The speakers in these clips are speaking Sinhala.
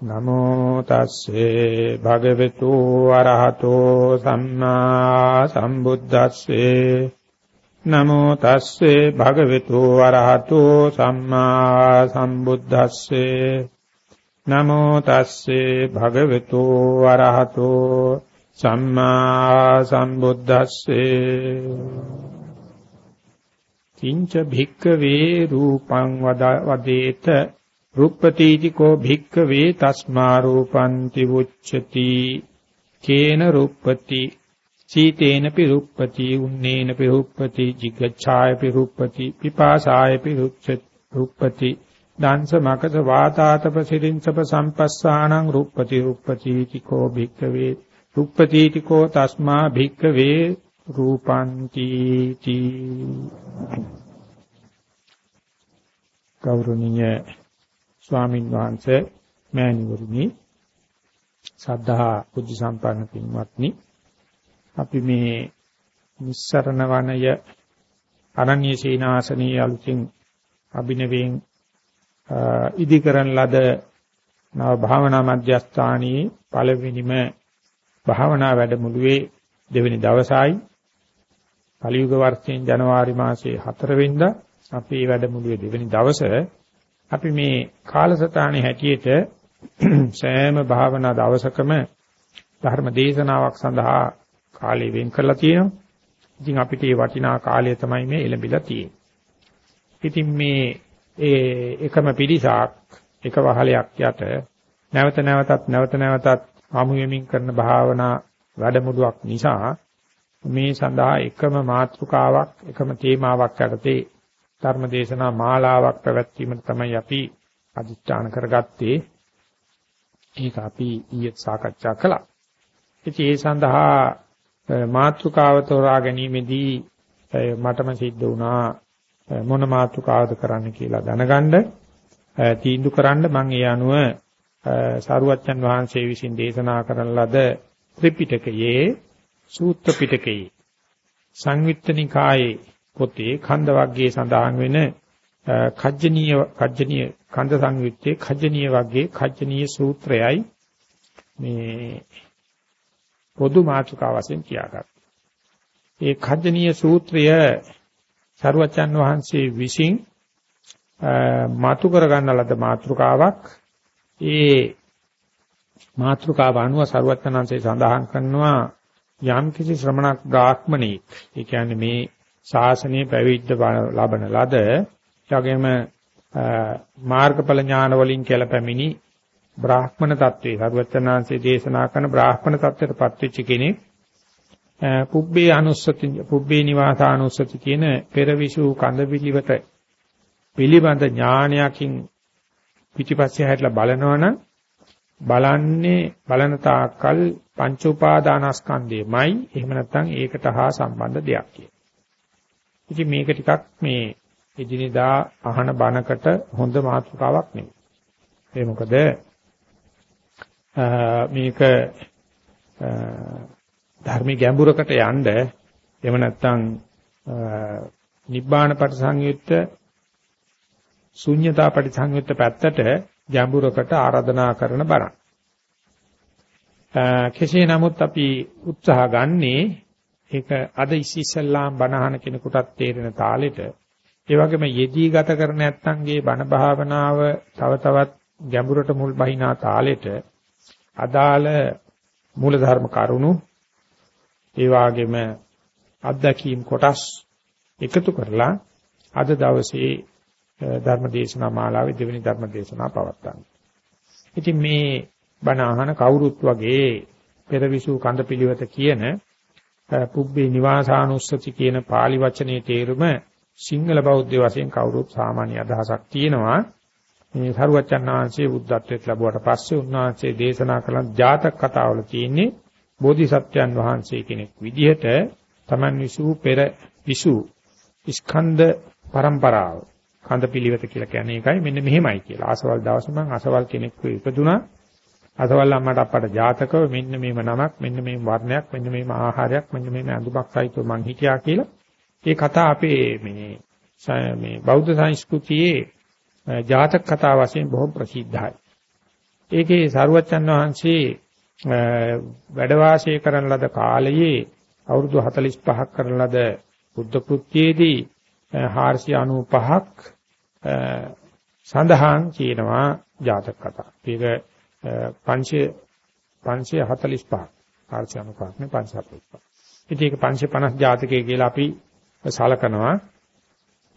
නමෝ තස්සේ භගවතු අරහතෝ සම්මා සම්බුද්දස්සේ නමෝ තස්සේ භගවතු අරහතෝ සම්මා සම්බුද්දස්සේ නමෝ තස්සේ භගවතු අරහතෝ සම්මා සම්බුද්දස්සේ කිංච භික්ඛවේ රූපං වදේත රුප්පතිති කෝ භික්ඛවේ තස්මා රූපන්ති උච්චති කේන රුප්පති සීතේන පිරුප්පති උන්නේන පිරුප්පති jigacchāය පිරුප්පති පිපාසාය පිරුප්පති දංශ මකස වාතාතප සිරින්සප සම්පස්සානං රුප්පති රුප්පති කෝ භික්ඛවේ රුප්පති කෝ තස්මා භික්ඛවේ රූපන්ති තී ගෞරවනීය ස්වාමින් වහන්සේ මෑණිවරුනි සද්ධා බුද්ධ සම්පන්න පින්වත්නි අපි මේ නිස්සරණ වනය අනන්‍ය සීනාසනී අලුතින් අභිනවයෙන් ඉදි කරන ලද නව භාවනා මධ්‍යස්ථානයේ පළවෙනිම භාවනා වැඩමුළුවේ දෙවෙනි දවසයි කලියුග වර්ෂයෙන් ජනවාරි මාසයේ 4 වෙනිදා අපේ වැඩමුළුවේ දෙවෙනි දවසේ අපි මේ කාලසටහනේ හැටියට සෑම භාවනා දවසකම ධර්ම දේශනාවක් සඳහා කාලය වෙන් කරලා තියෙනවා. ඉතින් අපිට මේ වටිනා කාලය තමයි මේ එළඹිලා තියෙන්නේ. ඉතින් මේ ඒ එකම පිළිසක් එක වහලයක් යට නැවත නැවතත් නැවත නැවතත් හමු වෙමින් කරන භාවනා වැඩමුළුවක් නිසා මේ සඳහා එකම මාතෘකාවක් එකම තේමාවක් යටතේ ධර්ම දේශනා මාලාවක් පැවැත්වීමට තමයි අපි අදිස්ථාන කරගත්තේ. ඒක අපි ඊයේ සාකච්ඡා කළා. ඉතින් ඒ සඳහා මාතෘකාව තෝරා ගැනීමේදී මටම සිද්ධ වුණා මොන මාතෘකාවද කරන්න කියලා දැනගන්න තීන්දුව කරන්න මම ඒ අනුව සාරුවච්චන් වහන්සේ විසින් දේශනා කරන ලද ත්‍රිපිටකයේ සූත්‍ර පිටකයේ සංයුත්ත නිකායේ පොතේ කන්ද වර්ගයේ සඳහන් වෙන කජ්ජනීය කජ්ජනීය කන්ද සංයුත්තේ කජ්ජනීය වර්ගයේ කජ්ජනීය සූත්‍රයයි මේ පොදු මාතෘකාව වශයෙන් කියාගත්තා. ඒ කජ්ජනීය සූත්‍රය සරුවචන් වහන්සේ විසින් මාතු කරගන්න ලද මාතෘකාවක්. ඒ මාතෘකාව අනුව සරුවචනන්සේ සඳහන් කරනවා යම් කිසි ශ්‍රමණක් බ්‍රාහ්මණෙක් ඒ කියන්නේ මේ ශාසනීය පැවිද්ද ලබන ලද යගෙම මාර්ගඵල ඥාන වලින් කියලා පැමිණි බ්‍රාහ්මණ தત્ත්වේ සරුවචනාංශයේ දේශනා කරන බ්‍රාහ්මණ தત્ත්වයටපත් වෙච්ච කෙනෙක් පුබ්බේ අනුස්සති පුබ්බේ නිවාසානුස්සති කියන පෙරවිසු කඳ පිළිවෙත පිළිබඳ ඥානයකින් පිටිපස්සේ හැටලා බලනවනම් බලන්නේ බලන තාක්කල් පංච උපාදානස්කන්ධයමයි එහෙම නැත්නම් ඒකට හා සම්බන්ධ දෙයක් කිය. ඉතින් මේක ටිකක් මේ එදිනෙදා අහන බණකට හොඳ මාතෘකාවක් නෙවෙයි. ඒ මොකද මේක ධර්මී ගැඹුරකට යන්න එහෙම නැත්නම් නිබ්බාන පරිසංයුත්ත ශුන්‍යතා පරිසංයුත්ත පැත්තට ගැඹුරකට ආරාධනා කරන බණ. කෙසේ නමුත් අපි උත්සාහ ගන්නේ ඒක අද ඉස්සෙල්ලාම් බණහන කෙනෙකුටත් තේරෙන තාලෙට ඒ වගේම යෙදී ගත කර නැත්නම්ගේ බණ භාවනාව තව තවත් ගැඹුරට මුල් බහිනා තාලෙට අදාළ මූලධර්ම කරුණු ඒ වගේම අත්දැකීම් කොටස් එකතු කරලා අද දවසේ ධර්ම දේශනා මාලාවේ දෙවෙනි ධර්ම දේශනාව පවත්වන්න. ඉතින් මේ බණ අහන කවුරුත් වගේ පෙරවිසු කඳ පිළිවෙත කියන පුබ්බේ නිවාසානුස්සති කියන pāli වචනේ තේරුම සිංහල බෞද්ධ වශයෙන් කවුරුත් සාමාන්‍ය අදහසක් තියෙනවා. මේ සරුවච්චන් වහන්සේ බුද්ධත්වයට ලැබුවට පස්සේ උන්වහන්සේ දේශනා කළ ජාතක කතාවල තියෙන්නේ බෝධිසත්වයන් වහන්සේ කෙනෙක් විදිහට Taman විසූ පෙර විසූ ස්කන්ධ પરම්පරාව කඳ පිළිවෙත කියලා කියන්නේ ඒකයි මෙන්න මෙහෙමයි කියලා. ආසවල් දවස මම අසවල් කෙනෙක් ඉපදුනා අසවල් අම්මට අප්පට ජාතකව මෙන්න මේම නමක් මෙන්න මේ වර්ණයක් මෙන්න මේම ආහාරයක් මෙන්න මේම අඳුමක් සහිතව මං හිටියා කියලා ඒ කතා අපේ මේ මේ බෞද්ධ සංස්කෘතියේ ජාතක කතා වශයෙන් බොහොම ප්‍රසිද්ධයි. ඒකේ සරුවච්චන් වහන්සේ වැඩ වාසය කරන ලද කාලයේ අවුරුදු 45ක් කරන ලද බුද්ධ කෘත්‍යයේදී 495ක් සඳහන් කියනවා ජාතක කතා. ඒක 500 545 495 නේ 545. ඉතින් ඒක 550 ජාතකය කියලා අපි සලකනවා.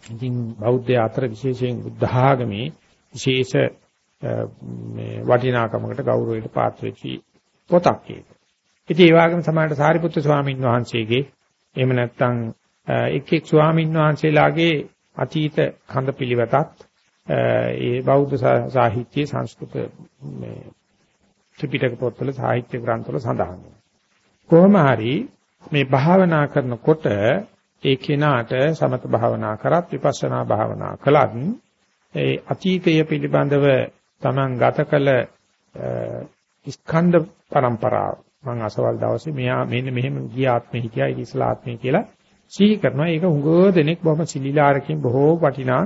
ඉතින් බෞද්ධ අතර විශේෂයෙන් බුද්ධ ආගමේ විශේෂ මේ වටිනාකමකට ගෞරවයට පාත්‍ර වෙච්ච පොතක් ඒක. ඉතින් ඒ වගේම සමාජයට සාරිපුත්‍ර ස්වාමීන් වහන්සේගේ එහෙම නැත්නම් එක් එක් ස්වාමීන් වහන්සේලාගේ අතීත කඳ පිළිවෙතත් ඒ බෞද්ධ සාහිත්‍යයේ සංස්කෘත මේ ත්‍රිපිටක පොත්වල සාහිත්‍ය ග්‍රන්ථවල සඳහන් කොහොම හරි මේ භාවනා කරනකොට ඒ කෙනාට සමත භාවනා කරත් විපස්සනා භාවනා කළත් ඒ අතීතය පිළිබඳව Taman ගත කළ ස්කන්ධ પરම්පරාව මම අසවල් දවසේ මෙයා මෙන්න මෙහෙම ගිය ආත්මෙ හිටියා ඉතින් ඉස්ලා ආත්මෙ කියලා සිහි කරනවා. ඒක හුඟ දෙනෙක් බොහොම සිලිලාරකින් බොහෝ වටිනා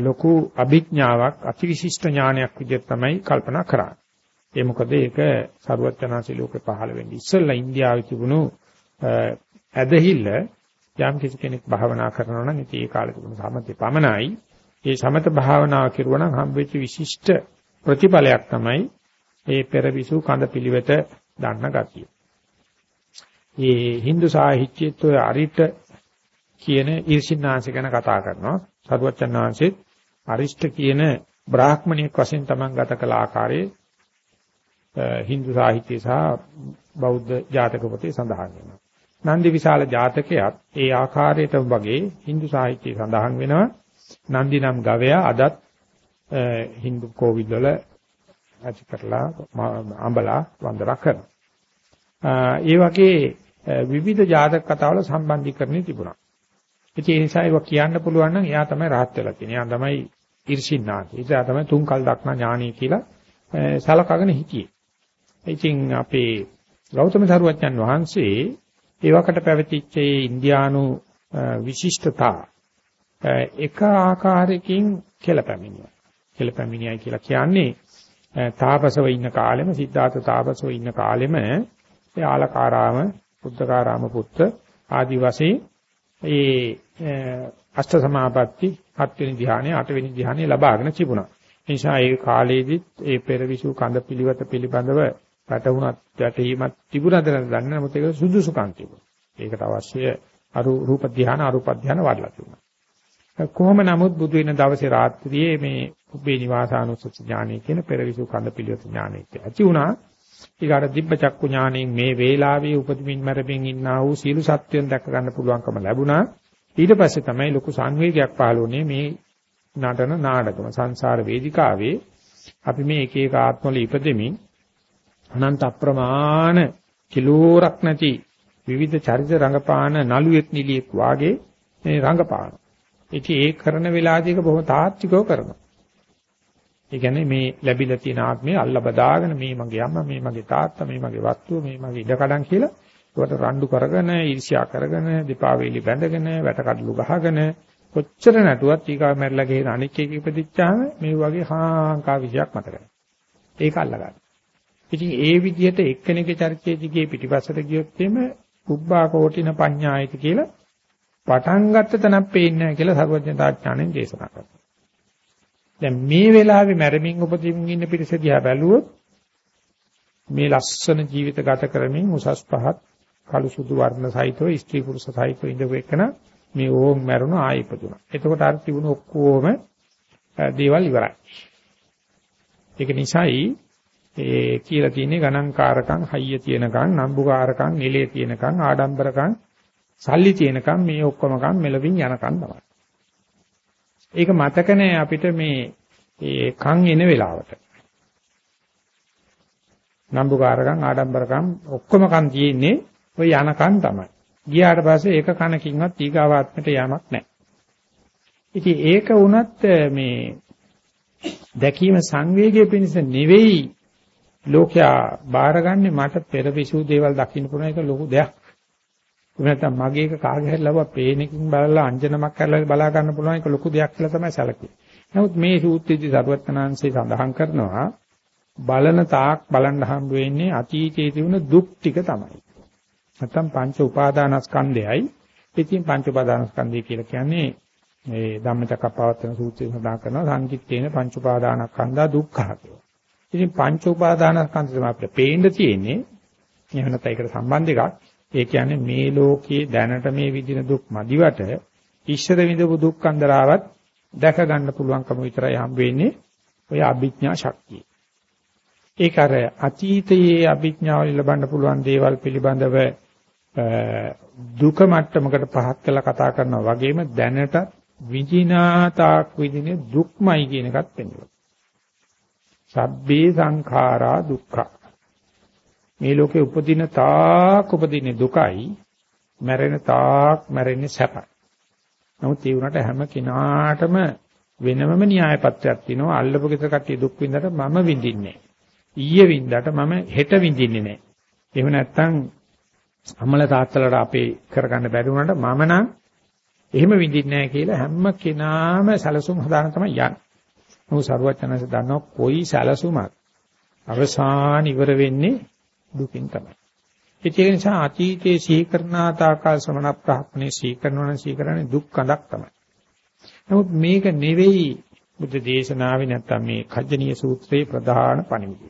ලොකු අභිඥාවක් අතිවිශිෂ්ට ඥානයක් විදිහට තමයි කල්පනා කරන්නේ. ඒ මොකද ඒක සරුවචනාසී ලෝකේ පහළ වෙන්නේ ඉස්සෙල්ලා ඉන්දියාවේ තිබුණු ඇදහිල්ල යම් කිසි කෙනෙක් භාවනා කරනවා නම් ඉතින් ඒ කාලේ තිබුණු සමතේ පමණයි. ඒ සමත භාවනාව කෙරුවා නම් හම්බෙච්ච විශිෂ්ට ප්‍රතිඵලයක් තමයි ඒ පෙරවිසු කඳ පිළිවෙත දන්න ගතිය. මේ Hindu සාහිත්‍යයේ ඔය අරිට කියන ඊර්ෂින්නාංශ ගැන කතා කරනවා. සරුවචන් වහන්සේත් අරිෂ්ඨ කියන බ්‍රාහ්මණයෙක් වශයෙන් තමන් ගත කළ ආකාරයේ Hindu සාහිත්‍ය සහ බෞද්ධ ජාතක පොතේ සඳහන් වෙනවා. නන්දි විශාල ජාතකයක් ඒ ආකාරයටම වගේ Hindu සාහිත්‍යයේ සඳහන් වෙනවා. නන්දි නම් ගවයා අදත් Hindu කෝවිල් වල ඇති කරලා අඹලා වන්දනා කරනවා. ඒ වගේ විවිධ ජාතක කතාවල සම්බන්ධීකරණය තිබුණා. ඒ නිසා ඒක කියන්න පුළුවන් නම් එයා තමයි rahat වෙලා තියෙන්නේ. එයා තමයි ඉර්ෂින්නාති. එයා තමයි තුන් කල් දක්නා ඥානී කියලා සලකගෙන හිටියේ. ඉතින් අපේ ගෞතම සරුවච්චන් වහන්සේ ඒවකට පැවතිච්ච ඒ ඉන්දියානු විශිෂ්ටතා එක ආකාරයකින් කෙලපැමිණියා. කෙලපැමිණියයි කියලා කියන්නේ තාපසව ඉන්න කාලෙම සිද්ධාර්ථ තාපසව ඉන්න කාලෙම ඒ ආලකාරාම බුද්ධකාරාම පුත්ත ආදි වශයෙන් ඒ අෂ්ට සමාපatti හත්වෙනි ධ්‍යානෙ අටවෙනි ධ්‍යානෙ ලබාගෙන තිබුණා. ඒ නිසා ඒ කාලේදීත් ඒ පෙරවිසු කඳ පිළිවෙත පිළිබඳව රටුණත් යටීමත් තිබුණද නැද්ද නමුත් ඒක සුදුසුකම් තිබුණා. ඒකට අවශ්‍ය අරු රූප ධ්‍යාන අරූප ධ්‍යාන වඩලා තිබුණා. කොහොම නමුත් බුදු වෙන දවසේ රාත්‍රියේ මේ උබ්බේ නිවාසානුසති ඥානය කියන පෙරවිසු කඳ පිළිවෙත ඥානය ඇති වුණා. ඊගාට දිබ්බ චක්කු ඥාණයෙන් මේ වේලාවේ උපදමින් මැරෙමින් ඉන්නා වූ සීල සත්‍යයන් දැක ගන්න පුළුවන්කම ලැබුණා. ඊට පස්සේ තමයි ලොකු සංවේගයක් පහළ වුණේ මේ නටන නාටකම සංසාර වේදිකාවේ අපි මේ එක එක ආත්මවල ඉපදෙමින් අනන්ත අප්‍රමාණ කිලෝරක් නැති විවිධ චරිත රංගපාන නළුවෙක් නිලියෙක් වාගේ මේ රංගපාන. ඉතින් ඒ කරන වෙලාවදී ඒක බොහොම තාත්විකව කරනවා. ඒ කියන්නේ මේ ලැබිලා තියෙන ආත්මය අල්ල බදාගෙන මේ මගේ අම්මා මේ මගේ තාත්තා මේ මගේ වස්තුව මේ මගේ ඉඩකඩම් කියලා ඒකට රණ්ඩු කරගෙන ඊර්ෂ්‍යා කරගෙන දීපා වේලි බැඳගෙන වැටකඩලු ගහගෙන කොච්චර නටුවත් ඊගා මැරිලා ගිහින් අනික් එක ඉපදිච්චාම මේ වගේ හාංකා විශයක් මතකයි. ඒක අල්ලගන්න. ඉතින් ඒ විදිහට එක්කෙනෙකුගේ චරිතයේ දිගේ පිටිපස්සට ගියොත් එimhe කුබ්බා කෝටින පඤ්ඤායිති කියලා පටන් ගත්ත තැනක් පේන්නේ නැහැ කියලා සර්වඥතා ඥාණයෙන් දේශනා කරනවා. දැන් මේ වෙලාවේ මැරෙමින් උපදින්න ඉන්න පිරිස දිහා බැලුවොත් මේ ලස්සන ජීවිත ගත කරමින් උසස් පහත් කළු සුදු වර්ණ සහිතව ස්ත්‍රී පුරුෂ සහිතව ඉඳපු එකන මේ ඕම් මැරුණ ආයෙ ඉපදුණා. එතකොට අර තිබුණු ඔක්කොම දේවල් ඉවරයි. ඒක නිසායි ඒ කියලා තියෙන්නේ ගණන්කාරකම්, හයිය තියෙනකම්, නම්බුකාරකම්, නිලයේ තියෙනකම්, ආඩම්බරකම්, සල්ලි තියෙනකම් මේ ඔක්කොමකම් මෙලවින් යනකම් තමයි. ඒක මතක නැහැ අපිට මේ ඒ කන් එන වෙලාවට. නම්බුකාරකම් ආඩම්බරකම් ඔක්කොම කන් තියෙන්නේ ඔය යනකම් තමයි. ගියාට පස්සේ ඒක කනකින්වත් ඊගාවාත්මට යamak නැහැ. ඉතින් ඒක වුණත් මේ දැකීම සංවේගයේ පිණිස නෙවෙයි ලෝකයා බාරගන්නේ මට පෙර විසූ දේවල් දකින්න පුළුවන් එක ලොකු දෙයක්. නැත්නම් මගේ එක කාගේ හරි ලබුවා පේනකින් බලලා අංජනමක් කරලා බලා ගන්න පුළුවන් එක ලොකු දෙයක් කියලා තමයි සැලකුවේ. නමුත් මේ සූත්‍රයේදී සරුවත්තරාංශය සඳහන් කරනවා බලන තාක් බලන්න හම්බ වෙන්නේ අතීතයේ තිබුණ දුක් ටික තමයි. නැත්තම් පංච උපාදානස්කන්ධයයි. ඉතින් පංච උපාදානස්කන්ධය කියලා කියන්නේ මේ ධම්මචක්කප්පවත්තන සූත්‍රයේ සඳහන් කරනවා සංකිට්ඨේන පංච උපාදානස්කන්ධා දුක්ඛහ කියලා. ඉතින් පංච උපාදානස්කන්ධ තමයි අපිට පේන්න තියෙන්නේ. එහෙම නැත්නම් ඒකට සම්බන්ධ එකක්. ඒ කියන්නේ මේ ලෝකයේ දැනට මේ විදින දුක් මදිවට ඊශ්වර විඳපු දුක් අන්දරාවත් දැක ගන්න පුළුවන්කම විතරයි හම්බ වෙන්නේ ඔය අභිඥා ශක්තිය. ඒක අර අතීතයේ අභිඥාවල ලබන්න පුළුවන් දේවල් පිළිබඳව දුක මට්ටමකට පහත් කළා කතා කරනවා වගේම දැනට විජිනාතාක් විදින දුක්මයි කියන එකත් පෙන්වනවා. සබ්බේ සංඛාරා දුක්ඛ. මේ ලෝකේ උපදින තාක් උපදින දුකයි, මැරෙන තාක් මැරෙන්නේ සැපයි. නමුත් ඒ වුණාට හැම කෙනාටම වෙනමම න්‍යාය පත්‍රයක් තියෙනවා. අල්ලපු ගෙදර කට්ටිය දුක් විඳලා මම විඳින්නේ ඊයේ විඳලා මම හෙට විඳින්නේ නැහැ. එහෙම නැත්නම් අම්මලා තාත්තලාට අපේ කරගන්න බැරි වුණාට මම නම් එහෙම විඳින්නේ නැහැ කියලා හැම කෙනාම සැලසුම් හදාන තමයි යන්නේ. මොකද සරුවචනanse දන්නවා කොයි සැලසුමක් අවසාන ඉවර වෙන්නේ දුකින් තමයි. ඒක නිසා අතීතයේ සීකරණාතාකාල ශ්‍රමණ ප්‍රාප්තනේ සීකරනවන සීකරන්නේ දුක් කඳක් තමයි. නමුත් මේක නෙවෙයි බුද්ධ දේශනාවේ නැත්තම් මේ කජ්ජනීය සූත්‍රයේ ප්‍රධාන පණිවිඩය.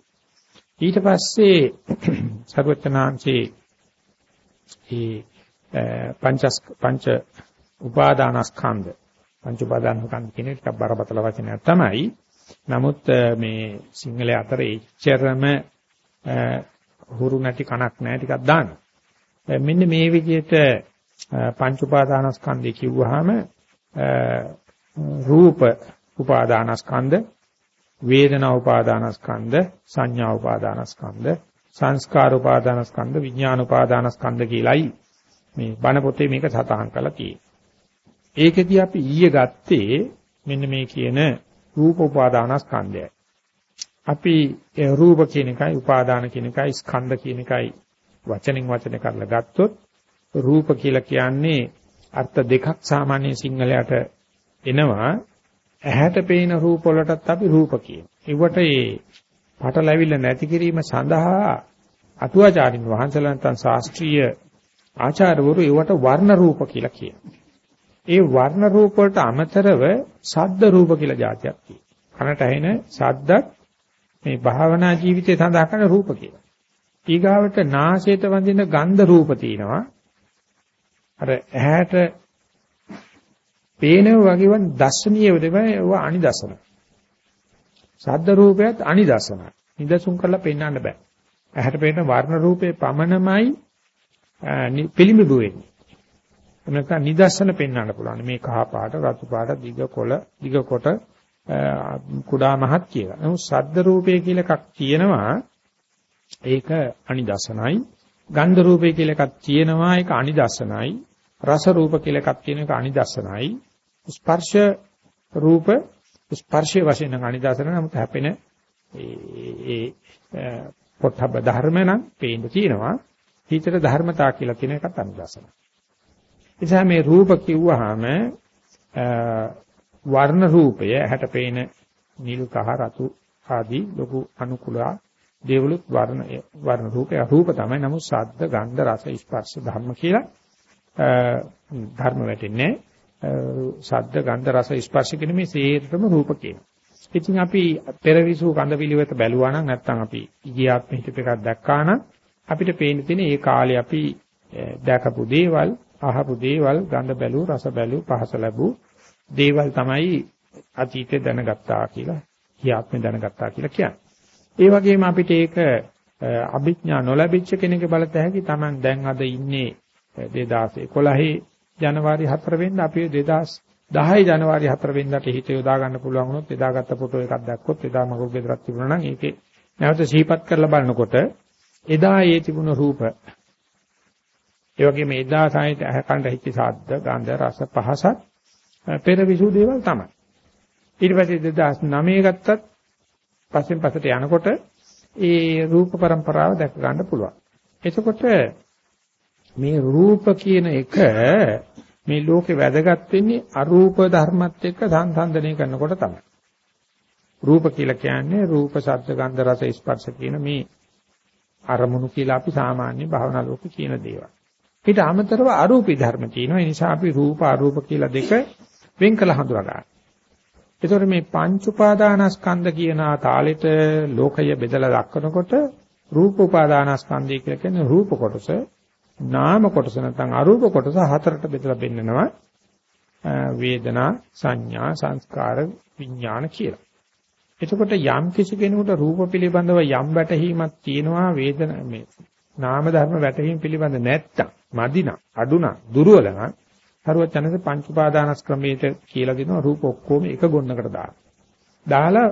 ඊට පස්සේ සර්වචනාංශේ ඒ පංච පංච උපාදානස්කන්ධ පංච උපාදානස්කන්ධ කියන එක බරපතල වචනයක් තමයි. නමුත් මේ සිංහලයේ අතර එච්චරම හුරු නැති කණක් නැහැ ටිකක් දාන්න. මෙන්න මේ විදිහට පංච උපාදානස්කන්ධය කිව්වහම රූප උපාදානස්කන්ධ වේදනා උපාදානස්කන්ධ සංඥා උපාදානස්කන්ධ සංස්කාර උපාදානස්කන්ධ විඥාන උපාදානස්කන්ධ කියලායි මේ බණ පොතේ මේක සතහන් කරලා තියෙන්නේ. ඒකෙදී අපි ඊයේ ගත්තේ මෙන්න මේ කියන රූප උපාදානස්කන්ධයයි. අපි රූප කියන එකයි උපාදාන කියන එකයි ස්කන්ධ කියන එකයි වචනෙන් වචන කරලා ගත්තොත් රූප කියලා කියන්නේ අර්ථ දෙකක් සාමාන්‍ය සිංහලයට එනවා ඇහැට පේන රූප වලටත් අපි රූප කියනවා. ඒවට ඒ පටලැවිල්ල නැති කිරීම සඳහා අටුවාචාරින් වහන්සේලා නැත්නම් ශාස්ත්‍රීය ආචාර්යවරු ඒවට වර්ණ රූප කියලා කියනවා. ඒ වර්ණ රූප වලට අමතරව ශබ්ද රූප කියලා જાතියක් තියෙනවා. කනට ඇහෙන ශබ්දත් මේ භාවනා ජීවිතය සඳහා කරන රූප කියලා. ඊගාවට නාසයට වඳින ගන්ධ රූප තියෙනවා. අර ඇහැට පේනව වගේම දර්ශනීය දෙවයි ඒවා අනිදර්ශන. ශබ්ද රූපයත් අනිදර්ශනයි. නිදසුන් කරලා පෙන්වන්න බෑ. ඇහැට පේන වර්ණ රූපේ පමණමයි පිළිඹු වෙන්නේ. එනක නිදර්ශන පෙන්වන්න පුළුවන්. මේ කහ පාට, රතු පාට, දිග කොළ, දිග කොට, කුඩා මහත් කියලා. නමුත් ශබ්ද රූපය කියලා එකක් තියෙනවා. ඒක අනිදර්ශනයි. ගන්ධ රූපය කියලා එකක් තියෙනවා. ඒක අනිදර්ශනයි. රස රූප කියලා එකක් තියෙන එක අනිදර්ශනයි. ස්පර්ශ රූප ස්පර්ශයේ වශයෙන් අනිදර්ශන නමුත් හැපෙන ඒ පොට්ටබ්බ ධර්ම නම් පේන්න තියෙනවා. හිතට ධර්මතා කියලා කියන එකත් අනිදර්ශනයි. එනිසා මේ රූප කිව්වහම වර්ණ රූපය ඇහැට පේන නිල් කහ රතු ආදී ලොකු අනුකූලා දේවලුත් වර්ණ වර්ණ රූපය රූප තමයි නමුත් ශබ්ද ගන්ධ රස ස්පර්ශ ධර්ම කියලා ධර්ම වැටෙන්නේ ශබ්ද ගන්ධ රස ස්පර්ශ කියන මේ සේරම රූප කියනවා. ඉතින් අපි පෙරවිසු කඳ පිළිවෙත බැලුවා නම් නැත්නම් අපි ඊගියාත්ම හිතප එකක් දැක්කා නම් අපිට පේන්න තියෙන ඒ කාලේ අපි දැකපු දේවල් අහපු දේවල් ගඳ බැලූ රස බැලූ පහස ලැබූ දේවල් තමයි අතීතේ දැනගත්තා කියලා ඊයාත්මේ දැනගත්තා කියලා කියන්නේ. ඒ වගේම අපිට ඒක අභිඥා නොලැබිච්ච කෙනෙක් බලත හැකි Taman දැන් අද ඉන්නේ 2011 ජනවාරි 4 වෙනිදා අපි 2010 ජනවාරි 4 වෙනිදාට හිත යොදා ගන්න පුළුවන් වුණොත් එදාගත්ත ෆොටෝ එකක් දැක්කොත් එදා මගුල් ගෙදරක් තිබුණා නම් ඒකේ නැවත සිහිපත් කරලා බලනකොට එදා ඒ තිබුණ රූප ඒ වගේම එදා සාහිත අහකණ්ඩ හිච්ච ශබ්ද ගන්ධ රස පහසත් පෙර විසු දේවල් තමයි ඊට පස්සේ 2009 ගත්තත් පස්සෙන් පස්සට යනකොට ඒ රූප પરම්පරාව දැක ගන්න පුළුවන් එතකොට මේ රූප කියන එක මේ ලෝකේ වැදගත් වෙන්නේ අරූප ධර්මත් එක්ක සංසන්දනය කරනකොට තමයි. රූප කියලා කියන්නේ රූප, ශබ්ද, ගන්ධ, රස, ස්පර්ශ කියන මේ අරමුණු කියලා අපි සාමාන්‍ය භාවනා ලෝකේ කියන දේවල්. ඊට අමතරව අරූපී ධර්ම තියෙනවා. ඒ නිසා අපි රූප අරූප කියලා දෙක වෙන් කළ හඳුනා ගන්න. ඒතකොට මේ පංච උපාදානස්කන්ධ කියන තාලෙට ලෝකය බෙදලා දක්වනකොට රූප උපාදානස්කන්ධය කියලා කියන්නේ රූප කොටස, නාම කොටස නැත්නම් අරූප කොටස හතරට බෙදලා පෙන්නනවා. වේදනා, සංඥා, සංස්කාර, විඥාන කියලා. එතකොට යම් කිසි කෙනෙකුට රූප පිළිබඳව යම් වැටහීමක් තියෙනවා වේදනා මේ නාම ධර්ම වැටහීම පිළිබඳ නැත්තම් මදිනා අඩුනා දුර්වලනා හරුවත් යනද පංච උපාදානස්ක්‍රමයට කියලා දෙනවා රූප ඔක්කොම එක ගොන්නකට දාලා. දාලා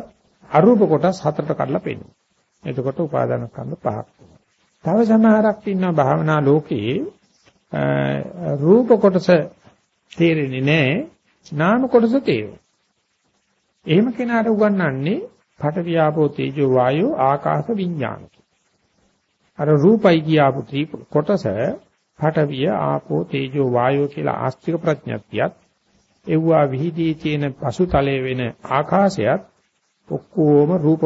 අරූප කොටස් හතරට කඩලා පෙන්නනවා. එතකොට උපාදානස්කන්ධ පහක්. තව සමහරක් ඉන්නවා භාවනා ලෝකේ රූප කොටස තේරෙන්නේ නැහැ නාම කොටස තේරෙනවා. එහෙම කෙනාට උගන්වන්නේ පඨවි ආපෝ තේජෝ වායෝ ආකාශ විඥාන. අර රූපයි කියාපු කොටස පඨවිය ආපෝ තේජෝ වායෝ කියලා ආස්තික ප්‍රඥප්තියත් එව්වා විහිදී තියෙන පසුතලයේ වෙන ආකාශයත් ඔක්කොම රූප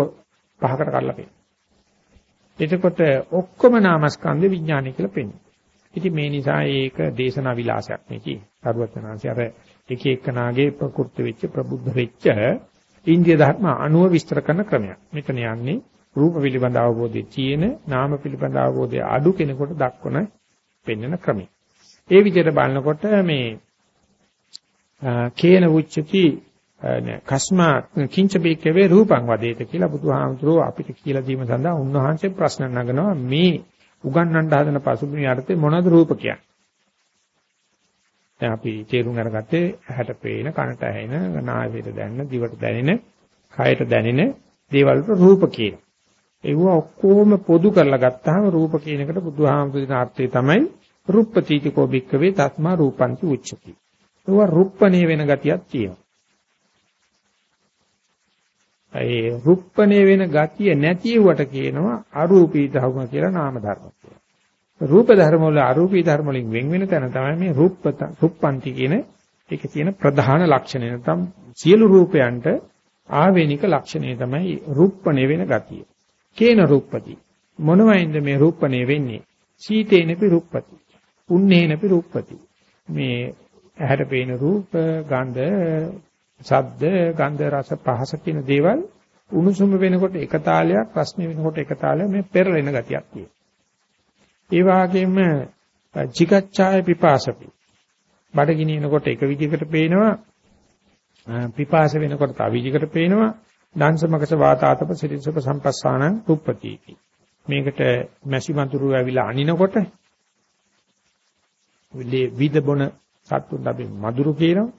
පහකට කඩලා පෙන්නනවා. එතකොට ඔක්කොම නාමස්කන්ධ විඥානය කියලා පෙන්නනවා. ඉතින් මේ නිසා ඒක දේශනා විලාසයක් නේ කියේ. සරුවචනාංශය අර එක එකනාගේ ප්‍රකෘති වෙච්ච ප්‍රබුද්ධ වෙච්ච ඉන්දිය ධර්ම අනුව විස්තර කරන ක්‍රමයක්. මෙතන යන්නේ රූප පිළිබඳ අවබෝධයේ තියෙන නාම පිළිබඳ අවබෝධයේ අඩු කෙනෙකුට දක්වන පෙන්වන ක්‍රමය. ඒ විදිහට බලනකොට මේ කේන උච්චති කස්මා කිංච බේකවේ රූපං වදේත කියලා බුදුහාමුදුරුවෝ අපිට කියලා දීම සඳහා උන්වහන්සේ ප්‍රශ්න නගනවා මේ උගන්වන්න හදන පසුබිම යටතේ මොනවද රූප කියන්නේ? දැන් අපි තේරුම් අරගත්තේ ඇහැට පේන, කනට ඇහෙන, නාසයට දැනෙන, දිවට දැනෙන, කයට දැනෙන දේවල් රූප කියන. ඒව ඔක්කොම පොදු කරලා ගත්තාම රූප කියන එකට බුදුහාමුදුරේ අර්ථය තමයි රුප්පතිතිකෝ බික්කවේ තස්මා රූපන්ති උච්චති. ඒව රුප්පණේ වෙන ගතියක් තියෙනවා. ඒ රුප්පණේ වෙන ගතිය නැතිවට කියනවා අරූපී ධර්ම කියලා නාම ධර්ම කියලා. රූප ධර්ම වල අරූපී ධර්ම වලින් වෙන් වෙන තැන තමයි මේ රුප්පත රුප්පන්ති කියන ඒකේ තියෙන ප්‍රධාන ලක්ෂණය නැත්නම් සියලු රූපයන්ට ආවේනික ලක්ෂණය තමයි රුප්පණේ වෙන ගතිය. කේන රුප්පති මොනවයින්ද මේ රුප්පණේ වෙන්නේ? සීතේනපි රුප්පති. උන්නේනපි රුප්පති. මේ ඇහැට පේන රූප, ගන්ධ, ශබ්ද, ගන්ධ, රස, පහස කියන දේවල් උණුසුම වෙනකොට එක තාලයක්, ප්‍රශ්න වෙනකොට එක තාලයක් මේ පෙරලෙන ගතියක් තියෙනවා. ඒ වගේම චිකච්ඡාය පිපාසපි. බඩගිනිනකොට එක විදිහකට පේනවා පිපාස වෙනකොට තව විදිහකට පේනවා දංශමකස වාතාතප සිරිසප සම්පස්සානං රුප්පතිති. මේකට මැසි වඳුරු ඇවිල්ලා අනිනකොට විද බොන සත්තුන්ට අපි මధుරු කියනවා.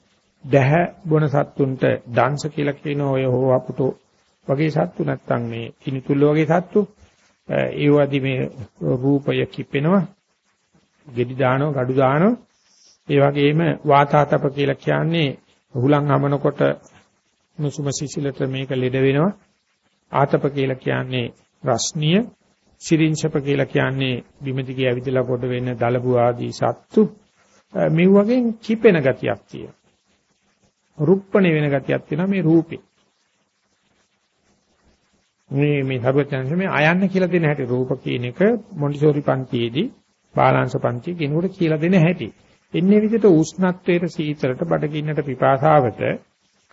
දැහ බොන සත්තුන්ට දංශ කියලා කියන ඔය හෝ අපුතෝ වගේ සත්තු නැත්තම් මේ කිනිතුල්ල වගේ සත්තු ඒ වදී මේ රූපය කිපෙනවා gedි දානවා gadu දානවා ඒ වගේම වාතාතප කියලා කියන්නේ හුලං හමනකොට නුසුම සිසිලට මේක ලෙඩ වෙනවා. ආතප කියලා කියන්නේ රස්නිය. සිරින්ෂප කියලා කියන්නේ බිම දිගේ ඇවිදලා කොට වෙන දලබු ආදී සත්තු. මේ වගේ කිපෙන ගතියක් තියෙනවා. රුප්පණේ වෙන ගතියක් තියෙනවා මේ රූපේ. මේ මේ සරුවචනංශ මේ අයන්න කියලා දෙන හැටි. රූප කියන එක මොන්ටිසෝරි පන්තියේදී බාලාංශ පන්තියේ කෙනෙකුට කියලා දෙන හැටි. එන්නේ විදිහට උෂ්ණත්වයට සීතලට බඩගින්නට පිපාසාවට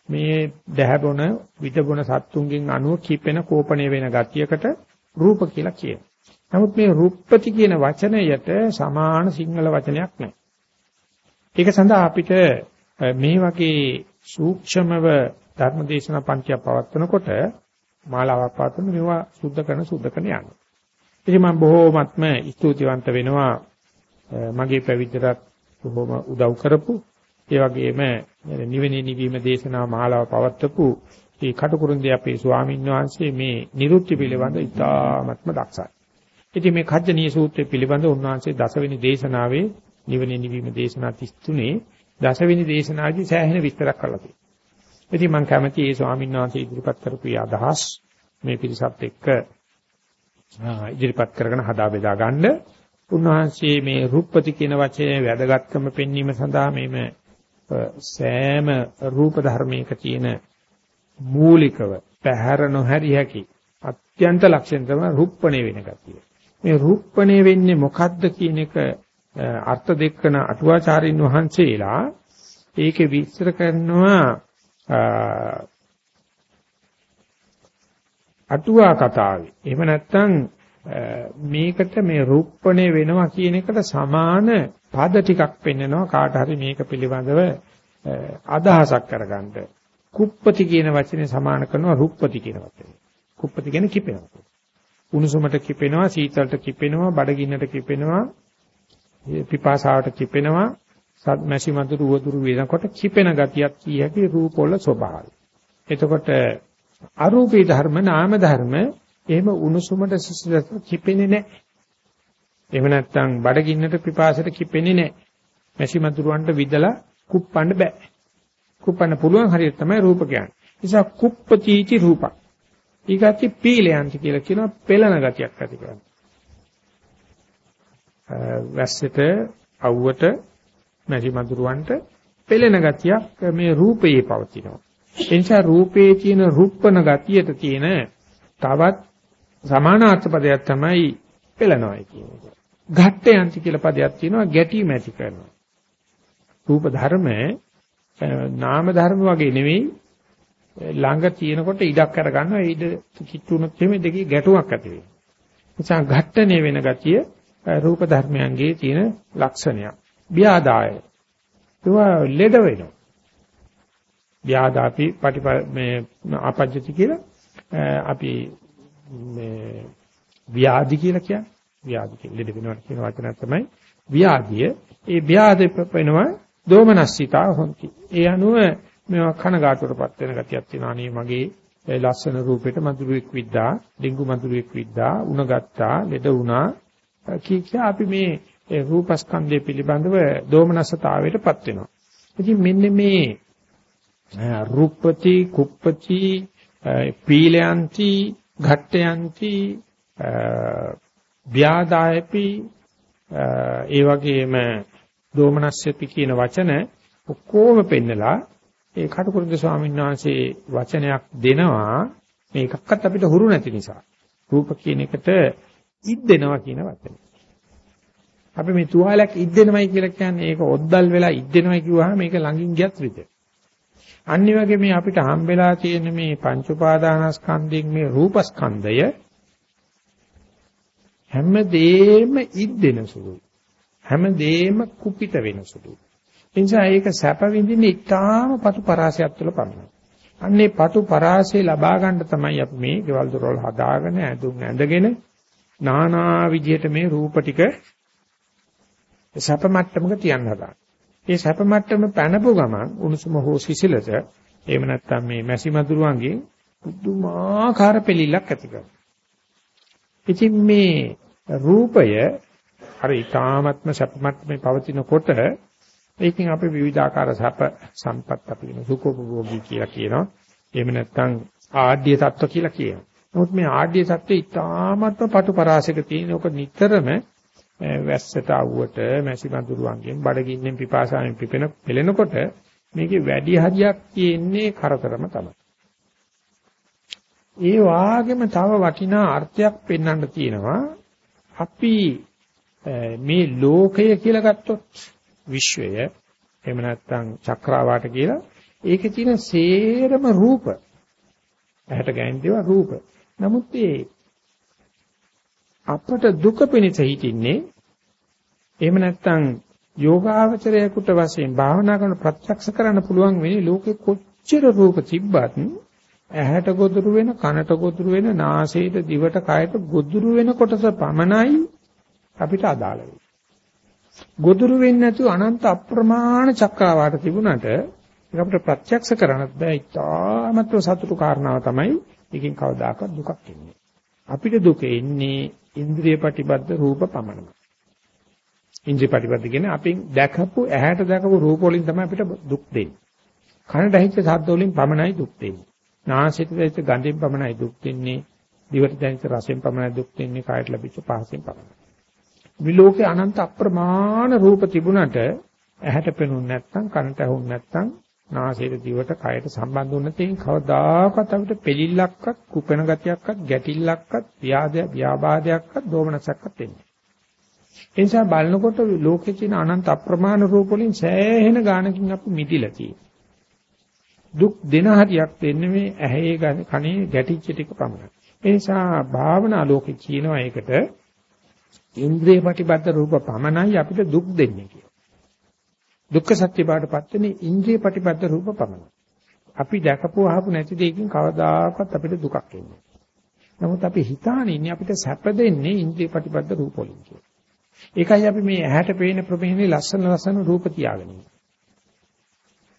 මේ දැහැබොන විදබොන සත්තුන්ගෙන් අණුව කිපෙන කෝපණය වෙන ගතියකට රූප කියලා කියනවා. නමුත් මේ රූපපති කියන වචනයට සමාන සිංහල වචනයක් නැහැ. ඒක සඳහා අපිට මේ වගේ සූක්ෂමව ධර්මදේශනා පන්තිය පවත්වනකොට මාලාවක් පාතන මේවා සුද්ධ කරන සුද්ධ කරන යනවා. ඉතින් මම බොහෝමත්ම ස්තුතිවන්ත වෙනවා මගේ පැවිද්දට බොහොම උදව් කරපු ඒ වගේම නිවෙන නිවීම දේශනා මාලාව පවත්වපු ඒ කටුකුරුන්දී අපේ ස්වාමීන් වහන්සේ මේ නිරුක්ති පිළිබඳ ඉතාමත්ම දක්ෂයි. ඉතින් මේ කජ්ජනීය සූත්‍රය පිළිබඳ උන්වහන්සේ දසවෙනි දේශනාවේ නිවෙන නිවීම දේශනා 33 දසවෙනි දේශනාදී සෑහෙන විස්තරයක් කරලා තියෙනවා. ඉතින් මම කැමති ඒ ස්වාමීන් වහන්සේ ඉදිරිපත් කරපු අදහස් මේ පිරිසත් එක්ක ඉදිරිපත් කරගෙන හදා බෙදා ගන්න. උන්වහන්සේ මේ රූපපති කියන වචනේ වැදගත්කම පෙන්වීම සඳහා මේම සෑම රූප ධර්මයක තියෙන මූලිකව පැහැර නොහැරි හැකි අත්‍යන්ත ලක්ෂණ තමයි රුප්පණේ වෙන ගතිය. මේ රුප්පණේ වෙන්නේ මොකද්ද කියන එක අර්ථ දෙක්කන අටුවාචාරින් වහන්සේලා ඒකේ විස්තර කරනවා අටුවා කතාවේ. එහෙම නැත්නම් මේකට මේ රූපණේ වෙනවා කියන එකට සමාන පද ටිකක් පෙන්නනවා කාට හරි මේක පිළිබඳව අදහසක් කරගන්න. කුප්පති කියන වචනේ සමාන කරනවා රුප්පති කියන වචනේ. කුප්පති කියන්නේ කිපෙනවා. උණුසුමට කිපෙනවා, සීතලට කිපෙනවා, බඩගින්නට කිපෙනවා, පිපාසාවට කිපෙනවා, සත් මැසි මදුරු වදුරු වෙනකොට කිපෙන ගතියක් කියකි රූපවල ස්වභාවය. එතකොට අරූපී ධර්ම නාම ධර්ම එහෙම උණුසුමට සිසිලට කිපෙන්නේ නැහැ. එහෙම නැත්නම් බඩගින්නට පිපාසයට කිපෙන්නේ නැහැ. මැසි මදුරුවන්ට විදලා කුප්පන්න බෑ. කුප්පන්න පුළුවන් හරියට තමයි රූප කියන්නේ. නිසා කුප්පචීචි රූපක්. ඊගati පීලයන්ති කියලා කියනවා පෙළන ගතියක් ඇති කරන්නේ. වැස්සට අවුවට මැසි මදුරුවන්ට පෙළෙන ගතියක් මේ රූපයේ පවතිනවා. ඒ නිසා රූපයේ තියෙන රුප්පන ගතියට තියෙන තවත් සමානාර්ථ පදයක් තමයි පෙළනවායි කියන එක. ඝට්ටයන්ති කියලා පදයක් තියෙනවා ගැටීම ඇති කරනවා. රූප ධර්ම නාම ධර්ම වගේ නෙවෙයි ළඟ තියෙනකොට ඉඩක් අර ගන්නවා ඒ ඉඩ කිට්ටුනොත් එimhe දෙකේ ගැටුමක් ඇති වෙනවා. නිසා ඝට්ටනේ වෙන ගතිය රූප ධර්මයන්ගේ තියෙන ලක්ෂණයක්. ව්‍යාදාය. ඒවා ලෙඩ වෙනවා. ව්‍යාදාපි පටිප මේ ආපජ්ජති කියලා අපි මේ ව්‍යාධි කියලා කියන්නේ ව්‍යාධි කියන ලෙඩ වෙනවා කියන වචනය තමයි ව්‍යාධිය. ඒ ව්‍යාධි වෙනවා දෝමනස්සිතා හොන්ති. ඒ අනුව මේවා කනගාටුවටපත් වෙන ගතියක් තියෙනවා. අනේ මගේ ලස්සන රූපෙට මధుරෙක් විද්දා, ඩෙන්ගු මధుරෙක් විද්දා, උණ ගත්තා, ලෙඩ වුණා. කී කිය අපි මේ රූපස්කන්ධය පිළිබඳව දෝමනස්සතාවයටපත් වෙනවා. ඉතින් මෙන්න මේ රූපති කුප්පති පීලයන්ති ඝට්ටයන්ති ව්‍යාදායපි ඒ වගේම දෝමනස්සති කියන වචන ඔක්කොම පෙන්නලා ඒ කටුකුරුද ස්වාමීන් වහන්සේ වචනයක් දෙනවා මේකක්වත් අපිට හුරු නැති නිසා රූප කියන එකට ඉද්දෙනවා කියන වචනේ. අපි මේ තුවාලයක් ඉද්දෙනවයි කියලා කියන්නේ ඒක ඔද්දල් වෙලා ඉද්දෙනවයි කිව්වහම මේක ළඟින් ගියත් රිද. අනිත් වගේ මේ අපිට හම්බෙලා තියෙන මේ පංච උපාදානස්කන්ධයෙන් මේ රූපස්කන්ධය හැමදේම ඉද්දෙන සුළුයි. හැමදේම කුපිත වෙන සුළුයි. එනිසා ඒක සැප විඳින්න ඉතාම පටු පරාසයක් තුළ පමණයි. අන්නේ පටු පරාසය ලබා ගන්න තමයි අපි මේ ගෙවල් දොරවල් හදාගෙන ඇඳුම් ඇඳගෙන නානා විදියට මේ රූප ටික සැප මට්ටමක තියන්න හදාගන්න. ඒ සැප මට්ටම පැනපු ගමන් උණුසුම හෝ සිසිලස එහෙම නැත්නම් මේ මැසි මදුරුවන්ගෙන් පුදුමාකාර පිළිලක් ඇති කරනවා. ඉතින් මේ රූපය අර ඊ타ත්ම සැප මට්ටමේ පවතිනකොට ඒකෙන් අපි විවිධාකාර සැප සම්පත් අපි කියන සුඛෝපභෝගී කියලා කියනවා. එහෙම නැත්නම් ආඩ්‍ය තත්ත්ව කියලා කියනවා. නමුත් මේ ආඩ්‍ය තත්ත්වය ඊ타ත්ම පටු පරාසයක තියෙන ඔක නිතරම වැස්සට આવුවට මැසි මඳුරුවන්ගෙන් බඩගින්නෙන් පිපාසාවෙන් පිපෙන පෙලෙනකොට මේකේ වැඩි හරියක් තියෙන්නේ කරතරම තමයි. ඒ වාගේම තව වටිනා අර්ථයක් පෙන්වන්න තියෙනවා. අපි මේ ලෝකය කියලා ගත්තොත් විශ්වය එහෙම නැත්නම් චක්‍රාවාට කියලා ඒකේ තියෙන සේරම රූප ඇහැට ගැහෙන දේවල් රූප. නමුත් ඒ අපට දුක පිණිස හිටින්නේ එහෙම නැත්නම් යෝගාවචරයකට වශයෙන් භාවනා කරන ප්‍රත්‍යක්ෂ කරන්න පුළුවන් වෙන්නේ ලෝකෙ කොච්චර රූප තිබ්බත් ඇහැට ගොදුරු වෙන කනට ගොදුරු වෙන නාසයට දිවට කයට ගොදුරු වෙන කොටස පමණයි අපිට අදාළ වෙන්නේ. ගොදුරු වෙන්නේ නැතුව අනන්ත අප්‍රමාණ චක්‍රාවාට තිබුණාට ඒක අපිට ප්‍රත්‍යක්ෂ කරන්නත් බෑ. ඉතාමත්ව සතුටු කාරණාව තමයි එකකින් කවදාකවත් දුකක් එන්නේ. අපිට දුක එන්නේ ඉන්ද්‍රිය ප්‍රතිබද්ධ රූප පමණයි. ඉන්ද්‍රිය ප්‍රතිපද කියන්නේ අපෙන් දැකපු ඇහැට දැකපු රූප වලින් තමයි අපිට දුක් දෙන්නේ. කනට ඇහිච්ච ශබ්ද වලින් පමණයි දුක් දෙන්නේ. නාසයට දැනෙච්ච ගඳෙන් පමණයි දුක් දෙන්නේ. දිවට දැනෙච්ච රසෙන් පමණයි දුක් දෙන්නේ. කායට ලැබිච්ච පහසෙන් පමණයි. විලෝකේ අනන්ත අප්‍රමාණ රූප තිබුණට ඇහැට පෙනුනේ නැත්නම් කනට ඇහුනේ නැත්නම් නාසයට දිවට කයට සම්බන්ධ වුණ තේින් කවදාකවත් අපිට පිළිල්ලක්වත් කුපෙන ගතියක්වත් ගැටිල්ලක්වත් ව්‍යාධය ව්‍යාබාධයක්වත් දෝමනසක්වත් එන්නේ. ඒ නිසා බලනකොට ලෝකේ තියෙන අනන්ත අප්‍රමාණ රූප වලින් සෑහෙන ගානකින් අපි මිදිලා තියෙනවා. දුක් දෙන හරියක් දෙන්නේ මේ ඇහි කනේ ගැටිච්ච ටික පමණයි. ඒ නිසා භාවනා ලෝකේ කියනවා ඒකට ඉන්ද්‍රිය ප්‍රතිබද්ධ රූප පමණයි අපිට දුක් දෙන්නේ කියලා. දුක්ඛ සත්‍ය බාටපත් වෙන්නේ ඉන්ද්‍රිය ප්‍රතිපද රූප පමණයි. අපි දැකපුව අහපු නැති දෙයකින් කවදාකවත් අපිට දුකක් එන්නේ නමුත් අපි හිතාන ඉන්නේ අපිට සැප දෙන්නේ ඉන්ද්‍රිය ප්‍රතිපද රූප වලින් කියලා. ඒකයි අපි මේ ඇහැට පේන ප්‍රමේහනේ ලස්සන ලස්සන රූප තියාගෙන ඉන්නේ.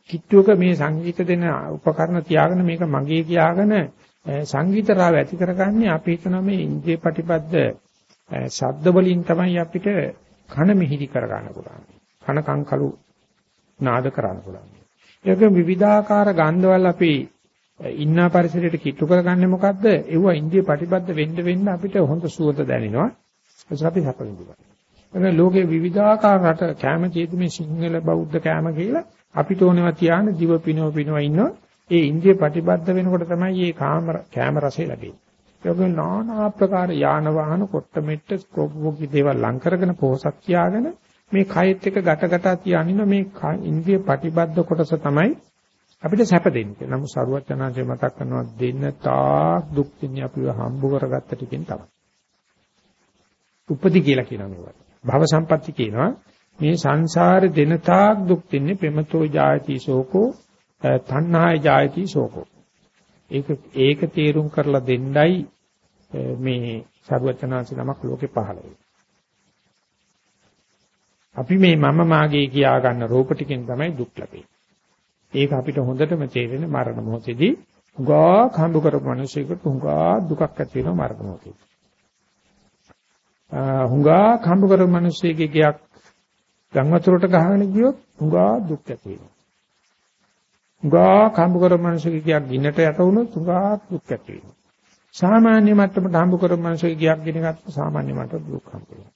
කිට්ටුවක මේ සංගීත දෙන උපකරණ තියාගෙන මේක මගේ කියාගෙන සංගීත රාව ඇති කරගන්නේ අපි හිතන මේ ඉන්ද්‍රිය ප්‍රතිපද ශබ්ද වලින් තමයි අපිට කන මිහිරි කරගන්න පුළුවන්. කන කංකලු නාද කරන්න පුළුවන්. ඒක විවිධාකාර ගන්ධවල අපි ඉන්න පරිසරයට කිට්ටු කරගන්නේ මොකද්ද? ඒව ඉන්දිය ප්‍රතිබද්ධ වෙන්න වෙන්න අපිට හොඳ සුවඳ දැනෙනවා. ඒක අපි සැප විඳිනවා. එතන ලෝකේ විවිධාකාර රට කැම චේතු මේ සිංහල බෞද්ධ කැම කියලා අපිට ඕනෙවා තියාන දිව පිනව පිනව ඉන්නවා. ඒ ඉන්දිය ප්‍රතිබද්ධ වෙනකොට තමයි මේ කාම කැම රසය ලැබෙන්නේ. ඒක নানা ආකාර යාන වාහන කොට්ට මෙට්ට ස්කෝප් වගේ දේවල් ලං කරගෙන පොහසත් කියාගෙන මේ කයෙත් එක ගැට ගැට තියානින මේ ඉන්ද්‍රිය ප්‍රතිබද්ධ කොටස තමයි අපිට සැප දෙන්නේ. නමුත් සරුවචනාංශය මතක් කරනවා දෙන්න තාක් දුක් තින්නේ අපිව හම්බ කරගත්ත ටිකෙන් තමයි. උපදි කියලා කියනවා මේවා. භව සම්පatti කියනවා මේ සංසාරේ දෙන තාක් දුක් තින්නේ ප්‍රමතෝ ජායති සෝකෝ තණ්හාය ජායති සෝකෝ. ඒක ඒක තේරුම් කරලා දෙන්නයි මේ සරුවචනාංශ නමක් ලෝකේ පහළ වෙන්නේ. අපි මේ මම මාගේ කියා ගන්න රූප ටිකෙන් තමයි දුක් ලැබෙන්නේ. ඒක අපිට හොඳටම තේරෙන මරණ මොහොතේදී හුඟා කඳු කරපු මිනිසෙකුට හුඟා දුකක් ඇති වෙනවා මරණ මොහොතේදී. හුඟා කඳු කරපු මිනිසෙකගේ ගයක් ගම් වතුරට ගහගෙන ගියොත් හුඟා දුක් ඇති වෙනවා. හුඟා කඳු කරපු මිනිසෙකගේ ගයක් ගින්නට යට වුණොත් හුඟා දුක් ඇති වෙනවා. සාමාන්‍ය මට්ටමට හම්බ කරපු මිනිසෙකගේ ගයක් ගෙන ගත්තොත් සාමාන්‍ය මට්ටමට දුක් හම්බ වෙනවා.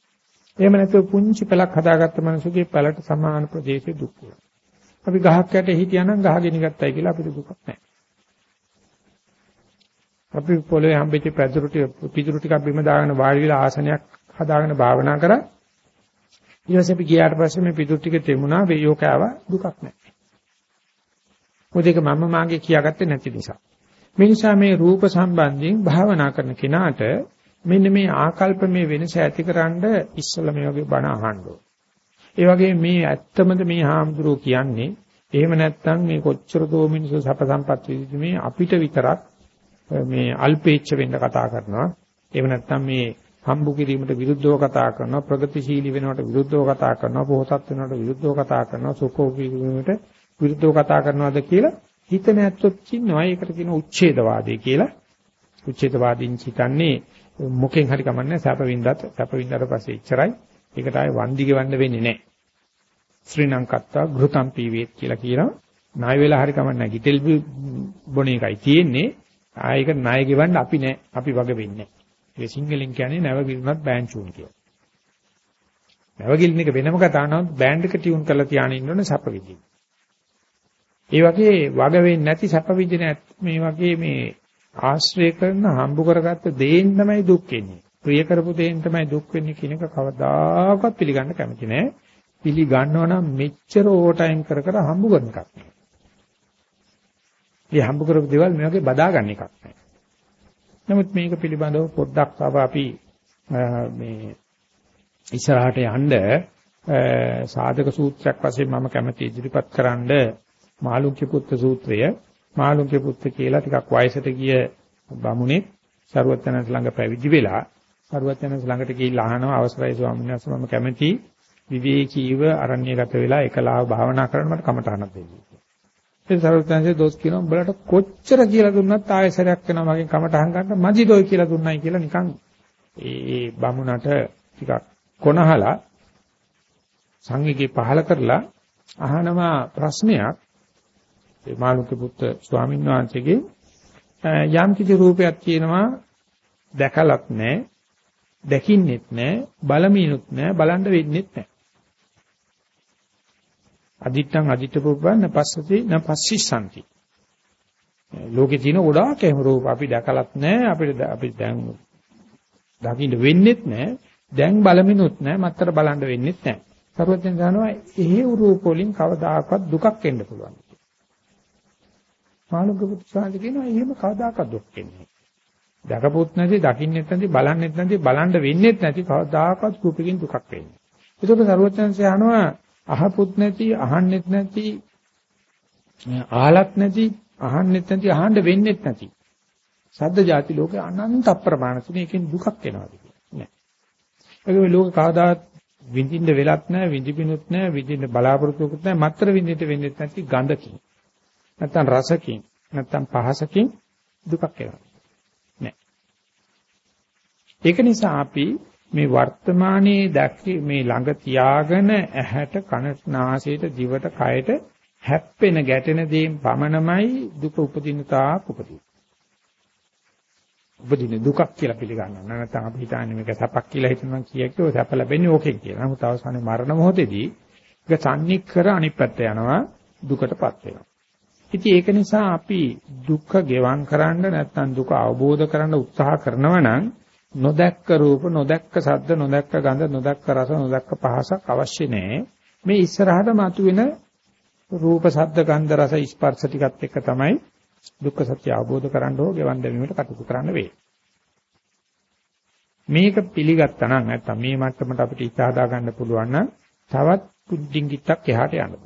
එහෙම නැත්නම් පුංචි පළක් හදාගත්ත මිනිසුගේ පළට සමාන ප්‍රදේශයේ දුක් වෙනවා. අපි ගහක් යට හිටියානම් ගහ ගෙන ගත්තයි කියලා අපිට දුකක් නැහැ. අපි පොළවේ හම්බෙච්ච පැදුරු ටික පිදුරු ටිකක් බිම දාගෙන වාඩි වෙලා ආසනයක් හදාගෙන භාවනා කරා. ඊට පස්සේ අපි ගියාට පස්සේ මේ පිදුරු ටික තෙමුණා වේයෝකාව දුකක් නැහැ. මොකද ඒක මම මාගේ කියාගත්තේ නැති නිසා. මේ නිසා මේ රූප සම්බන්ධයෙන් භාවනා කරන කෙනාට මෙන්න මේ ආකල්ප මේ වෙනස ඇතිකරනද ඉස්සල මේ වගේ බණ අහන්න ඒ වගේ මේ ඇත්තමද මේ හාමුදුරුවෝ කියන්නේ එහෙම නැත්නම් මේ කොච්චර දෝ මිනිස්සු සැප සම්පත් විදිහට මේ අපිට විතරක් මේ අල්පේච්ඡ වෙන්න කතා කරනවා. එහෙම නැත්නම් මේ හම්බු කිරීමට විරුද්ධව කතා කරනවා ප්‍රගතිශීලී වෙනවට විරුද්ධව කතා කරනවා පොහොසත් වෙනවට විරුද්ධව කතා කරනවා සුඛෝපීවීමට විරුද්ධව කතා කරනවාද කියලා හිතන ඇත්තොත් ඉන්නවා. ඒකට කියන උච්ඡේදවාදය කියලා. උච්ඡේදවාදීන් හිතන්නේ මොකෙන් හරි කමන්නේ සැප වින්දත් සැප වින්දාට පස්සේ ඉච්චරයි. ඒකට ආයේ වන්දි ගෙවන්න වෙන්නේ නැහැ. ශ්‍රී ලංකත්තා ගෘතම් පීවේත් කියලා කියනවා. ණය වෙලා හරි කමන්නේ ගිතෙල් බොන එකයි තියෙන්නේ. ආයෙක ණය ගෙවන්න අපි නැහැ. අපි වග වෙන්නේ නැහැ. ඒ සිංහලෙන් කියන්නේ නැව ගිරුණත් බෑන්චුන් කියලා. නැව ගිලින එක වෙනම කතාවක් නමුත් බෑන්ඩ් එක ටියුන් කරලා තියාගෙන ඉන්න ඕනේ සැප විදිහට. ඒ වගේ වග වෙන්නේ නැති සැප විදිහට මේ වගේ මේ ආශ්‍රය කරන හම්බ කරගත්ත දේෙන් තමයි දුක් වෙන්නේ. ප්‍රිය කරපු දේෙන් තමයි දුක් වෙන්නේ කියන එක කවදාකවත් පිළිගන්න කැමති නෑ. පිළිගන්නව නම් මෙච්චර ඕවර් ටයිම් කර කර හම්බ කරන එකක් නෙවෙයි. මේ හම්බ කරපු දේවල් මේ වගේ බදා ගන්න එකක් නෑ. නමුත් මේක පිළිබඳව පොඩ්ඩක් තව අපි මේ ඉස්සරහට යන්න සාධක සූත්‍රයක් වශයෙන් මම කැමති ඉදිරිපත් කරන්න මාළුක්‍ය පුත්‍ර සූත්‍රය මාළුන්ගේ පුත්ත කියලා ටිකක් වයසට ගිය බමුණෙක් සරුවචනන්ස ළඟ පැවිදි වෙලා සරුවචනන්ස ළඟට ගිහිල්ලා අහනවා අවසරයි ස්වාමීන් වහන්සේ මම කැමති විවේකීව අරණ්‍යගත වෙලා එකලාව භාවනා කරන්න මට කමටහනක් දෙන්න. ඒ සරුවචනන්සේ දොස් කියනවා උඹලට කොච්චර කියලා දුන්නත් ආයෙසරයක් වෙනවා මගෙන් කමටහන් ගන්න මදි දොයි කියලා දුන්නයි කියලා නිකන් ඒ බමුණට ටිකක් කොනහලා සංඝගේ පහල කරලා අහනවා ප්‍රශ්නයක් ඒ මාළුක්‍ය පුත්ත ස්වාමීන් වහන්සේගේ යම් කිසි රූපයක් තියෙනවා දැකලත් නැහැ දැකින්නෙත් නැහැ බලමිනුත් නැහැ බලන්න වෙන්නෙත් නැහැ අදිත්තං අදිත්ත පුබ්බන් පස්සති නපස්සිසanti. ලෝකේ තියෙන ගොඩාක් එහෙම රූප අපි දැකලත් නැහැ අපිට අපි දැන් දකින්න වෙන්නෙත් නැහැ දැන් බලමිනුත් නැහැ මත්තර බලන්න වෙන්නෙත් නැහැ. සර්වඥයන් දන්නවා එහෙ රූප වලින් කවදාකවත් දුකක් එන්න පුළුවන්. මාළුක පුත්‍රයන්ට කියනවා එහෙම කවදාකවත් දුක් එන්නේ දැකපොත් නැති, දකින්නෙත් නැති, බලන්නෙත් නැති, බලන්න වෙන්නෙත් නැති කවදාකවත් රූපකින් දුකක් වෙන්නේ. ඒකෝට සර්වඥයන්සේ අහනවා අහපොත් නැති, අහන්නෙත් නැති, අහලත් නැති, අහන්නෙත් නැති, අහන්න වෙන්නෙත් නැති. සද්ද જાති ලෝකේ අනන්ත අප්‍රමාණ තුනේ එකෙන් දුකක් එනවාද නෑ. ඒක මේ ලෝක කවදාත් විඳින්න වෙලත් නැහැ, විඳිපිනුත් නැහැ, විඳින්න බලාපොරොත්තුකුත් නැහැ, මත්තර විඳින්න වෙන්නේ නැති ගඳකින්. නැත්තම් රසකින්, නැත්තම් පහසකින් දුකක් එනවා. ඒක නිසා අපි මේ වර්තමානයේ දැක්කේ මේ ළඟ තියාගෙන ඇහැට කනට නාසයට දිවට කයට හැප්පෙන ගැටෙන දේන් පමණමයි දුක උපදින තාක් උපදින. උපදින දුකක් කියලා පිළිගන්නවා. නැත්නම් අපි හිතන්නේ මේක සැපක් කියලා හිතනවා කියකෝ සැප ලැබෙන්නේ ඕකෙන් කියලා. නමුත් අවසානයේ මරණ මොහොතේදී ඒක සම්නික්කර අනිත් පැත්ත යනවා දුකටපත් වෙනවා. ඉතින් ඒක නිසා අපි දුක්ඛ ගෙවම් කරන්න නැත්නම් දුක අවබෝධ කරන්න උත්සාහ කරනවා නම් නොදැක්ක රූප, නොදැක්ක ශබ්ද, නොදැක්ක ගන්ධ, නොදැක්ක රස, නොදැක්ක පහසක් අවශ්‍ය නැහැ. මේ ඉස්සරහට මතුවෙන රූප, ශබ්ද, ගන්ධ, රස, ස්පර්ශ ටිකත් එක්ක තමයි දුක්ඛ සත්‍ය අවබෝධ කරගන්න ඕ ගෙවන් දැමීමට කටයුතු කරන්න වෙයි. මේක පිළිගත්තා නම් නැත්තම් මේ මට්ටමට අපිට ඉස්ස හදා ගන්න පුළුවන් නම් තවත් පුඩ්ඩින්ගිත්තක් එහාට යන්න.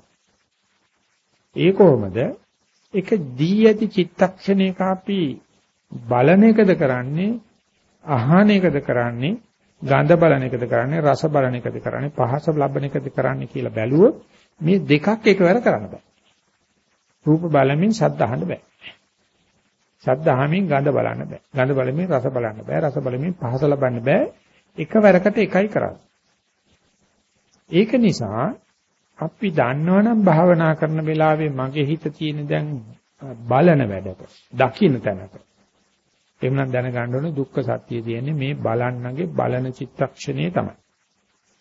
ඒ කොහොමද? ඒක දී ඇති චිත්තක්ෂණයක අපි බලන එකද කරන්නේ අහන එකද කරන්නේ ගඳ බලන එකද කරන්නේ රස බලන එකද කරන්නේ පහස ලබන එකද කරන්නේ කියලා බැලුවොත් මේ දෙකක් එකවර කරන්න බෑ. රූප බලමින් ශබ්ද අහන්න බෑ. ශබ්ද අහමින් ගඳ බලන්න බෑ. ගඳ බලමින් රස බලන්න බෑ. රස බලමින් පහස ලබන්න බෑ. එකවරකට එකයි කරන්නේ. ඒක නිසා අපි දන්නවනම් භාවනා කරන වෙලාවේ මගේ හිත තියෙන දැන් බලන වැඩක, දකින්න තැනක. එහෙමනම් දැනගන්න ඕනේ දුක්ඛ සත්‍ය තියෙන්නේ මේ බලන්නගේ බලන චිත්තක්ෂණයේ තමයි.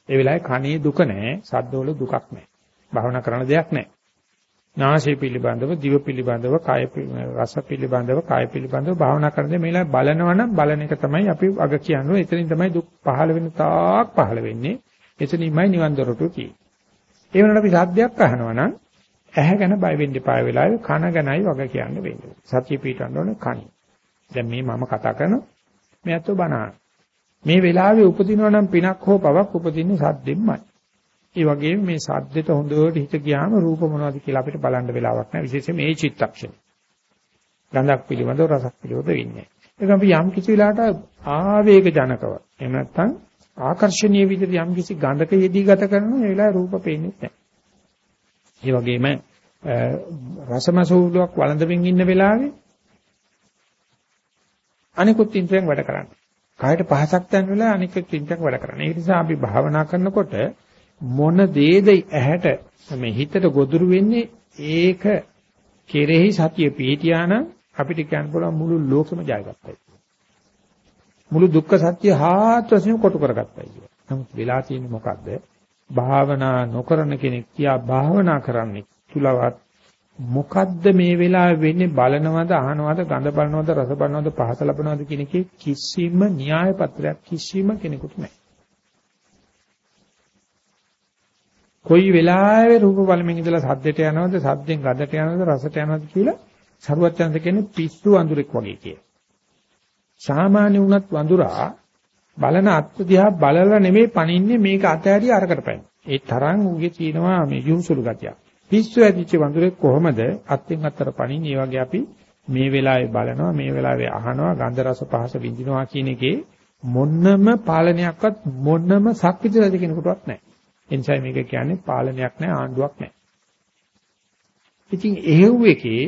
ඒ වෙලාවේ කනේ දුක නැහැ, සද්දවල දුකක් නැහැ. භාවනා කරන දෙයක් නැහැ. නාසය පිළිබඳව, දිව පිළිබඳව, කය රස පිළිබඳව, කය පිළිබඳව භාවනා කරන දේ මේලා බලනවනම් බලන එක තමයි අපි අග කියන්නේ. එතනින් තමයි දුක් පහළ වෙන තාක් පහළ වෙන්නේ. එතනින්මයි නිවන් දොරටු තියෙන්නේ. ඒ වෙනකොට අපි සාධ්‍යයක් අහනවා නම් ඇහැ ගැන බය වෙන්න එපා වෙලාවේ කන ගැනයි වග කියන්න වෙන්නේ. සතිය පිටවන්න ඕනේ කනේ. දැන් මේ මම කතා කරනවා මේ අතෝ බනහන. මේ වෙලාවේ උපදිනවා නම් පිනක් හෝ පවක් උපදින්නේ සද්දෙන්මයි. ඒ වගේම මේ සද්දෙට හොඳට හිත ගියාම රූප මොනවද කියලා අපිට බලන්න වෙලාවක් නැහැ. විශේෂයෙන් මේ චිත්තක්ෂණ. ගඳක් පිළිබඳව රසක් පිළිබඳව වෙන්නේ. ඒක අපි යම් කිසි වෙලාවට ආවේග ජනකව. එහෙම නැත්නම් ආකර්ෂණීය විදිහට යම් කිසි ගඳක යෙදී ගත කරනවා ඒ වෙලාවේ රූප පේන්නේ නැහැ. ඒ වගේම රසමසූලුවක් වළඳමින් ඉන්න වෙලාවේ අනිකුත් ඉන්ද්‍රියන් වැඩ කරන්නේ. කායට පහසක් දැන් වෙලා අනිකුත් ඉන්ද්‍රියක් වැඩ කරන්නේ. ඒ නිසා අපි භාවනා කරනකොට මොන දේද ඇහැට මේ හිතට ගොදුරු වෙන්නේ ඒක කෙරෙහි සතිය පිහිටියානම් අපිට කියන්න පුළුවන් මුළු ලෝකෙම ජයගත්තයි. මුළු දුක්ඛ සත්‍ය හාත්වසින් කොටු කරගත්තයි කියලා. නමුත් වෙලා තියෙන්නේ මොකද්ද? භාවනා නොකරන කෙනෙක් කියා භාවනා කරන්නේ තුලවත් මොකද්ද මේ වෙලාවේ වෙන්නේ බලනවද අහනවද ගඳ බලනවද රස බලනවද පහස ලබනවද කියන එකේ කිසිම න්‍යාය පත්‍රයක් කිසිම කෙනෙකුට නැහැ. කොයි වෙලාවෙ රූප බලමින් ඉඳලා සද්දෙට යනවද සද්දෙන් ගඳට යනවද රසට යනවද කියලා සරුවත් යනද කියන්නේ පිස්සු වඳුරෙක් වගේ කියලා. සාමාන්‍ය වුණත් වඳුරා බලන අත් දිහා බලලා නෙමෙයි පණින්නේ මේක අතහැරිය අරකට පැන. ඒ තරම් ඌගේ තියෙනවා මේ යොහුසුළු ගතියක්. පිස්සු ඇදිච්ච වඳුරෙක් කොහොමද අත්ෙන් අත්තර පණින් ඒ වගේ අපි මේ වෙලාවේ බලනවා මේ වෙලාවේ අහනවා ගන්ධ රස පහස විඳිනවා කියන එකේ මොන්නම පාලනයක්වත් මොන්නම සක්විති රජ කෙනෙකුටවත් නැහැ. එනිසා මේක කියන්නේ පාලනයක් නැහැ ආණ්ඩුවක් නැහැ. ඉතින් එහෙව් එකේ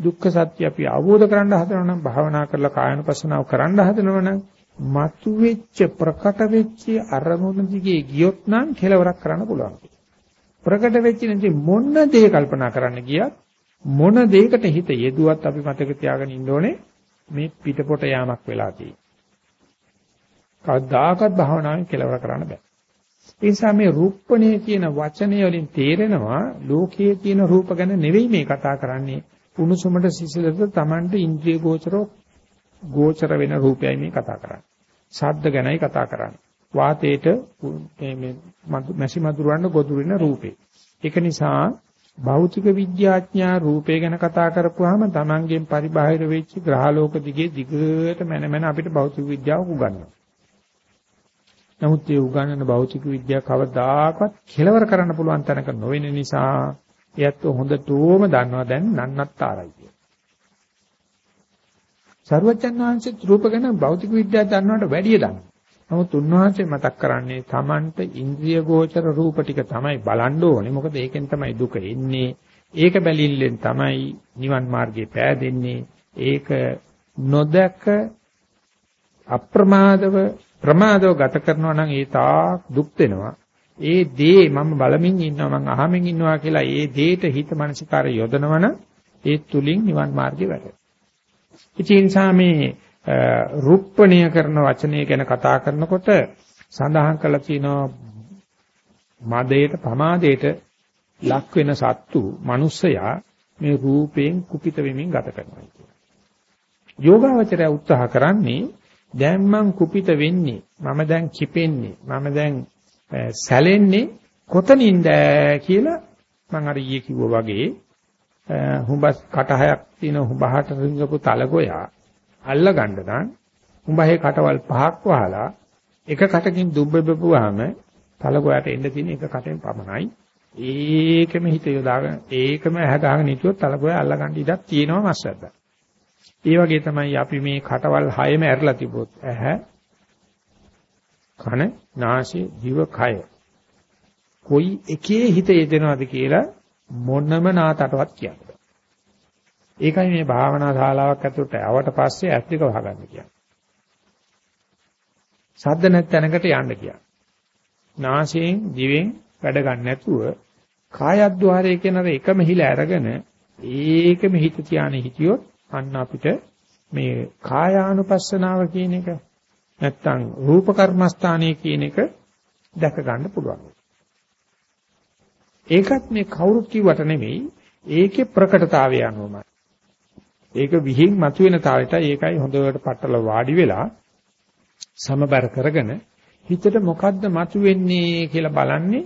දුක්ඛ සත්‍ය අපි අවබෝධ කරගන්න හදනවා නම් භාවනා කරලා කායනුපස්සනාව කරන්න හදනවා නම් මතුවෙච්ච ප්‍රකට වෙච්ච අරමුණ දිගේ ගියොත් නම් කෙලවරක් කරන්න පුළුවන්. ප්‍රකට වෙච්ච නැති මොන දේ කල්පනා කරන්න ගියත් මොන දෙයකට හිත යෙදුවත් අපි මතක තියාගෙන ඉන්න ඕනේ මේ පිටපොට යාමක් වෙලා තියෙන්නේ. කවදාකවත් භාවනාවෙන් කෙලවර කරන්න බෑ. ඒ නිසා මේ රූපණේ කියන වචනය වලින් තේරෙනවා ලෝකයේ තියෙන රූප ගැන නෙවෙයි මේ කතා කරන්නේ. උණුසුමට සිසිලට Tamanට ඉන්ද්‍රිය ගෝචරෝ ගෝචර වෙන රූපයයි මේ කතා කරන්නේ. ශබ්ද ගැනයි කතා කරන්නේ. වාතයට මේ මැසි මදුරවන්න ගොදුරින රූපේ. ඒක නිසා භෞතික විද්‍යාඥයා රූපය ගැන කතා කරපුවාම Tamanගෙන් පරිබාහිර වෙච්ච ග්‍රහලෝක දිගේ දිගට මැන මැන අපිට භෞතික විද්‍යාව උගන්වනවා. නමුත් ඒ උගන්වන භෞතික විද්‍යාව කවදාකවත් කෙලවර කරන්න පුළුවන් තැනක නොවෙන නිසා එයත් හොඳටම දන්නවා දැන් නන්නත්තරයි කිය. සර්වඥාන් වහන්සේ රූප ගැන භෞතික විද්‍යාව දන්නවට වැඩිය දන්නවා. නමුත් උන්වහන්සේ මතක් කරන්නේ Tamanට ඉන්ද්‍රිය ගෝචර රූප ටික තමයි බලන්න ඕනේ. මොකද ඒකෙන් තමයි දුක එන්නේ. ඒක බැලිල්ලෙන් තමයි නිවන් මාර්ගේ පෑදෙන්නේ. ඒක නොදක අප්‍රමාදව ප්‍රමාදව ගත කරනවා නම් ඒ තාක් දුක් වෙනවා. ඒ දේ මම බලමින් ඉන්නවා මම අහමින් ඉන්නවා කියලා ඒ දේට හිත මනසිකාරය යොදනවන ඒ තුලින් නිවන් මාර්ගේ වැටෙනවා. ඉතින් මේ රුප්පණීය කරන වචනය ගැන කතා කරනකොට සඳහන් කරලා තියෙනවා මදයට පමාදයට ලක් වෙන සත්තු මිනිස්සයා මේ රූපයෙන් කුපිත වෙමින් ගත කරනවා කියලා. යෝගාවචරය උත්සාහ කරන්නේ දැන් මං කුපිත වෙන්නේ මම දැන් කිපෙන්නේ මම දැන් සැලෙන්නේ කොතනින්ද කියලා මං අර ඊයේ කිව්වා වගේ. හුඹස් කටහයක් තියෙන හුඹහට රිංගපු තලගොයා අල්ල ගන්න නම් හුඹහේ කටවල් පහක් වහලා එක කටකින් දුබ්බ බෙපුවාම තලගොයාට එන්න තියෙන එක කටෙන් පමණයි. ඒකෙම හිත යොදාගෙන ඒකම ඇහ ගහගෙන හිටියොත් තලගොයා අල්ල ගන්න ඉඩක් තියෙනවා මස්සද්දා. ඒ වගේ තමයි අපි මේ කටවල් හයම ඇරලා තිබොත් ඇහැ කන නාසය දිව කය කොයි එකේ හිත යෙදෙනවද කියලා මොනම නාතටවත් කියන්නේ. ඒකයි මේ භාවනා ශාලාවක් ඇතුළට ආවට පස්සේ ඇස් දෙක වහගන්න කියන්නේ. සද්ද නැත්ැනකට යන්න කියන්නේ. නාසයෙන් දිවෙන් වැඩ ගන්න නැතුව කායද්්වාරයේ කියන එකම හිල අරගෙන ඒකම හිත තියානේ හිටියොත් අන්න අපිට මේ කායානුපස්සනාව කියන එක නැත්තම් රූප කර්මස්ථානයේ කියන එක දැක ගන්න පුළුවන්. ඒකත් මේ කවුරුත් කිව්වට නෙමෙයි ඒකේ ප්‍රකටතාවය අනුවමයි. ඒක විහිං මතුවෙන තාලෙට ඒකයි හොඳට පట్టල වාඩි වෙලා සමබර කරගෙන හිතට මොකද්ද මතුවෙන්නේ කියලා බලන්නේ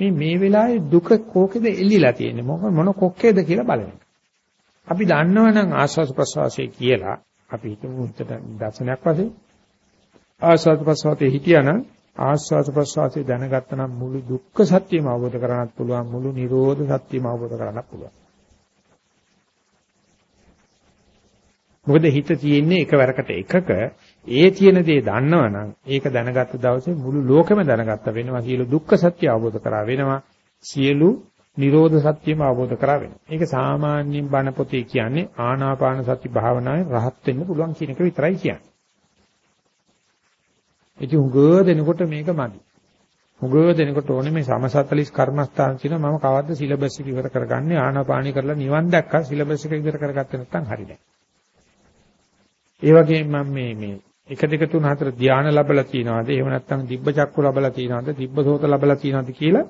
මේ මේ වෙලාවේ දුක කෝකේද එල්ලිලා තියෙන්නේ මොන කොක්කේද කියලා බලන්න. අපි දන්නවනම් ආස්වාද ප්‍රසවාසය කියලා අපි හිතමු උත්තර දර්ශනයක් වශයෙන් ආස්වාද ප්‍රසවාසයේ හිටියානම් ආස්වාද ප්‍රසවාසයේ දැනගත්තනම් මුළු දුක්ඛ සත්‍යම අවබෝධ කරගන්නත් පුළුවන් මුළු නිරෝධ සත්‍යම අවබෝධ කරගන්නත් පුළුවන්. මොකද හිත තියෙන්නේ එකවරකට එකක ඒ තියෙන දේ දන්නවනම් ඒක දැනගත්ත දවසේ මුළු ලෝකෙම දැනගත්ත වෙනවා කියලා දුක්ඛ සත්‍ය අවබෝධ කරා වෙනවා සියලු නිරෝධ සත්‍යම අවබෝධ කරා වෙනවා. ඒක සාමාන්‍යයෙන් බණ පොතේ කියන්නේ ආනාපාන සති භාවනාවේ රහත් වෙන්න පුළුවන් කියන එක විතරයි කියන්නේ. ඒක උගව දෙනකොට මේක මදි. උගව දෙනකොට ඕනේ මේ සම 40 කර්මස්ථාන කියන මම කවද්ද සිලබස් එක ඉවර කරගන්නේ ආනාපානි කරලා නිවන් දැක්කා සිලබස් එක ඉවර කරගත්තේ නැත්නම් හරියන්නේ. ඒ වගේම මම මේ මේ 1 2 3 4 ධානය ලැබලා තියනවාද එහෙම නැත්නම් දිබ්බ චක්කු ලැබලා තියනවාද දිබ්බ සෝත ලැබලා තියනවාද කියලා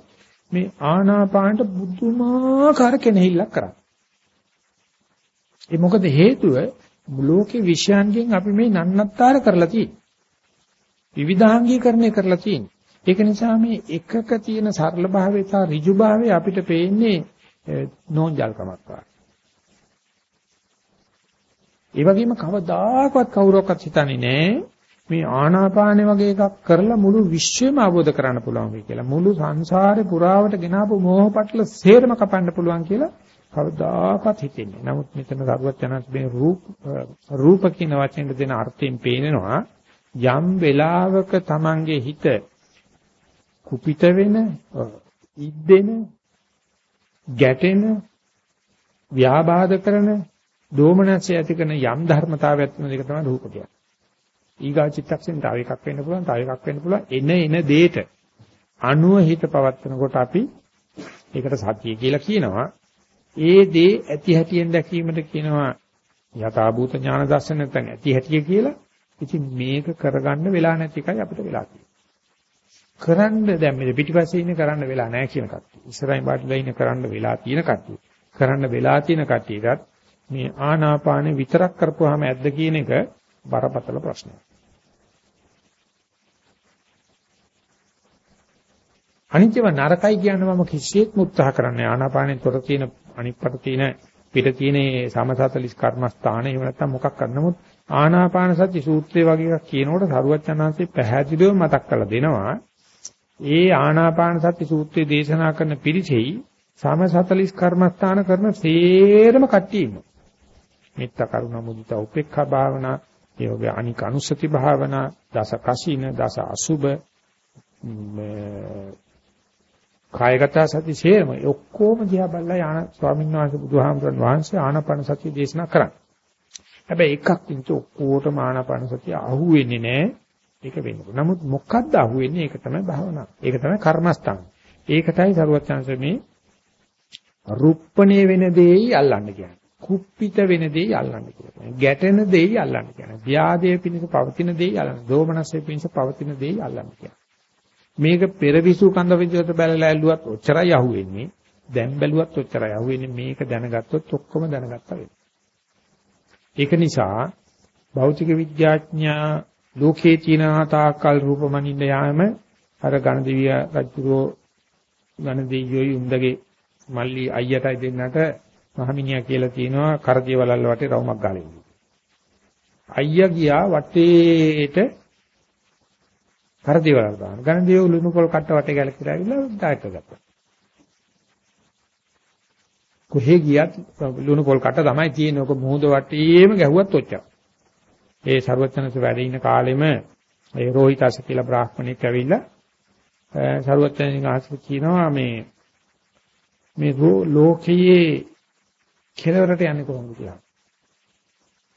මේ ආනාපානට බුදුමාකාර කෙනෙහිල්ලක් කරා. ඒ මොකද හේතුව ලෝකේ විශ්යන්ගෙන් අපි මේ නන්නත්තර කරලා තියෙන්නේ. විවිධාංගීකරණය කරලා තියෙන්නේ. ඒක නිසා මේ එකක තියෙන සරල භාවය සහ ඍජු භාවය අපිට පේන්නේ නෝන්ජල්කමක් වගේ. ඒ වගේම කවදාකවත් කවුරක්වත් හිතන්නේ නැහැ මේ ආනාපානෙ වගේ එකක් කරලා මුළු විශ්වයම අවබෝධ කරගන්න පුළුවන් වෙයි කියලා. මුළු සංසාරේ පුරාවට ගෙනාවු මෝහපටල සේරම කපන්න පුළුවන් කියලා කවදාකවත් හිතෙන්නේ. නමුත් මෙතන කරුවත් යනත් මේ රූප රූප කියන වචෙන් දෙන අර්ථයෙන් පේනවා යම් වෙලාවක Tamange හිත කුපිත වෙන, ඉද්දෙන, ගැටෙන, ව්‍යාබාධ කරන, දෝමනසය ඇති කරන යම් ධර්මතාවයක් වෙන දෙක තමයි රූප කියන්නේ. ඊගා චිත්තක්ෂණ තව එකක් වෙන්න පුළුවන් තව එකක් වෙන්න පුළුවන්. එන එන දෙයට අනුව හිත පවත්නකොට අපි ඒකට සතිය කියලා කියනවා. ඒ දේ ඇති හැටියෙන් දැකීමට කියනවා යථාභූත ඥාන දර්ශන නැත්නම් ඇති හැටිය කියලා ඉතින් මේක කරගන්න වෙලා නැති එකයි අපිට වෙලා තියෙන්නේ කරන්න දැන් මේ පිටිපස්සේ ඉන්නේ කරන්න වෙලා නැහැ කියන කට්ටිය. ඉස්සරහින් බාටලා ඉන්නේ කරන්න වෙලා තියෙන කට්ටිය. කරන්න වෙලා තියෙන කට්ටියටත් මේ ආනාපානෙ විතරක් කරපුවාම ඇද්ද කියන එක බරපතල ප්‍රශ්නයක්. අනිත්‍යව නරකයි කියන්නේ මම කිසියෙත් උත්සාහ කරන්නේ ආනාපානෙන් තොර තියෙන අනිප්පට තියෙන පිට තියෙන සමසතලිස් කර්මස්ථාන එහෙම නැත්නම් මොකක් කරනමුත් ආනාපාන සති සූත්‍රය වගේ එකක් කියනකොට සරුවචනාංශේ පැහැදිලිව මතක් කරලා දෙනවා ඒ ආනාපාන සති සූත්‍රය දේශනා කරන පිරිසෙයි සමසතලිස් කර්මස්ථාන කරන සේරම කට්ටිය ඉන්නවා මෙත්ත කරුණා මුදිතා උපේක්ඛා භාවනා ඒ වගේ අනික අනුසති භාවනා දස කසින දස අසුබ කායගත සති සේම ඔක්කොම දිහා බලලා යාන ස්වාමීන් වහන්සේ බුදුහාමුදුරන් වහන්සේ ආනාපාන සතිය දේශනා කරන්නේ. හැබැයි එකක් ඉන්න ඔක්කොටම ආනාපාන සතිය අහුවෙන්නේ නැහැ. ඒක වෙන්නේ. නමුත් මොකද්ද අහුවෙන්නේ? ඒක තමයි භාවනාව. ඒක තමයි කර්මස්ථාන. ඒකටයි සරුවත් chance මේ රුප්පණේ වෙන දෙයි අල්ලන්න කියන්නේ. කුප්පිත වෙන දෙයි අල්ලන්න කියන්නේ. ගැටෙන දෙයි අල්ලන්න කියන්නේ. ව්‍යාධයේ පිණිස පවතින දෙයි අල්ලන්න. දෝමනස්සේ පිණිස පවතින දෙයි අල්ලන්න කියන්නේ. මේක පෙරවිසු කඳ විදියට බැලලා ඇල්ලුවත් ඔච්චරයි අහුවෙන්නේ. දැන් බැලුවත් ඔච්චරයි අහුවෙන්නේ. මේක දැනගත්තොත් ඔක්කොම දැනගත්තා වෙනවා. ඒක නිසා භෞතික විද්‍යාඥයා ලෝකේ චීන තාකල් රූපමනින්න යාම අර ගණදිවිය රජුරෝ ගණදිවියෝයි උන්දගේ මල්ලි අයියටයි දෙන්නට මහමිනියා කියලා කියනවා කරදිය වලල්ල වටේ රවුමක් ගාලා ඉන්නේ. අයියා ගියා වටේට කරදිය වලල්ල දාන. ගණදිවිය ලුණු පොල් කට්ට වටේ ගැල කියලා ඇවිල්ලා ඩායට් ගත්තා. කොහේ ගියත් ලුණු පොල් කට තමයි තියෙන්නේ. ඔක මුහුද වටේම ගැහුවත් ඔච්චර. ඒ ਸਰවඥන්ස වැඩ ඉන්න කාලෙම ඒ රෝහිතස කියලා බ්‍රාහ්මණෙක් ඇවිල්ලා ਸਰවඥයන් ආශ්‍රය කියනවා මේ මේ ලෝකයේ කෙලවරට යන්නේ කොහොමද කියලා.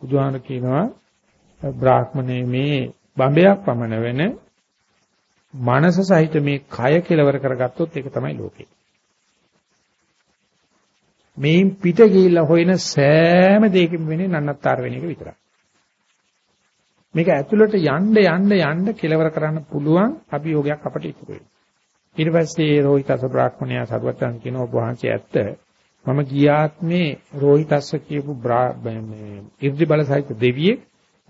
බුදුහාම කියනවා බ්‍රාහ්මණේ මේ බඹයක් පමණ වෙන මනස සහිත මේ කය කෙලවර කරගත්තොත් ඒක තමයි ලෝකේ. මේන් පිට ගිහිල්ලා හොයන සෑම දෙයකින් වෙන්නේ නන්නත්තර වෙන එක විතරයි. මේක ඇතුළට යන්න යන්න යන්න කෙලවර කරන්න පුළුවන් අභියෝගයක් අපිට ඉතුරු වෙනවා. ඊට පස්සේ රෝහිතස බ්‍රාහ්මණයා සරුවචන් කියන ඔබ වහන්සේ ඇත්ත මම ගියාත්මේ රෝහිතස්ස කියපු මේ ඉර්ධි බල සහිත දෙවියෙක්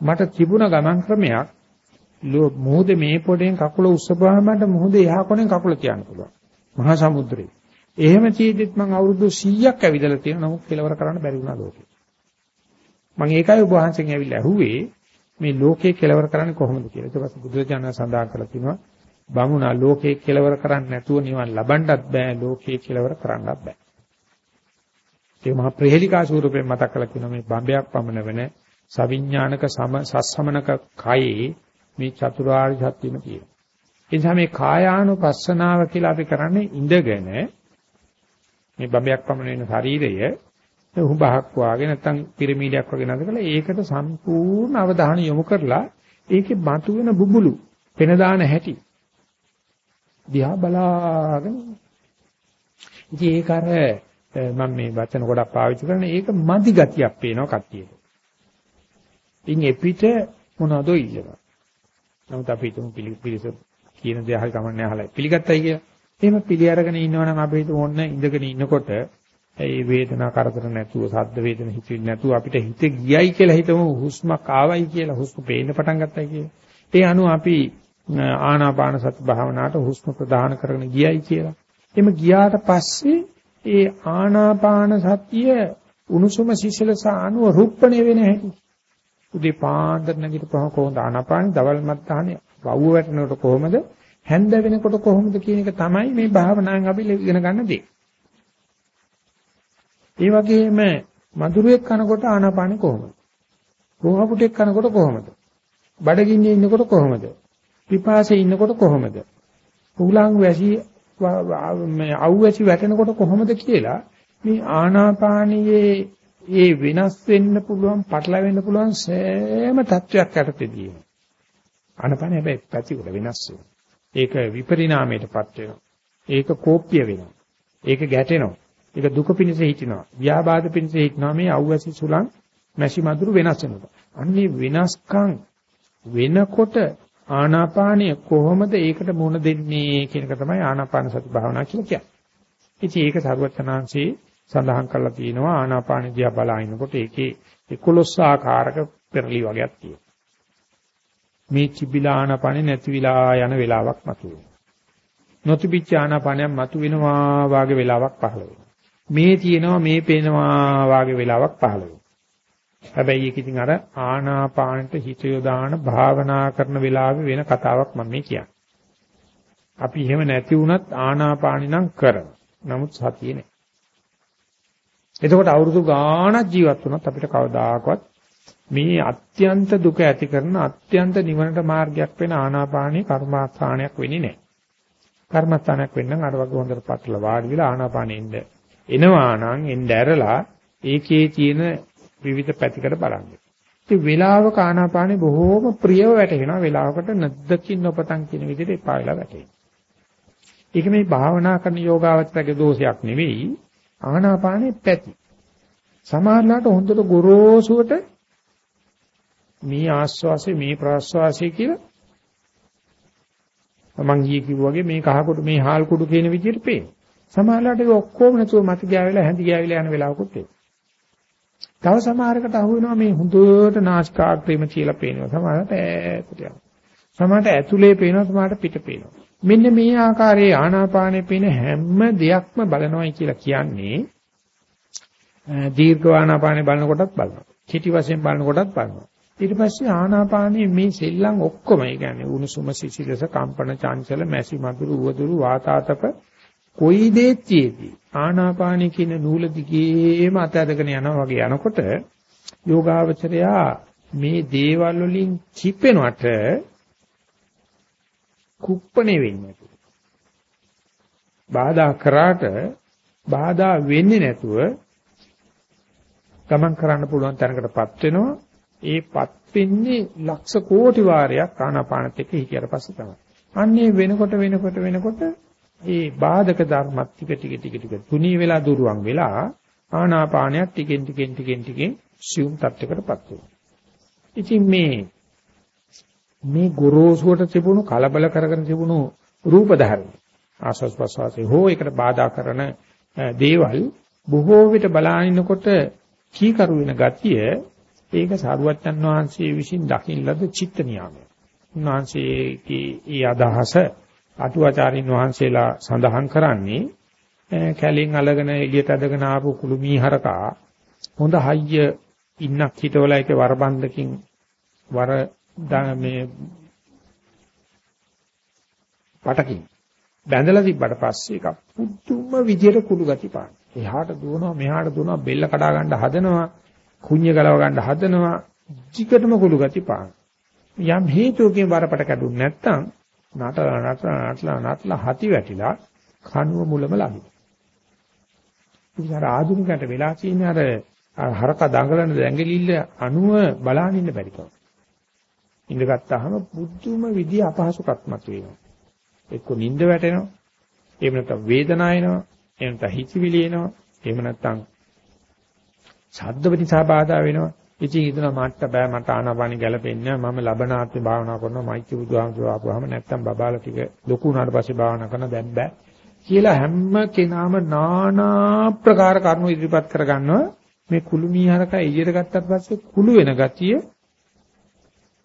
මට තිබුණ ගමන් ක්‍රමයක් මොහොතේ මේ පොඩෙන් කකුල උස්සපුවාම මට මොහොතේ එහා කොනෙන් කකුල තියන්න පුළුවන්. මහා සමුද්‍රේ. එහෙම චීදිත් මම අවුරුදු 100ක් ඇවිදලා තියෙනවා නමුත් කෙලවර කරන්න බැරි වුණා ලෝකේ. මම ඒකයි ඔබ වහන්සේගෙන් ඇවිල්ලා ඇහුවේ මේ ලෝකේ කෙලවර කරන්නේ කොහොමද කියලා. ඊට පස්සේ බුදුරජාණන් සඳහන් කරලා තිනවා බමුණා ලෝකේ කෙලවර කරන්නේ නැතුව නිවන් ලබන්නත් බෑ ලෝකේ කෙලවර කරන්නත් බෑ. ඒ මහා ප්‍රහේලිකා ස්වරූපයෙන් මතක් කරලා කියනවා මේ බම්බයක් පමණ වෙන සවිඥානික සම සස්සමනක කයේ මේ චතුරාර්ය සත්‍යෙම තියෙනවා. ඒ නිසා මේ කායානුපස්සනාව කියලා අපි කරන්නේ ඉඳගෙන මේ බඹයක් පමණ වෙන ශරීරය උහුබහක් වාගේ නැත්නම් පිරමීඩයක් වගේ නේද කියලා ඒකට සම්පූර්ණ අවධානය යොමු කරලා ඒකේ මතුවෙන බුබුලු පෙන දාන හැටි දිහා බලාගෙන ඉතින් ඒක අර මම මේ වචන ගොඩක් පාවිච්චි කරන ඒක මදි ගතියක් පේනවා කට්ටියට. ඉන් එපිට මොනවද ඉල්ලනවා. නමුත් අපි හිතමු පිළිස කියන දේ හරි කමන්නේ අහලා පිළිගත්තයි කියලා. එහෙම පිළි අරගෙන ඉන්නවනම් අපි හිතමු ඔන්න ඉඳගෙන ඉන්නකොට ඒ වේදනා කරදර නැතුව සද්ද වේදන හිතෙන්නේ නැතුව අපිට හිත ගියයි කියලා හිතමු හුස්මක් ආවයි කියලා හුස්ම පේන්න පටන් ගත්තයි කියලා. ඒ අනුව අපි ආනාපාන සති භාවනාවට හුස්ම ප්‍රදාන කරගෙන ගියයි කියලා. එimhe ගියාට පස්සේ ඒ ආනාපාන සතිය උණුසුම සිසිලස අනුව රුප්පණය වෙන හැටි. උදේ පාන්දර නැගිටපුවම කොහොමද ආනාපාන දවල් මත්තානේ වව්ව වැටෙනකොට කොහොමද හැන්ද වෙනකොට කොහොමද කියන එක තමයි මේ භාවනාවෙන් අපි ඉගෙන ගන්න දේ. ඒ වගේම මధుරයක් කනකොට ආනාපානෙ කොහොමද? රෝහපුටෙක් කනකොට කොහොමද? බඩගින්නේ ඉන්නකොට කොහොමද? පිපාසයේ ඉන්නකොට කොහොමද? පුලං වැසි මේ අවුවැසි වැටෙනකොට කොහොමද කියලා මේ ආනාපානියේ ඒ වෙනස් වෙන්න පුළුවන් පටලවෙන්න පුළුවන් සෑම තත්වයක් යටතේදී ආනාපාන හැබැයි පැතිවල වෙනස් වෙනවා. ඒක විපරිණාමයටපත් වෙනවා. ඒක කෝප්‍ය වෙනවා. ඒක ගැටෙනවා. ඒක දුක පිණිස හිටිනවා. ව්‍යාබාධ පිණිස හිටිනවා මේ අවුවැසි සුලං මැසි මදුරු වෙනස් වෙනවා. අන්නේ වෙනස්කම් වෙනකොට ආනාපානිය කොහොමද ඒකට මුණ දෙන්නේ කියන එක තමයි ආනාපාන සති භාවනා කියලා කියන්නේ. ඉතින් ඒක සරුවචනාංශේ සඳහන් කරලා තියෙනවා ආනාපාන දිහා බලනකොට ඒකේ 11 ආකාරක පෙරලි වගේක් තියෙනවා. මේ චිබිලා ආනාපානේ නැති විලා යන වෙලාවක් මතුවෙනවා. නොතිබිච්ච ආනාපානයක් මතුවෙනවා වාගේ වෙලාවක් පහළ වෙනවා. මේ තියෙනවා මේ පේනවා වාගේ වෙලාවක් පහළ වෙනවා. හැබැයි ඒක ඉතින් අර ආනාපානට හිත යොදාන භාවනා කරන වෙලාවේ වෙන කතාවක් මම මේ කියන්නේ. අපි එහෙම නැති වුණත් ආනාපානි නම් කරන. නමුත් සතියේ නෑ. එතකොට අවුරුදු ගාණක් ජීවත් වුණත් අපිට කවදාකවත් මේ අත්‍යන්ත දුක ඇති කරන අත්‍යන්ත නිවනට මාර්ගයක් වෙන ආනාපානී කර්මාස්ථානයක් වෙන්නේ නැහැ. කර්මස්ථානයක් වෙන්න අර වගේ හොඳට පටල වාඩි වෙලා ආනාපානෙ ඉන්න. එනවා නම් එන්න ඇරලා ඒකේ තියෙන විවිධ පැතිකඩ බලන්න. ඉතින් වේලාවක ආනාපානෙ බොහෝම ප්‍රියව වැටෙනවා. වේලාවකට නැද්දකින් නොපතන් කියන විදිහට එපා වෙලා වැටෙනවා. ඒක මේ භාවනා කරන යෝගාවචරගේ දෝෂයක් නෙවෙයි. ආනාපානෙ පැති. සමහරලාට හොඳට ගොරෝසුවට මේ ආස්වාසේ මේ ප්‍රාස්වාසේ කියලා මම ගියේ කිව්වා වගේ මේ කහකොඩු මේ හාල් කුඩු කියන විදිහට පේන. සමහරලාට ඒක ඔක්කොම නැතුව මත ගෑවිලා හැඳි ගෑවිලා යන වෙලාවකුත් ඒ. තව සමහරකට අහු වෙනවා මේ හොඳට නාසිකාග්‍රේම කියලා පේනවා. සමහරට ඈතට යනවා. සමහරට ඇතුලේ පේනවා සමහරට පිට පේනවා. මෙන්න මේ ආකාරයේ ආනාපානෙ පේන හැම දෙයක්ම බලනවායි කියලා කියන්නේ දීර්ඝ ආනාපානෙ බලනකොටත් බලනවා. කෙටි වශයෙන් බලනකොටත් බලනවා. ඊට පස්සේ ආනාපානයේ මේ සෙල්ලම් ඔක්කොම ඒ කියන්නේ උණුසුම සිසිලස කම්පන චංචල මැසි මදුරු උවදුරු වාතාතප කොයි දෙච්චේදී ආනාපානී කියන නූල දිගේම අත ඇදගෙන යනවා වගේ යනකොට යෝගාවචරයා මේ දේවල් වලින් කිපෙනවට කුප්පණේ වෙන්නේ බාධා කරාට බාධා වෙන්නේ නැතුව ගමන් කරන්න පුළුවන් තැනකටපත් වෙනවා. ඒපත් වෙන්නේ ලක්ෂ කෝටි වාරයක් ආනාපානත් එක්ක හිටියට පස්සේ තමයි. අන්නේ වෙනකොට වෙනකොට වෙනකොට ඒ බාධක ධර්මත් ටික ටික ටික ටික තුනී වෙලා දුරවන් වෙලා ආනාපානයත් ටිකෙන් ටිකෙන් ටිකෙන් ටිකෙන් සියුම් තත්යකටපත් වෙනවා. ඉතින් මේ මේ ගොරෝසුවට තිබුණු කලබල කරගෙන තිබුණු රූප ධර්ම ආස්වාස් ප්‍රසවාසයේ හෝ එකට බාධා කරන දේවල් බොහෝ විට බලානිනකොට කීකරු වෙන ගතිය ඒක සාරුවච්චන් වහන්සේ විසින් දකින්න ලද චිත්ත නියාමය. උන්වහන්සේගේ ඒ අදහස අටුවාචාරින් වහන්සේලා සඳහන් කරන්නේ කැලෙන් අලගෙන එළියට අදගෙන ආපු කුළු මීහරකා හොඳ හයිය ඉන්නක් හිටවලා ඒක වරබන්දකින් වර මේ පටකින් බැඳලා තිබ්බට පස්සේ ඒක පුදුම විදියට කුළු ගති පාන. එහාට දුවනවා මෙහාට දුවනවා බෙල්ල කඩා ගන්න හදනවා කුඤ්ඤ ගලව ගන්න හදනවා ටිකටම කුළු ගති පාන. යම් හේතුවකින් වරපට කැඩුන්නේ නැත්නම් නටලා නටලා නටලා නටලා හති වැටිලා කනුව මුලම ළඟින්. ඉතින් ආධුනිකයට වෙලා තියෙන අර හරක දඟලන දැඟලිල්ල අණුව බලන් ඉන්න බැරි කම. ඉඳගත්තාම බුද්ධුම විදිය අපහසුකක් මතුවෙනවා. එක්ක නිින්ද වැටෙනවා. එහෙම නැත්නම් වේදනාව එනවා. එහෙම නැත්නම් හිතවිලි එනවා. එහෙම නැත්නම් ශබ්ද නිසා බාධා වෙනවා. ඉතින් හිතන මට බෑ මට ආනාපානි ගැලපෙන්නේ මම ලබනාත්මේ භාවනා කරනවා මෛත්‍රී බුදුහාමුදුරුවෝ ආපුවාම නැත්තම් බබාලා ටික ලොකු වුණාට පස්සේ භාවනා කරන දැන් බෑ. කියලා හැම කෙනාම নানা ප්‍රකාර කරුණු ඉදිරිපත් කරගන්නවා. මේ කුළු මීහරක එළියට ගත්තට පස්සේ කුළු වෙන ගතිය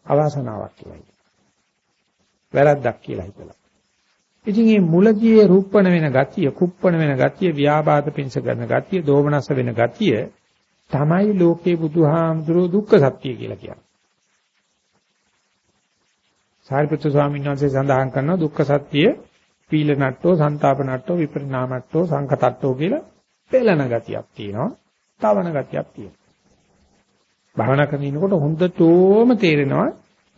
අවාසනාවක් කියලා වැරද්දක් කියලා හිතලා ඉතින් මේ මුලදී රූපණ වෙන ගතිය කුප්පණ වෙන ගතිය ව්‍යාපාද පිංස කරන ගතිය දෝමනස වෙන ගතිය තමයි ලෝකේ බුදුහාමුදුරුවෝ දුක්ඛ සත්‍ය කියලා කියන්නේ. සාරිපුත්‍ර ස්වාමීන් වහන්සේ සඳහන් කරනවා දුක්ඛ සත්‍ය පීල නට්ටෝ, සන්තාප නට්ටෝ, විපරිණාමට්ටෝ, සංකතට්ටෝ කියලා පෙළන ගතියක් තියෙනවා. තවන ගතියක් තියෙනවා. භාවනා කරනකොට හොඳටම තේරෙනවා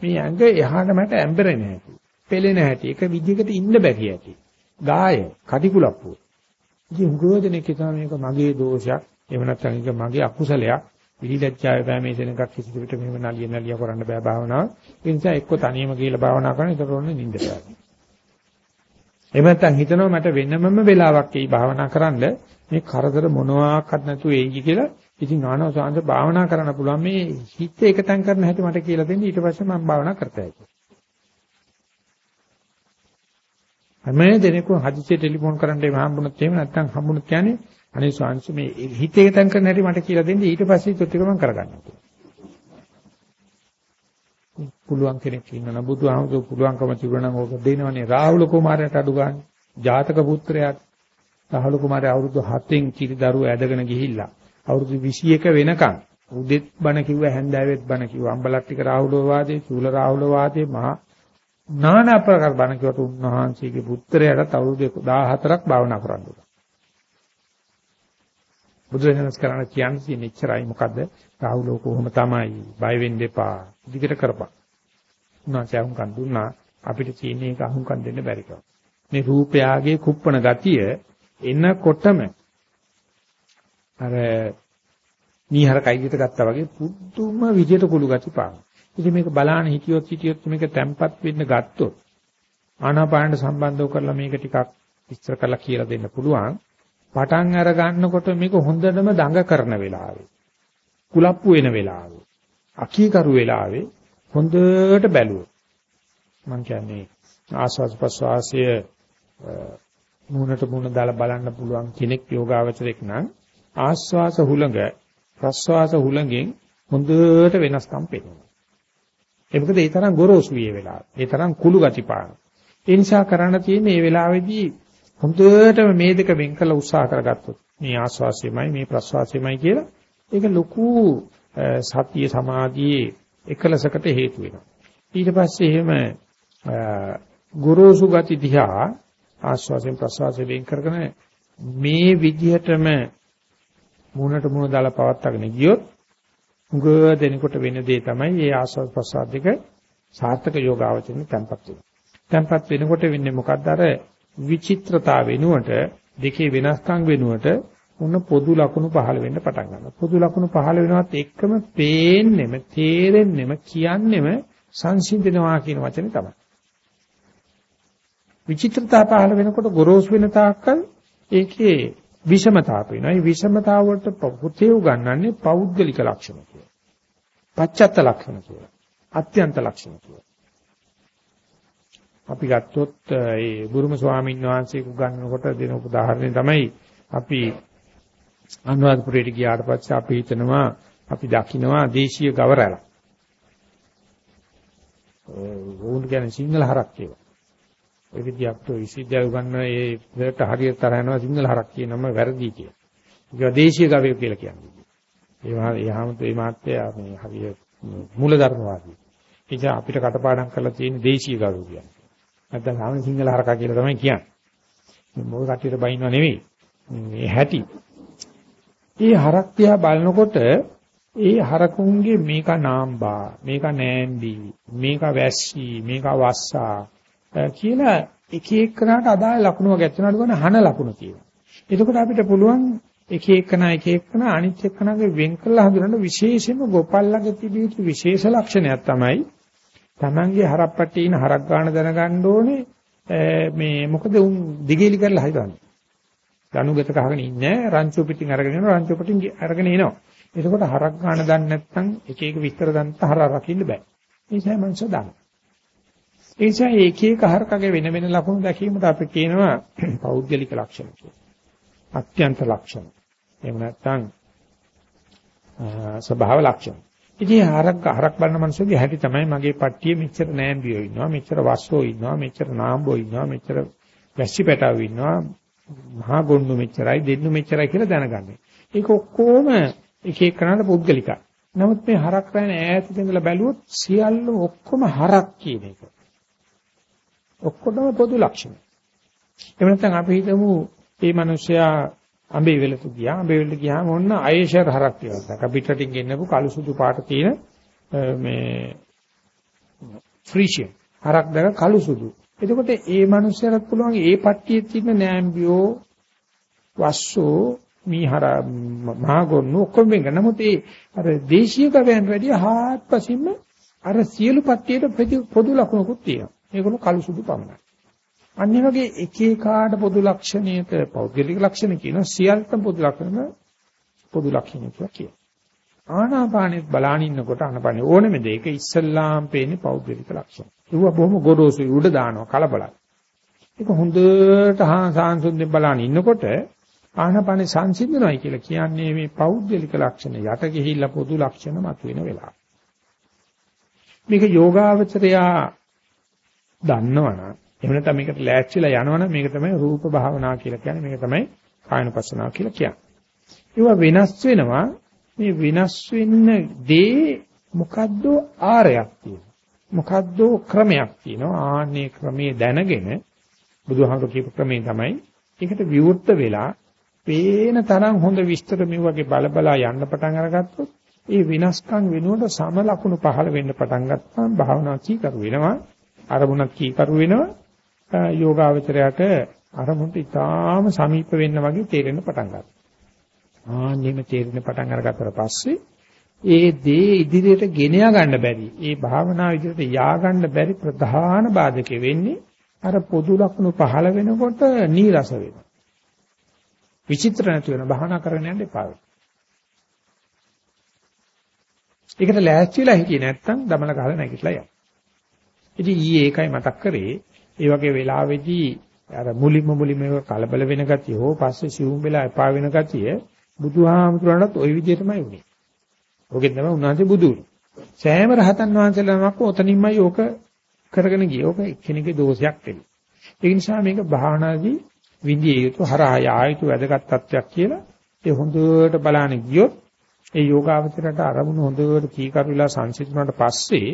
මේ ඇඟ එහාට මට ඇඹරෙන්නේ නැති. පෙළෙන හැටි, එක විදිහකට ඉන්න බැරි ඇති. ගාය, කටිකුලප්පුව. ඉතින් උගෝදෙනෙක් හිතනවා මේක මගේ දෝෂයක්, එහෙම නැත්නම් ඒක මගේ අකුසලයක්. විහිදච්චාය පෑමේ දෙනකක් කිසි දෙයකට මෙහෙම නලිය නලිය කරන්න බෑ භාවනාව. ඒ නිසා එක්ක තනියම කියලා භාවනා කරන ඒතර ඕනේ නිින්දට යනවා. එහෙම නැත්නම් හිතනවා මට වෙනමම වෙලාවක් එයි භාවනා කරන්න මේ කරදර මොනවාක්වත් නැතුව එයි කියලා ඉතින් ආනව සාංශ භාවනා කරන්න පුළුවන් මේ හිත එකතෙන් කරන හැටි මට කියලා දෙන්න ඊට පස්සේ මම භාවනා කරතයි. හැම දෙනෙකුම හදිසියේ ටෙලිෆෝන් කරන්න එම හම්බුනොත් එහෙම නැත්නම් හම්බුනොත් කියන්නේ අනේ ස්වාමීන් මේ හිතේ තැන් කරන හැටි මට කියලා දෙන්න ඊට පස්සේ ඒත් ටික මම කරගන්නවා. පුළුවන් කෙනෙක් ඉන්නවා බුදුහාමුදුරු පුළුවන්කම තිබුණා නම් ඕක දෙනවනේ රාහුල කුමාරයාට අඩු ගන්න. ජාතක පුත්‍රයාට රාහුල කුමාරයා අවුරුදු 7න් කිරි දරුවෝ ඇදගෙන ගිහිල්ලා අවුරුදු 21 වෙනකන් උදෙත් බණ කිව්ව හැන්දෑවෙත් බණ කිව්ව අම්බලත් ටික රාහුල වාදේ චූල රාහුල වාදේ මහා নানা ආකාර බණ කිව්වට උන්වහන්සේගේ පුත්‍රයාට අවුරුදු 14ක් භාවනා කරන්න උනා. බුදුරජාණන් කරණ කියන්නේ තියෙන ඉච්චරයි මොකද්ද? රාහුලෝ කොහොම තමයි බය වෙන්න එපා. දිගට කරපන්. උන්වහන්සේ අහුම්කන් දුන්නා අපිට තියෙන එක අහුම්කන් දෙන්න බැරි කම. මේ රූපයාගේ කුප්පණ ගතිය එනකොටම අර නීහර කයියට ගත්තා වගේ පුදුම විදියට කුළු ගති පාන. ඉතින් මේක බලාන හිටියොත් හිටියොත් මේක තැම්පත් වෙන්න ගත්තොත් ආනාපානට සම්බන්ධව කරලා මේක ටිකක් විස්තර කරලා කියලා දෙන්න පුළුවන්. පටන් අර ගන්නකොට මේක හොඳටම දඟ කරන වෙලාවේ. කුලප්පු වෙන වෙලාවේ. අකීකරු වෙලාවේ හොඳට බැලුවොත් මම කියන්නේ ආස්වාද ප්‍රසවාසය මූණට මූණ දාලා බලන්න පුළුවන් කෙනෙක් යෝගාවචරයක් නම් ආස්වාස හුළඟ ප්‍රස්වාස හුළඟෙන් හොඳට වෙනස්කම් පේනවා. ඒ මොකද ඒ තරම් ගොරෝසු විය වෙලාව. ඒ තරම් කුළු ගති පාන. ඒ නිසා කරන්න තියෙන්නේ මේ වෙලාවේදී හොඳටම මේ දෙක වෙන් කළ උත්සාහ කරගත්තොත් මේ ආස්වාසියමයි මේ ප්‍රස්වාසියමයි කියලා ඒක ලොකු සතිය සමාධියේ එකලසකට හේතු වෙනවා. ඊට පස්සේ එහෙම ගුරුසු ගති දිහා ආස්වාසයෙන් ප්‍රස්වාසයෙන් වෙන් කරගෙන මේ විදිහටම මුණට මුණ දාලා පවත්වාගෙන ගියොත් උග දෙනකොට වෙන දේ තමයි මේ ආස්වාද ප්‍රසාද දෙක සාර්ථක යෝගාවචරණ තැම්පත් වෙනවා. තැම්පත් වෙනකොට වෙන්නේ මොකද්ද අර විචිත්‍රතාව වෙනුවට දෙකේ වෙනස්කම් වෙනුවට උන්න පොදු ලකුණු පහළ වෙන්න පටන් ගන්නවා. පොදු ලකුණු පහළ වෙනවත් එක්කම පේන්නෙම, තේරෙන්නෙම, කියන්නෙම සංසිඳනවා කියන වචනේ තමයි. විචිත්‍රතාව පහළ වෙනකොට ගොරෝසු වෙන තාක්කල් ඒකේ විෂමතාව වෙනවා. මේ විෂමතාව වලට පුතේ උගන්වන්නේ පෞද්ගලික ලක්ෂණ කියලා. පච්චත්ත ලක්ෂණ කියලා. අත්‍යන්ත ලක්ෂණ කියලා. අපි ගත්තොත් ඒ බුරුම ස්වාමීන් වහන්සේ උගන්වනකොට දෙන උදාහරණය තමයි අපි අනුරාධපුරයට ගියාට පස්සේ අපි හිතනවා අපි දකින්නවා දේශීය ගවරැල. වුන් කියන්නේ සිංහල හරක් කියලා. ඔය විදිහක් તો විශ්වවිද්‍යාල උගන්වන ඒ දෙයට හරියට තරහ යනවා සිංහල හරක් කියනම වැරදි කියලා. ඒක දේශීය ගවය කියලා කියන්නේ. ඒවා එහාම මේ මාත්‍ය මේ හරිය මූලධර්මවාදී. ඒක අපිට කටපාඩම් කරලා තියෙන දේශීය ගවය කියන්නේ. නැත්නම් සාමාන්‍ය සිංහල හරකා කියලා තමයි කියන්නේ. මොකද කටියට බයින්ව නෙවෙයි. මේ හැටි. ඒ හරක් තියා බලනකොට ඒ හරකුන්ගේ මේක නාම්බා, මේක නෑම්බි, මේක වැස්සි, මේක වස්සා කියලා එක එකනට අදාළ ලකුණු වගේ ඇත්තනට ගන්න හන ලකුණු තියෙනවා. එතකොට අපිට පුළුවන් එක එකන එක එකන අනිත් එක්කනගේ වෙන් කළා හඳුනන විශේෂයෙන්ම ගොපල්ලගේ තිබී යුතු විශේෂ ලක්ෂණයක් තමයි Tamange හරප්පට්ටි ඉන හරක් ගන්න දැනගන්න ඕනේ මේ මොකද උන් දිගේලි කරලා හිතන්නේ. දනුගත කහගෙන ඉන්නේ රංචු පිටින් අරගෙන යනවා රංචු පිටින් අරගෙන එනවා. එතකොට හරක් ගන්න දන්නේ නැත්නම් එක එක විස්තර දන්න හර රකින්න බෑ. ඒ නිසා මනස දාන්න. ඒ නිසා එක එක හරකගේ වෙන වෙන ලක්ෂණ දැකීමට අපි කියනවා පෞද්ගලික ලක්ෂණ කියලා. අත්‍යන්ත ලක්ෂණ. එහෙම නැත්නම් ස්වභාව ලක්ෂණ. ඉතින් හරක් හරක් බලන මිනිස්සුගේ හැටි තමයි මගේ පට්ටියේ මෙච්චර නෑම්බියෝ ඉන්නවා, මෙච්චර වස්සෝ ඉන්නවා, මෙච්චර නාම්බෝ ඉන්නවා, මෙච්චර වැස්සි පැටවෝ ඉන්නවා, මහා ගොන්නු මෙච්චරයි, දෙන්නු මෙච්චරයි කියලා දැනගන්නේ. ඒක ඔක්කොම එක එක කරාට පුද්ගලිකයි. නමුත් මේ හරක් රැන ඈත ඉඳලා බැලුවොත් සියල්ල ඔක්කොම හරක් කියන එක. ඔක්කොටම පොදු ලක්ෂණ. එහෙම නැත්නම් අපි හිතමු මේ මිනිසයා අඹේ වෙලට ගියා. අඹේ වෙලට ගියාම ඔන්න අයේෂර් හරක් කියලා. කපිටටින් ගෙන්නපු කළු සුදු පාට තියෙන මේ ෆ්‍රීෂියන් හරක් දැක කළු සුදු. එතකොට ඒ මිනිසයාට පුළුවන් ඒ පට්ටියේ තියෙන නෑම්බියෝ වස්සෝ මීහර මහගොන්නු ඔක්කොම වෙන. නමුත් ඒ අර දේශීය ගවයන් වැඩි හාත්පසින්ම අර සියලු පට්ටියට පොදු ලක්ෂණකුත් තියෙනවා. ඒගොල්ලෝ කළු සුදු පමණයි. අනිත් වගේ එක එකාට පොදු ලක්ෂණයක පෞද්ගලික ලක්ෂණ කියන සියල්ලම පොදු ලක්ෂණ පොදු ලක්ෂණ කියලා කියනවා. ආනාපානෙත් බලාන ඉන්නකොට ආනාපානෙ ඕනෙම දෙයක ඉස්සල්ලාම් පේන්නේ පෞද්ගලික ලක්ෂණ. ඒව බොහොම ගොරෝසුයි උඩ දානවා කලබලයි. ඒක හොඳට සාංශුද්ධ බලන ඉන්නකොට ආනපන සංසිඳනවායි කියලා කියන්නේ මේ පෞද්ගලික ලක්ෂණ යට ගිහිල්ලා පොදු ලක්ෂණ මතුවෙන වෙලාව. මේක යෝගාවචරයා දන්නවනම් එහෙම නැත්නම් මේකට ලෑස්තිලා යනවනම් මේක තමයි රූප භාවනා කියලා කියන්නේ මේක තමයි කායනපස්සනාව කියලා කියන්නේ. ඒවා වෙනස් වෙනවා මේ වෙනස් වෙන්න දේ මොකද්ද ආරයක් තියෙනවා. මොකද්ද ක්‍රමයක් තියෙනවා. ආන්නේ ක්‍රමයේ දැනගෙන බුදුහාමුදුරු කියපු ක්‍රමේ තමයි ඒකට විවෘත වෙලා පේන තරම් හොඳ විස්තර මේ වගේ බලබලා යන්න පටන් අරගත්තොත් ඒ විනාශකම් වෙනුවට සම ලකුණු පහළ වෙන්න පටන් ගත්තාම භාවනා කීකරු වෙනවා අරමුණක් කීකරු වෙනවා යෝගාවචරයට අරමුණට ඊටාම සමීප වෙන්න වගේ තේරෙන්න පටන් ගන්නවා. ආන්නෙම තේරෙන්න පටන් අරගත්තට පස්සේ ඒ දේ ඉදිරියට ගෙන ගන්න බැරි. ඒ භාවනාව ඉදිරියට යා ගන්න බැරි ප්‍රධාන බාධකෙ වෙන්නේ අර පොදු ලක්ෂණ පහළ වෙනකොට නීරස වෙනවා. විචිත්‍ර නැති වෙන භාවනා කරන්න යන්න එපා. ඒකට ලෑස්තිලා හිටියේ නැත්තම් දමල ගහලා නැගිටලා යන්න. ඉතින් ඊයේ ඒකයි මතක් කරේ. ඒ වගේ වෙලාවෙදී අර මුලින්ම මුලින්ම කලබල වෙන ගතිය හෝ පස්සේ සිවුම් වෙලා එපා වෙන ගතිය බුදුහාමුදුරණත් ওই විදිහටමයි උනේ. ඕකෙන් තමයි උන්වහන්සේ බුදුරු. සෑම රහතන් වහන්සේලාමක් ඔතනින්මයි ඕක කරගෙන ගියේ. ඕක එක්කෙනෙකුගේ දෝෂයක් නෙවෙයි. ඒ නිසා මේක භාවනාදී විඳිය යුතු හරහා ආයුතු වැදගත් තත්වයක් කියලා ඒ හොඳට බලන්න ගියොත් ඒ යෝගාවචරයට අරමුණු හොඳට කීකරුලා සංසිඳුණාට පස්සේ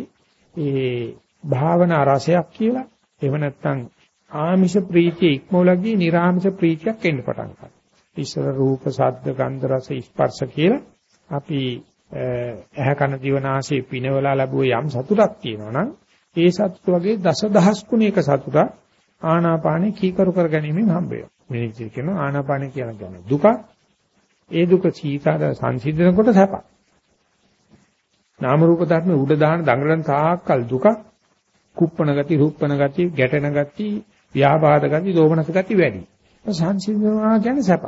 ඒ භාවනා රසයක් කියලා එහෙම නැත්නම් ආමිෂ ප්‍රීතිය ඉක්මවලදී නිර්ආමිෂ ප්‍රීතියක් එන්න පටන් ගන්නවා. ඉස්සර රූප, ශබ්ද, ගන්ධ, රස, ස්පර්ශ කියලා අපි ඇහැ කන දිවනාසය පිනවලා ලැබුවේ යම් සතුටක් තියෙනවා නම් ඒ සතුට වගේ දසදහස් ගුණයක සතුටක් ආනාපානෙ කීකරු කර ගැනීමෙන් හම්බ වෙනවා. මේ විදිහට කියනවා ආනාපානෙ කියන කියන්නේ දුක. ඒ දුක සීතල සංසිඳනකොට සැප. නාම රූප ධර්ම උඩ දාන දඟලන තාක්කල් දුක. කුප්පණ ගති, රූපණ ගති, ගැටෙන ගති, ව්‍යාපාද ගති, දෝමනස ගති වැඩි. සංසිඳනවා කියන්නේ සැප.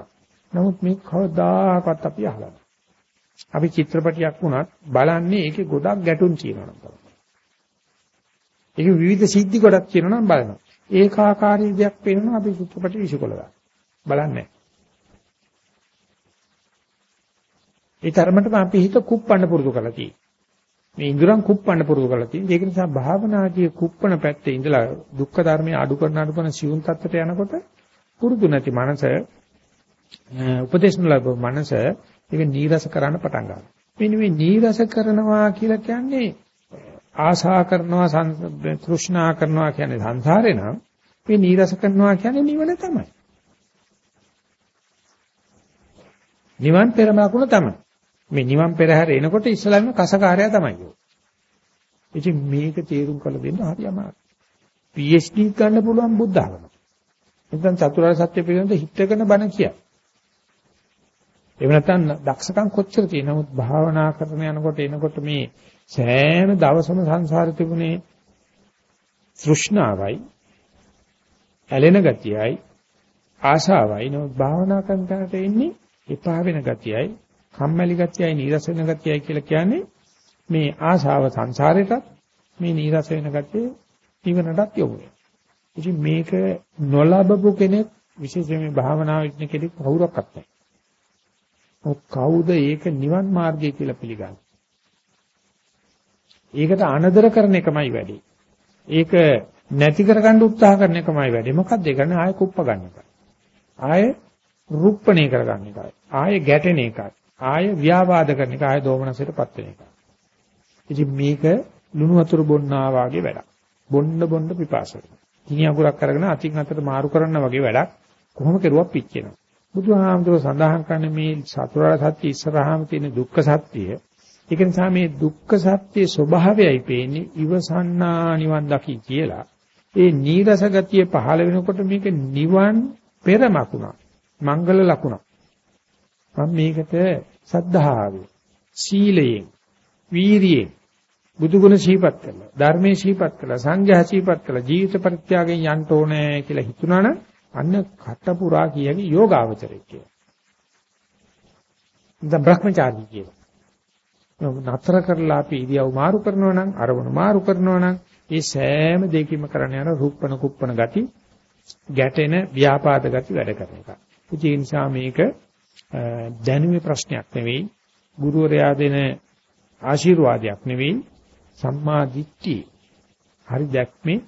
නමුත් මේ කවදාකවත් අපි අහලා අපි චිත්‍රපටියක් වුණත් බලන්නේ ඒකේ ගොඩක් ගැටුම් තියෙනවා නම් තමයි. ඒකේ විවිධ සිද්ධි ගොඩක් තියෙනවා නම් බලනවා. ඒකාකාරී දෙයක් පේනවා අපි චිත්‍රපටි විශ්කොලලා. බලන්නේ. ඒ තරමටම අපි හිත කුප්පන්න පුරුදු කරලා තියෙනවා. මේ ඉඳුරන් කුප්පන්න පුරුදු කරලා තියෙනවා. ඒක නිසා භාවනාදී කුප්පන පැත්තේ ඉඳලා දුක්ඛ ධර්මයේ අඩු කරන අඩු කරන සියුම් තත්ත්වයට යනකොට පුරුදු නැති මනස උපදේශන ලැබ මනස ඒක නීරස කරන්න පටන් ගන්නවා. මෙන්න මේ නීරස කරනවා කියලා කියන්නේ ආශා කරනවා තෘෂ්ණා කරනවා කියන්නේ සංසාරේ නම් මේ නීරස කරනවා කියන්නේ නිවන තමයි. නිවන් පෙරමකුණ තමයි. මේ නිවන් පෙරහැර එනකොට ඉස්සලම කසකාරය තමයි. ඉතින් මේක තේරුම් කළ දෙන්න හරි අමාරුයි. PhD ගන්න පුළුවන් බුද්ධ ආගම. නැත්නම් චතුරාර්ය සත්‍ය පිළිබඳ හිතගෙන බණ කිය. එහෙම නැත්නම් දක්ෂකම් කොච්චර තියෙනවද නමුත් භාවනා කරන යනකොට එනකොට මේ සෑම දවසම සංසාරේ තිබුණේ තෘෂ්ණාවයි ඇලෙන ගතියයි ආශාවයි නමුත් භාවනා කරන තැනට එන්නේ එපා වෙන ගතියයි කම්මැලි ගතියයි නීරස වෙන ගතියයි කියලා කියන්නේ මේ ආශාව සංසාරේටත් මේ නීරස වෙන ගතිය නිවනටත් යොමු වෙනවා. ඉතින් මේක නොලබපු කෙනෙක් විශේෂයෙන් මේ භාවනාව ඉන්න කෙනෙක් කවුරක්වත් නැහැ. කවුද ඒක නිවන් මාර්ගය කියලා පිළිගන්නේ? ඒකට අනදර කරන එකමයි වැඩි. ඒක නැති කරගන්න උත්සාහ කරන එකමයි වැඩි. මොකක්ද ඒ කරන්නේ? ආයෙ කුප්ප ගන්න එකයි. ආයෙ රුප්පණේ කරගන්න එකයි. ආයෙ ගැටෙන එකයි. ආයෙ ව්‍යාපාද කරන එක. ආයෙ දෝමනසයටපත් වෙන එකයි. ඉතින් මේක ලුණු වතුර බොන්නා වාගේ වැඩක්. බොන්න බොන්න පිපාස වෙනවා. කිනි අඟුරක් අරගෙන අතින් අතට මාරු කරන්න වගේ වැඩක්. කොහොම කෙරුවක් පිච්චෙනවා. බුදුහාමුදුරුවෝ සඳහන් කරන්නේ මේ සතරාර්ය සත්‍ය ඉස්සරහාම තියෙන දුක්ඛ සත්‍යය ඒක නිසා මේ දුක්ඛ සත්‍යයේ ස්වභාවයයි පේන්නේ ඉවසන්නා නිවන් දකි කියලා. ඒ නීරස ගතිය පහළ වෙනකොට මේක නිවන් පෙරමකුණක්. මංගල ලකුණක්. මම මේකට සද්ධාවෙන්, සීලයෙන්, වීරියෙන් බුදුගුණ සීපත් කළා. ධර්මයේ සීපත් කළා. සංඝයා සීපත් කළා. ජීවිත පරිත්‍යාගයෙන් යන්න ඕනේ කියලා හිතුණාන අන්න කටපුරා කියකි යෝගාවචරය කියලා. දැන් භ්‍රමචාරී කියලා. නතර කරලා අපි ඉරියව් මාරු කරනවා නම් අරමුණ මාරු කරනවා නම් ඒ සෑම දෙයකින්ම කරන්න යන රුප්පන කුප්පන ගති ගැටෙන ව්‍යාපාද ගති වැඩ කරන එක. ඒ නිසා මේක දැනුමේ ප්‍රශ්නයක් නෙවෙයි ගුරුවරයා දෙන ආශිර්වාදයක් නෙවෙයි සම්මා දිට්ඨිය. හරි දැක්මේ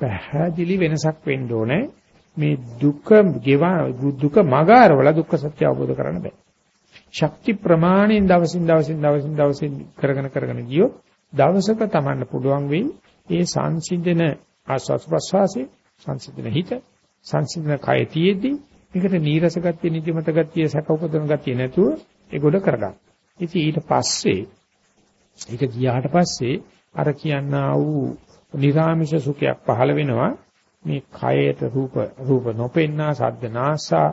පැහැදිලි වෙනසක් වෙන්න ඕනේ. මේ දුක ගෙවා දුක මගාරවල දුක්ඛ සත්‍ය අවබෝධ කරන්න බෑ. ශක්ති ප්‍රමාණයෙන් දවසින් දවසින් දවසින් දවසින් කරගෙන කරගෙන ගියොත් දවසක තමන්න පුළුවන් වෙයි ඒ සංසිඳන ආස්වාස් ප්‍රස්වාසයේ සංසිඳන හිත සංසිඳන කය තියේදී මේකට නීරස ගතිය නිදිමත ගතිය සැක උපදවන ගතිය නැතුව ඒ ගොඩ කරගන්න. ඉතින් ඊට පස්සේ ඒක ගියාට පස්සේ අර කියනා වූ නිරාමිෂ සුඛයක් පහළ වෙනවා මේ කයට රූප රූප නොපෙන්නා සද්ද නාසා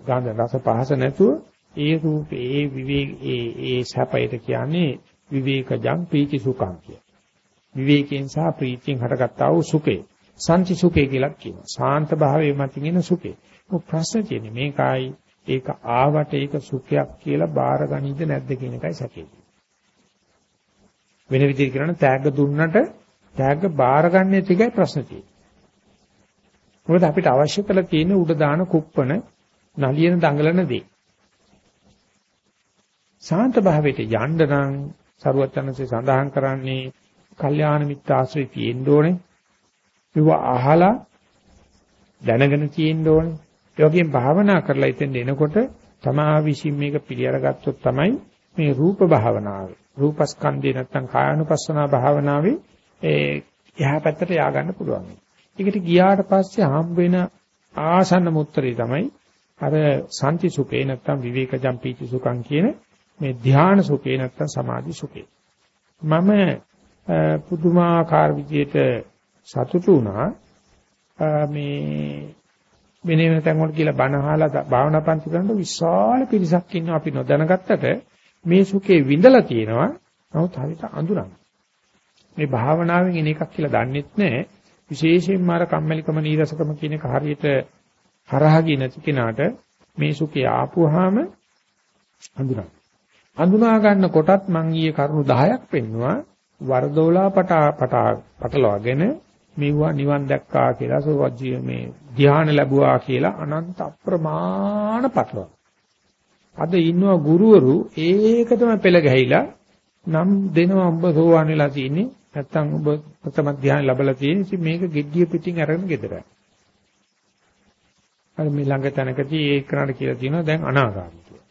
ගන්ධ රස පහස නැතුව ඒ රූපේ ඒ විවේක ඒ ඒ සැපයට කියන්නේ විවේකජං පීති සුඛං කිය. විවේකයෙන් සහ ප්‍රීතියෙන් හටගත්තා වූ සුඛේ සම්චි සුඛේ කියලා කියනවා. ශාන්ත භාවයේ මතින් එන සුඛේ. ඔය ප්‍රශ්න තියෙන්නේ මේකයි ඒක ආවට ඒක සුඛයක් කියලා බාරගනින්ද නැද්ද කියන එකයි සැකේ. වෙන විදිහට කියනනම් තෑග්ග දුන්නට තෑග්ග බාරගන්නේ තිකයි ප්‍රශ්න තියෙන්නේ. මොකද අපිට අවශ්‍ය කරලා තියෙන උඩ දාන කුප්පන නලියන දඟලන දේ. ශාන්ත භාවයට යන්න නම් සරුවචනසේ සඳහන් කරන්නේ කල්යාණ මිත්‍ර ආශ්‍රය තියෙන්න ඕනේ. ඒව අහලා දැනගෙන තියෙන්න ඕනේ. ඒ වගේම භාවනා කරලා ඉතින් එනකොට තමා විසින් මේක පිළිඅරගත්තොත් තමයි මේ රූප භාවනාව. රූපස්කන්ධේ නැත්තම් කායानुපස්සනා භාවනාවේ ඒ එහා පැත්තට යා ගන්න පුළුවන්. ඒකට ගියාට පස්සේ හම්බ වෙන ආසන්න මුත්‍රේ තමයි අර සම්ති සුඛේ නැත්තම් විවේකජම් පීති සුඛං කියන මේ ධ්‍යාන සුඛේ නැත්තම් සමාධි සුඛේ. මම පුදුමාකාර විදියට සතුටු වුණා මේ වෙන වෙන තැන් වල කියලා බණ අහලා භාවනා පන්ති කරනකොට විශාල පිරිසක් ඉන්නවා අපි නොදැනගත්තට මේ සුඛේ විඳලා තියෙනවා. නමුත් හරියට අඳුරන්නේ. මේ භාවනාවෙන් එන එකක් කියලා දන්නෙත් නැහැ. විශේෂයෙන්ම අර කම්මැලිකම නීරසකම කියන එක හරියට හරහා ගිය නැති කෙනාට මේ සුඛේ ආපුවාම අඳුරන්නේ. හඳුනා ගන්න කොටත් මං ඊයේ කරුණු 10ක් පෙන්නවා. වරදෝලා පටා පටා පටලවාගෙන මෙවුවා නිවන් දැක්කා කියලා සෝවජ්ජිය මේ ධ්‍යාන ලැබුවා කියලා අනන්ත අප්‍රමාණ පටලවා. අද ඉන්නවා ගුරුවරු ඒකටම පෙළ ගැහිලා නම් දෙනවා ඔබ සෝවාන් වෙලා තියෙන්නේ නැත්තම් ඔබ ප්‍රථම ධ්‍යාන ලැබලා තියෙන්නේ ඉතින් මේක gediya පිටින් අරගෙන ගෙදර. අර මේ ළඟ තැනකදී ඒ කරාට කියලා තියෙනවා දැන් අනාගාමී කියලා.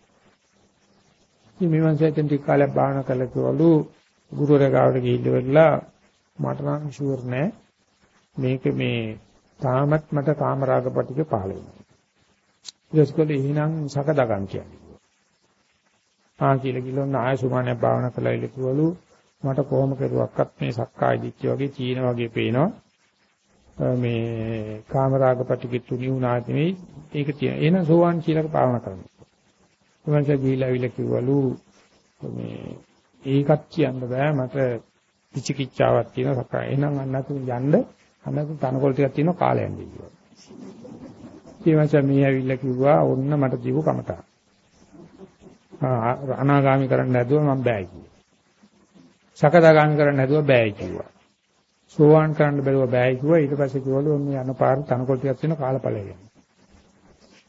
ඉතින් මේ වන්සයෙන් ටික කාලයක් භාවනා කළා කියවලු ගුරුවරයා ගාවට ගිහිල්ලා මට නම් ෂුවර් නෑ මේක මේ තාමත් මට කාමරාග පිටික පහළ වෙනවා. ඊටස්කොලේ එහෙනම් සකදාගම් කියන්නේ. ආ කියලා කිලොන්න ආය සුමානයක් භාවනා කළා ඉලකුවලු මට කොහොම කරුවක්වත් මේ සක්කාය දිට්ඨිය වගේ චීන වගේ පේනවා. මේ කාමරාග පිටික තුනි වුණා නෙවෙයි ඒක තියෙන. එහෙනම් සෝවාන් කියලා භාවනා කරනවා. ඊමණට ගිහිලා විල කිව්වලු මේ ඒකත් කියන්න බෑ මට පිචිකිච්ඡාවක් තියෙනවා සක්කාය. එහෙනම් අන්නතු යන්න අන්නතු තනකොළ ටිකක් තියෙනවා කාලය යන්නේ කිව්වා. ඊමණට මේ ඇවිල්ලා කිව්වා ඔන්න මට දීපු කමටා. අනාගාමි කරන්න නැදුව මම බෑ කිව්වා. සකදාගාමි කරන්න නැදුව බෑ කිව්වා. සෝවාන් කරන්න බැරුව බෑ කිව්වා. ඊට පස්සේ කිව්වලු මේ යන පාර තනකොළ ටිකක් තියෙන කාලඵලය ගැන.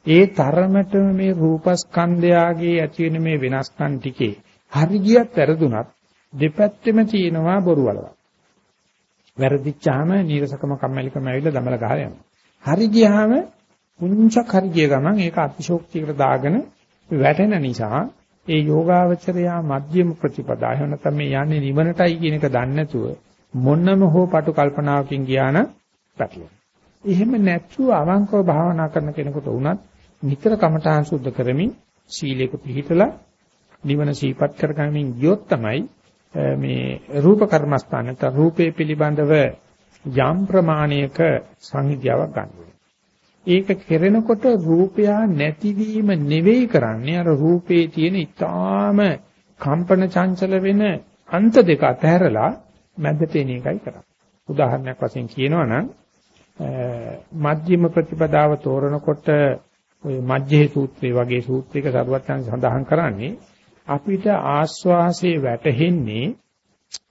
ඒ තරමටම මේ රූපස්කන්ධයාගේ ඇති වෙන මේ වෙනස්කම් ටිකේ හරි ගියත් වැරදුනත් දෙපැත්තෙම තියෙනවා බොරු වලවක්. වැරදිච්චාම නීරසකම කම්මැලිකම ඇවිල්ලා දමල ගහලා යනවා. හරි ගියාම පුංචක් හරි ගිය ගමන් ඒක අතිශෝක්තියකට දාගෙන වැටෙන නිසා ඒ යෝගාවචරයා මධ්‍යම ප්‍රතිපදා එහෙම නැත්නම් මේ යන්නේ නිවනටයි කියන එක දන්නේ නැතුව මොනම හෝ පටු කල්පනාවකින් ගියා නම් පැටලෙනවා. එහෙම නැතුව අවංකව භාවනා කරන කෙනෙකුට වුණත් නිතර කමඨාන් සුද්ධ කරමින් සීලයක පිළිහිටලා නිවන සීපත් කරගමින් ගියොත් තමයි මේ රූප කර්මස්ථාන නැත්නම් රූපේ පිළිබඳව යම් ප්‍රමාණයක සංහිදියාවක් ගන්න ඒක කෙරෙනකොට රූපයා නැතිවීම නෙවෙයි කරන්නේ අර රූපේ තියෙන ඊටාම කම්පන චංචල වෙන අන්ත දෙක අතහැරලා මැදට එන එකයි කරන්නේ. උදාහරණයක් වශයෙන් කියනවා නම් මධ්‍යම ප්‍රතිපදාව තෝරනකොට ඔය මජ්ජේ සූත්‍රය වගේ සූත්‍රයක සරුවත් සඳහන් කරන්නේ අපිට ආස්වාසේ වැටෙන්නේ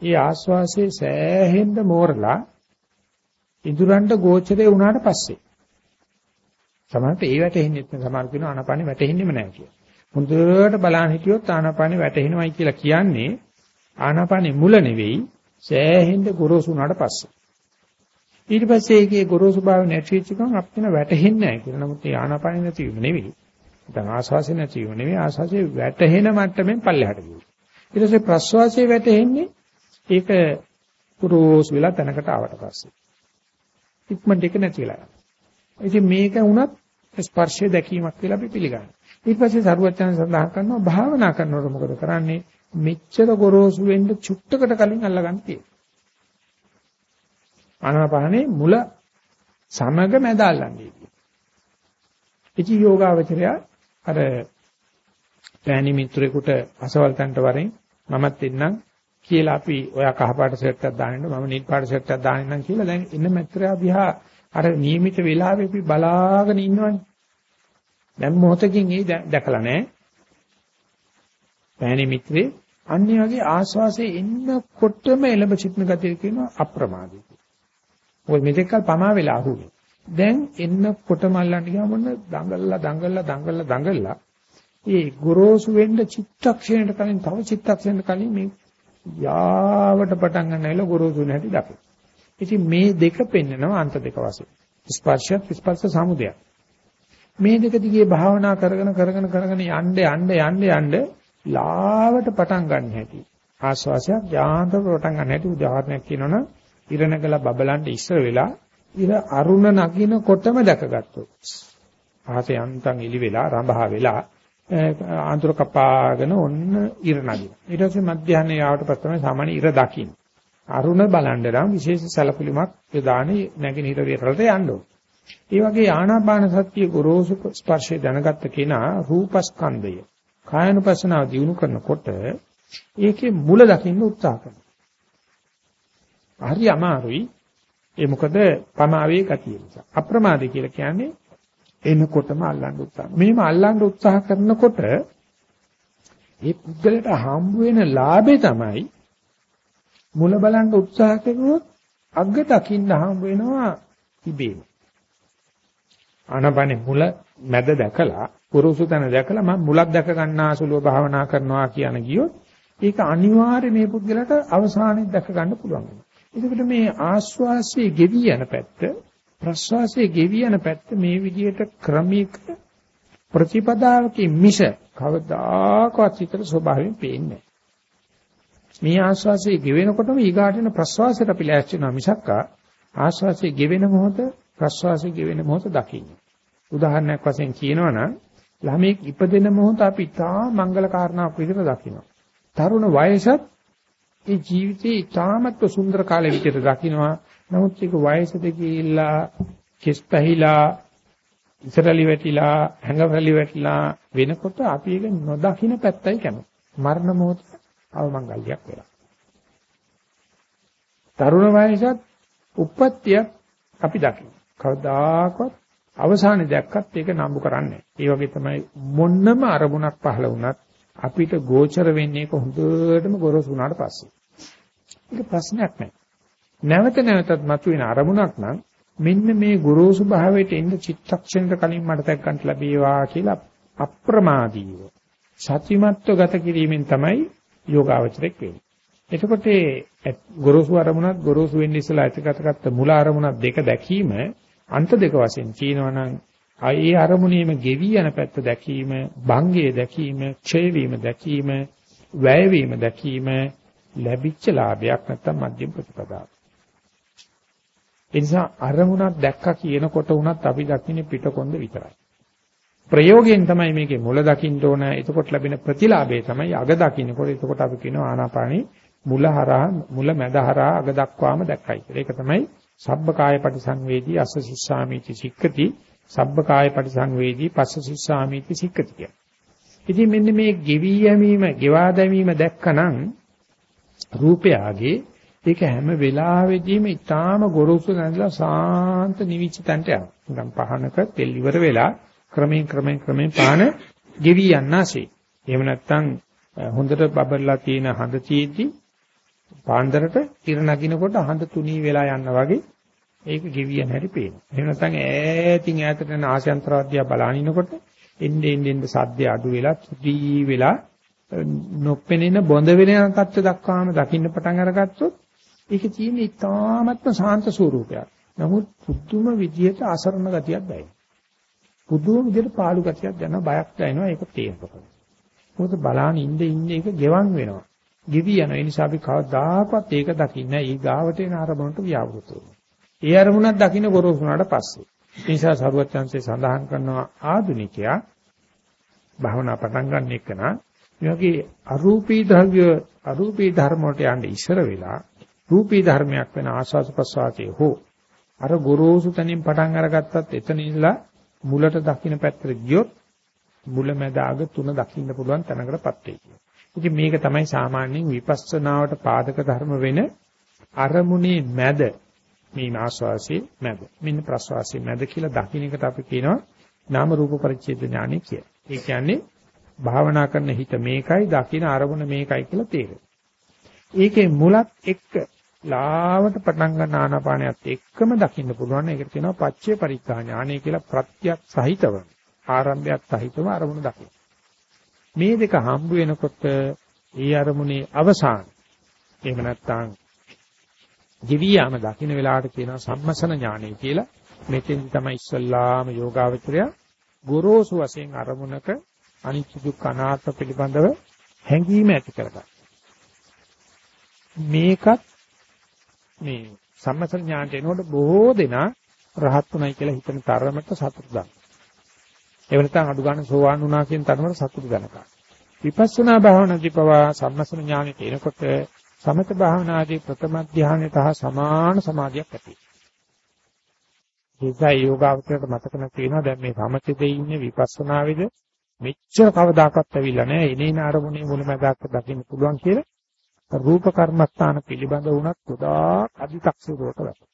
ඒ ආස්වාසේ සෑහෙන්න මෝරලා ඉදුරන්ට ගෝචරේ වුණාට පස්සේ සමහරට ඒ වැටෙන්නේ නැත්නම් සමහර කියනවා ආනාපානෙ වැටෙන්නේම නැහැ කියලා. හොඳට බලන් හිටියොත් ආනාපානෙ වැටෙනවයි කියලා කියන්නේ ආනාපානෙ මුල නෙවෙයි සෑහෙන්න ගොරෝසු වුණාට පස්සේ. ඊට පස්සේ ඒකේ ගොරෝසු භාව නැති වෙච්ච ගමන් අපිට වැටෙන්නේ නැහැ කියලා. නමුත් ඒ ආනාපානෙ නැති වීම නෙවෙයි. දැන් ආස්වාසිය නැති වීම නෙවෙයි ආස්වාසිය වැටෙන මට්ටමින් පල්ලෙහාට ගිහින්. ඊට පස්සේ ප්‍රස්වාසයේ වැටෙන්නේ ඒක පුරෝස් වෙලා තැනකට ආවට පස්සේ. ඉක්මනට එක නැති වෙලා යනවා. ඉතින් මේක වුණත් ස්පර්ශය දැකීමක් කියලා අපි පිළිගන්නවා. ඊට පස්සේ සරුවචන සඳහන් කරනවා භාවනා කරනකොට මොකද කරන්නේ? මෙච්චර ගොරෝසු වෙන්න චුට්ටකට කලින් අල්ලගන්න තියෙනවා. ආනාපානේ මුල සමග මැද අල්ලන්නේ. ඉති යෝගාවචරය අර පෑණි මිත්‍රෙකුට අසවල් තන්ට වරෙන් මමත් එන්නම් කියලා අපි ඔයා කහ පාට ෂර්ට් එකක් දාන්න මම නිල් පාට ෂර්ට් එකක් දාන්නම් කියලා දැන් ඉන්න මිත්‍රයා දිහා අර નિયમિત වෙලාවෙ අපි බලාගෙන ඉන්නවනේ. දැන් මොහොතකින් ඒ දැකලා නැහැ. පෑණි මිත්‍රේ අන්නේ වගේ ආස්වාසේ එන්නකොටම එළඹ සිටින ගතිය කියනවා අප්‍රමාදී. මොකද මෙතෙක්කල් පමා වෙලා අහුවේ. දැන් එන්නකොටම අල්ලන්න ගියාම මොන දඟලලා දඟලලා දඟලලා දඟලලා ඒ ගොරෝසු වෙන්න චිත්තක්ෂණයට කලින් තව චිත්තක්ෂණයට කලින් මේ යාවට පටන් ගන්නයිල ගොරෝසු නැටි දකින. ඉතින් මේ දෙක පෙන්නනවා අන්ත දෙක වශයෙන්. ස්පර්ශයත් ස්පර්ශ සමුදයක්. මේ දෙක දිගේ භාවනා කරගෙන කරගෙන කරගෙන යන්න යන්න යන්න යන්න ලාවට පටන් ගන්න හැටි. ආස්වාසයක් යාන්තර පටන් ගන්න හැටි උදාහරණයක් කියනවනම් ඉරණකලා බබලන්න ඉස්සර වෙලා ඉර අරුණ නගිනකොටම දැකගත්තොත්. ආසේ යන්තම් එලි වෙලා රඹහා වෙලා ආන්තර කපාගෙන ඔන්න ඉර නගින. ඊට පස්සේ මධ්‍යහ්නයේ ආවට පස්සේ තමයි සාමාන්‍ය ඉර දකින්න. අරුණ බලන්න නම් විශේෂ සැලකුලිමක් යොදානේ නැගිනහිර විරලට යන්න ඕන. ඒ වගේ ආනාපාන සතිය ගොරෝසු ස්පර්ශය දැනගත්ත කෙනා රූපස්කන්ධය කායනුපස්සනාව දිනු කරනකොට ඒකේ මුල දකින්න උත්සාහ කරනවා. හරි අමාරුයි. ඒ මොකද පමාවේ ගතිය නිසා. අප්‍රමාදී කියලා කියන්නේ එනකොටම අල්ලන්න උත්සාහ. මෙහෙම අල්ලන්න උත්සාහ කරනකොට ඒ පුද්ගලට හම්බ වෙන ලාභේ තමයි මුල බලන්න උත්සාහ කරුවොත් අග්ග දකින්න හම්බ වෙනවා ඉබේම. ආනපනේ මුල මැද දැකලා පුරුසු තැන දැකලා මම මුලක් දැක ගන්නාසුලුව භාවනා කරනවා කියන ගියොත් ඒක අනිවාර්යයෙන් මේ පුද්ගලට අවසානයේ දැක ගන්න පුළුවන්. එතකොට මේ ආස්වාසියේ ගෙවි යන පැත්ත ප්‍රස්වාසයේ ගෙවි යන පැත්ත මේ විදිහට ක්‍රමික ප්‍රතිපදාවකින් මිස කවදාකවත් හිතට ස්වභාවයෙන් පේන්නේ මේ ආස්වාසයේ ගෙවෙනකොටම ඊගාටන ප්‍රස්වාසයට අපි ලෑස්ති වෙනවා මිසක් ආස්වාසයේ ගෙවෙන මොහොත ප්‍රස්වාසයේ ගෙවෙන මොහොත දකින්න. උදාහරණයක් වශයෙන් කියනවනම් ළමෙක් ඉපදෙන මොහොත අපි තා මංගල කාරණාවක් විදිහට දකිනවා. තරුණ වයසත් ඒ ජීවිතේ ඉතාමත්ව සුන්දර කාලෙ විදිහට දකිනවා. නමුත් ඒක වයසට ගිහිල්ලා කෙස් පැහිලා ඉසරලි වැටිලා හැඟවලි වැටිලා වෙනකොට අපි ඒක නොදකින්න පැත්තයි කැමති. මරණ මොහොත අවමංගල්‍යයක් වෙලා. තරුණ වයසත් උප්පත්තිය අපි දකින්න. කවදාකවත් අවසානයේ දැක්කත් ඒක නම්බු කරන්නේ ඒ වගේ තමයි මොන්නම අරමුණක් පහළ වුණත් අපිට ගෝචර වෙන්නේ ඒක හොඳටම ගොරෝසු වුණාට පස්සේ. ඒක ප්‍රශ්නයක් නෑ. නැවත නැවතත් මතුවෙන අරමුණක් නම් මෙන්න මේ ගොරෝසු භාවයට එන්න චිත්තක්ෂණයට කලින් මට දැක් ගන්න ලැබේවා කියලා අප්‍රමාදීව සතිමත්ව ගත කිරීමෙන් තමයි යෝගාවචරයක් වෙන්නේ. එතකොට ගොරෝසු අරමුණත් ගොරෝසු වෙන්නේ ඉස්සලා ඇතිකටගත්ත මුල අරමුණත් දෙක දැකීම අන්ත දෙක වශයෙන් කියනවනම් ඒ අරමුණේම ගෙවි යන පැත්ත දැකීම, භංගයේ දැකීම, ක්ෂය වීම දැකීම, වැය වීම දැකීම ලැබිච්ච ලාභයක් නැත්තම් මධ්‍යම ප්‍රතිපදාව. ඒ නිසා අරමුණක් දැක්කා කියනකොට උනත් අපි දකින්නේ පිටකොන්ද විතරයි. ප්‍රයෝගයෙන් තමයි මේකේ මුල දකින්න ඕන. එතකොට ලැබෙන ප්‍රතිලාභය තමයි අග දකින්නකොට. එතකොට අපි කියනවා ආනාපානී මුල හරහා මුල මැද හරහා අග දක්වාම දැක්කයි කියලා. ඒක තමයි සබ්බකාය පටිසංවේදී අස්ස සිස්සාමිති සික්කති සබ්බකාය පටිසංවේදී පස්ස සිස්සාමිති සික්කති කියලා. ඉතින් මෙන්න මේ ගෙවි යැමීම, ගෙවා දැමීම දැක්කනම් රූපයගේ ඒක හැම වෙලාවෙදීම ඊටාම ගොරෝසු නැඳලා සාන්ත නිවිච්ච තැනට යනවා. නිකන් පහනක තෙල් ඉවර වෙලා ක්‍රමයෙන් ක්‍රමයෙන් ක්‍රමයෙන් පාන ගෙවි යන්නාසේ. එහෙම නැත්නම් හොඳට බබල්ලා තියෙන හඳ තියෙද්දි පාන්දරට ඉර නගිනකොට හඳ තුනී වෙලා යනවා වගේ ඒක ගෙවියන හැටි පේනවා. එහෙම නැත්නම් ඈතින් ඈතට යන ආශයන්තරාද්දියා බලනිනකොට එන්නේ එන්නේ සද්ද අඩු වෙලා තුදී වෙලා නොපෙනෙන බොඳ වෙන තත්ත්ව දක්වාම දකින්න පටන් අරගත්තොත් ඒකේ තියෙන ඉතාමත්ම සාන්ත ස්වරූපයක්. නමුත් පුදුම විදියට අසරණ ගතියක් දැනෙනවා. පුදුම විදියට පාළු ගතියක් දැනෙනවා බයක් දැනෙනවා ඒක තේරෙනවා. මොකද බලාන ඉඳ ඉන්න ඒක ගෙවන් වෙනවා. ගෙවි යන ඒ නිසා අපි කවදාකවත් ඒක දකින්නේ. ඊ ගාවට එන අරමුණට ව්‍යාවෘත වෙනවා. ඒ අරමුණක් දකින්න ගොරෝසුනාට පස්සේ. ඒ නිසා සරුවත් chance සඳහන් කරනවා ආදුනිකයා භාවනා පටන් ගන්න එකන මේ වගේ අරූපී ද්‍රව්‍ය අරූපී ධර්ම වලට යන්න ඉස්සර වෙලා රූපී ධර්මයක් වෙන ආස්වාද ප්‍රසවාසයේ හෝ අර ගොරෝසු තනින් පටන් අරගත්තත් එතන ඉඳලා මුලට දකින්න පැත්තට ගියොත් මුල මැද අග තුන දකින්න පුළුවන් තැනකටපත් වෙයි. ඉතින් මේක තමයි සාමාන්‍යයෙන් විපස්සනාවට පාදක ධර්ම වෙන අරමුණේ මැද මේ ආස්වාසියේ මැද. මෙන්න ප්‍රස්වාසයේ මැද කියලා දකින්න එකට අපි කියනවා නාම රූප පරිච්ඡේද ඥානෙ කියලා. ඒ කියන්නේ භාවනා කරන හිත මේකයි දකින්න අරමුණ මේකයි කියලා තේරෙනවා. ඒකේ මුලත් එක්ක ලාවට පටන් ගන්න ආනාපානයත් එක්කම දකින්න පුළුවන්. ඒකට කියනවා පච්චේ පරික්ඛා ඥානය කියලා ප්‍රත්‍යක් සහිතව ආරම්භයක් සහිතව අරමුණ දකින්න. මේ දෙක හම්බ වෙනකොට ඒ අරමුණේ අවසාන එහෙම නැත්නම් දිවියාම දකින්න වෙලාවට කියනවා සම්මසන ඥානය කියලා. මෙතෙන් තමයි ඉස්සල්ලාම යෝගාවචරය ගොරෝසු වශයෙන් අරමුණක අනිත්‍ය දුක්ඛ අනාත්ම පිළිබඳව හැඟීම ඇති කරගන්න. මේකත් මේ සම්මසන ඥානට එනකොට බොහෝ දෙනා රහත් උනායි කියලා හිතන තරමට සතුටු ගන්න. ඒ වෙනතන් අඩු ගන්න සෝවාන් වුණා කියන තරමට සතුටු ගන්නවා. විපස්සනා භාවනාදී පවා සම්මසන ඥානෙට එනකොට සමත භාවනාදී ප්‍රථම ධානයට හා සමාන සමාධියක් ඇති. ඒකයි යෝගාවචරයට මතක නැතිනවා දැන් මේ සමතේ ඉන්නේ විපස්සනාවේද මෙච්චර කවදාකවත් ඇවිල්ලා නැහැ. එනේන අරමුණේ මුලමදාක දකින්න පුළුවන් කියලා රූප කර්මස්ථාන පිළිබඳ වුණත් ගොඩාක් අධිතක්ෂේරුවට වැටෙනවා.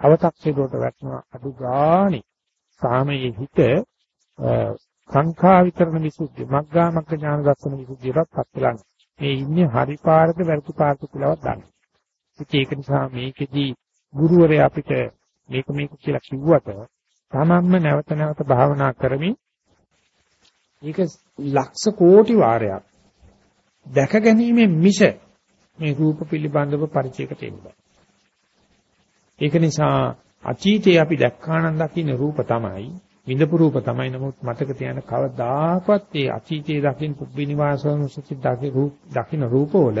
අවතක්ෂේරුවට වැටෙනවා අඩු ගානේ සාමයේ හිත සංඛා විතරණ විසුද්ධිය මග්ගා මග්ග ඥාන දර්ශන විසුද්ධියටත් පත් වෙලා මේ ඉන්නේ හරි පාරද වැරදි පාරද කියලාවත් දන්නේ. ඉතින් ඒක නිසා මේකෙදි ගුරුවරයා අපිට මේක මේක කියලා කිව්වට තමන්ම නැවත නැවත භාවනා කරමින් ඒක ලක්ෂ කෝටි වාරයක් දැක ගැනීමේ මිස මේ රූප පිළිබඳව පරිචයකට එන්න බෑ. ඒක නිසා අතීතයේ අපි දැක්කානම් දකින්න රූප තමයි විඳපු රූප තමයි නමුත් මතක තියාගන්න කවදාකවත් ඒ අතීතයේ දකින්න පුබ්බිනිවාසන සුචි දකි රූප දකින්න රූපවල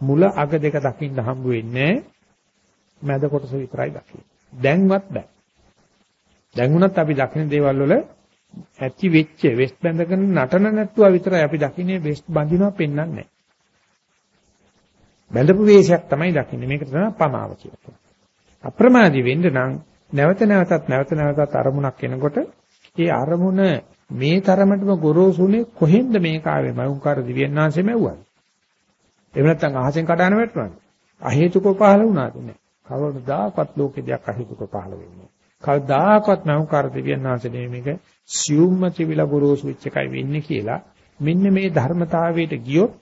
මුල අග දෙක දකින්න හම්බ වෙන්නේ මැද කොටස විතරයි දකින්නේ. දැන්වත් බෑ. දැන් වුණත් අපි දකින්න දේවල් වල ඇති වෙච්ච වෙස් බැඳගෙන නටන නැට්ටුවා විතරයි අපි දකින්නේ වෙස් බඳිනවා පෙන්වන්නේ නැහැ. බැඳපු වේශයක් තමයි දකින්නේ. මේකට තමයි පමාව කියන්නේ. අප්‍රමාදී වෙන්න නම් නැවත නැවතත් නැවත නැවතත් අරමුණක් එනකොට ඒ අරමුණ මේ තරමටම ගොරෝසුනේ කොහෙන්ද මේක ආවේ? මයුන්කාර දිව්‍යඥාන්සේ මෙව්වද එහෙම නැත්නම් අහසෙන් කඩාන වැටුණාද? අහේතුක පහළ වුණාද? නෑ. කවදාකවත් ලෝකේ දෙයක් අහේතුක පහළ වෙන්නේ කවදාකවත් මයුන්කාර දිව්‍යඥාන්සේ මේක සියුම්ම තිබිලා ගොරෝසු වෙච්ච එකයි වෙන්නේ කියලා මෙන්න මේ ධර්මතාවයට ගියොත්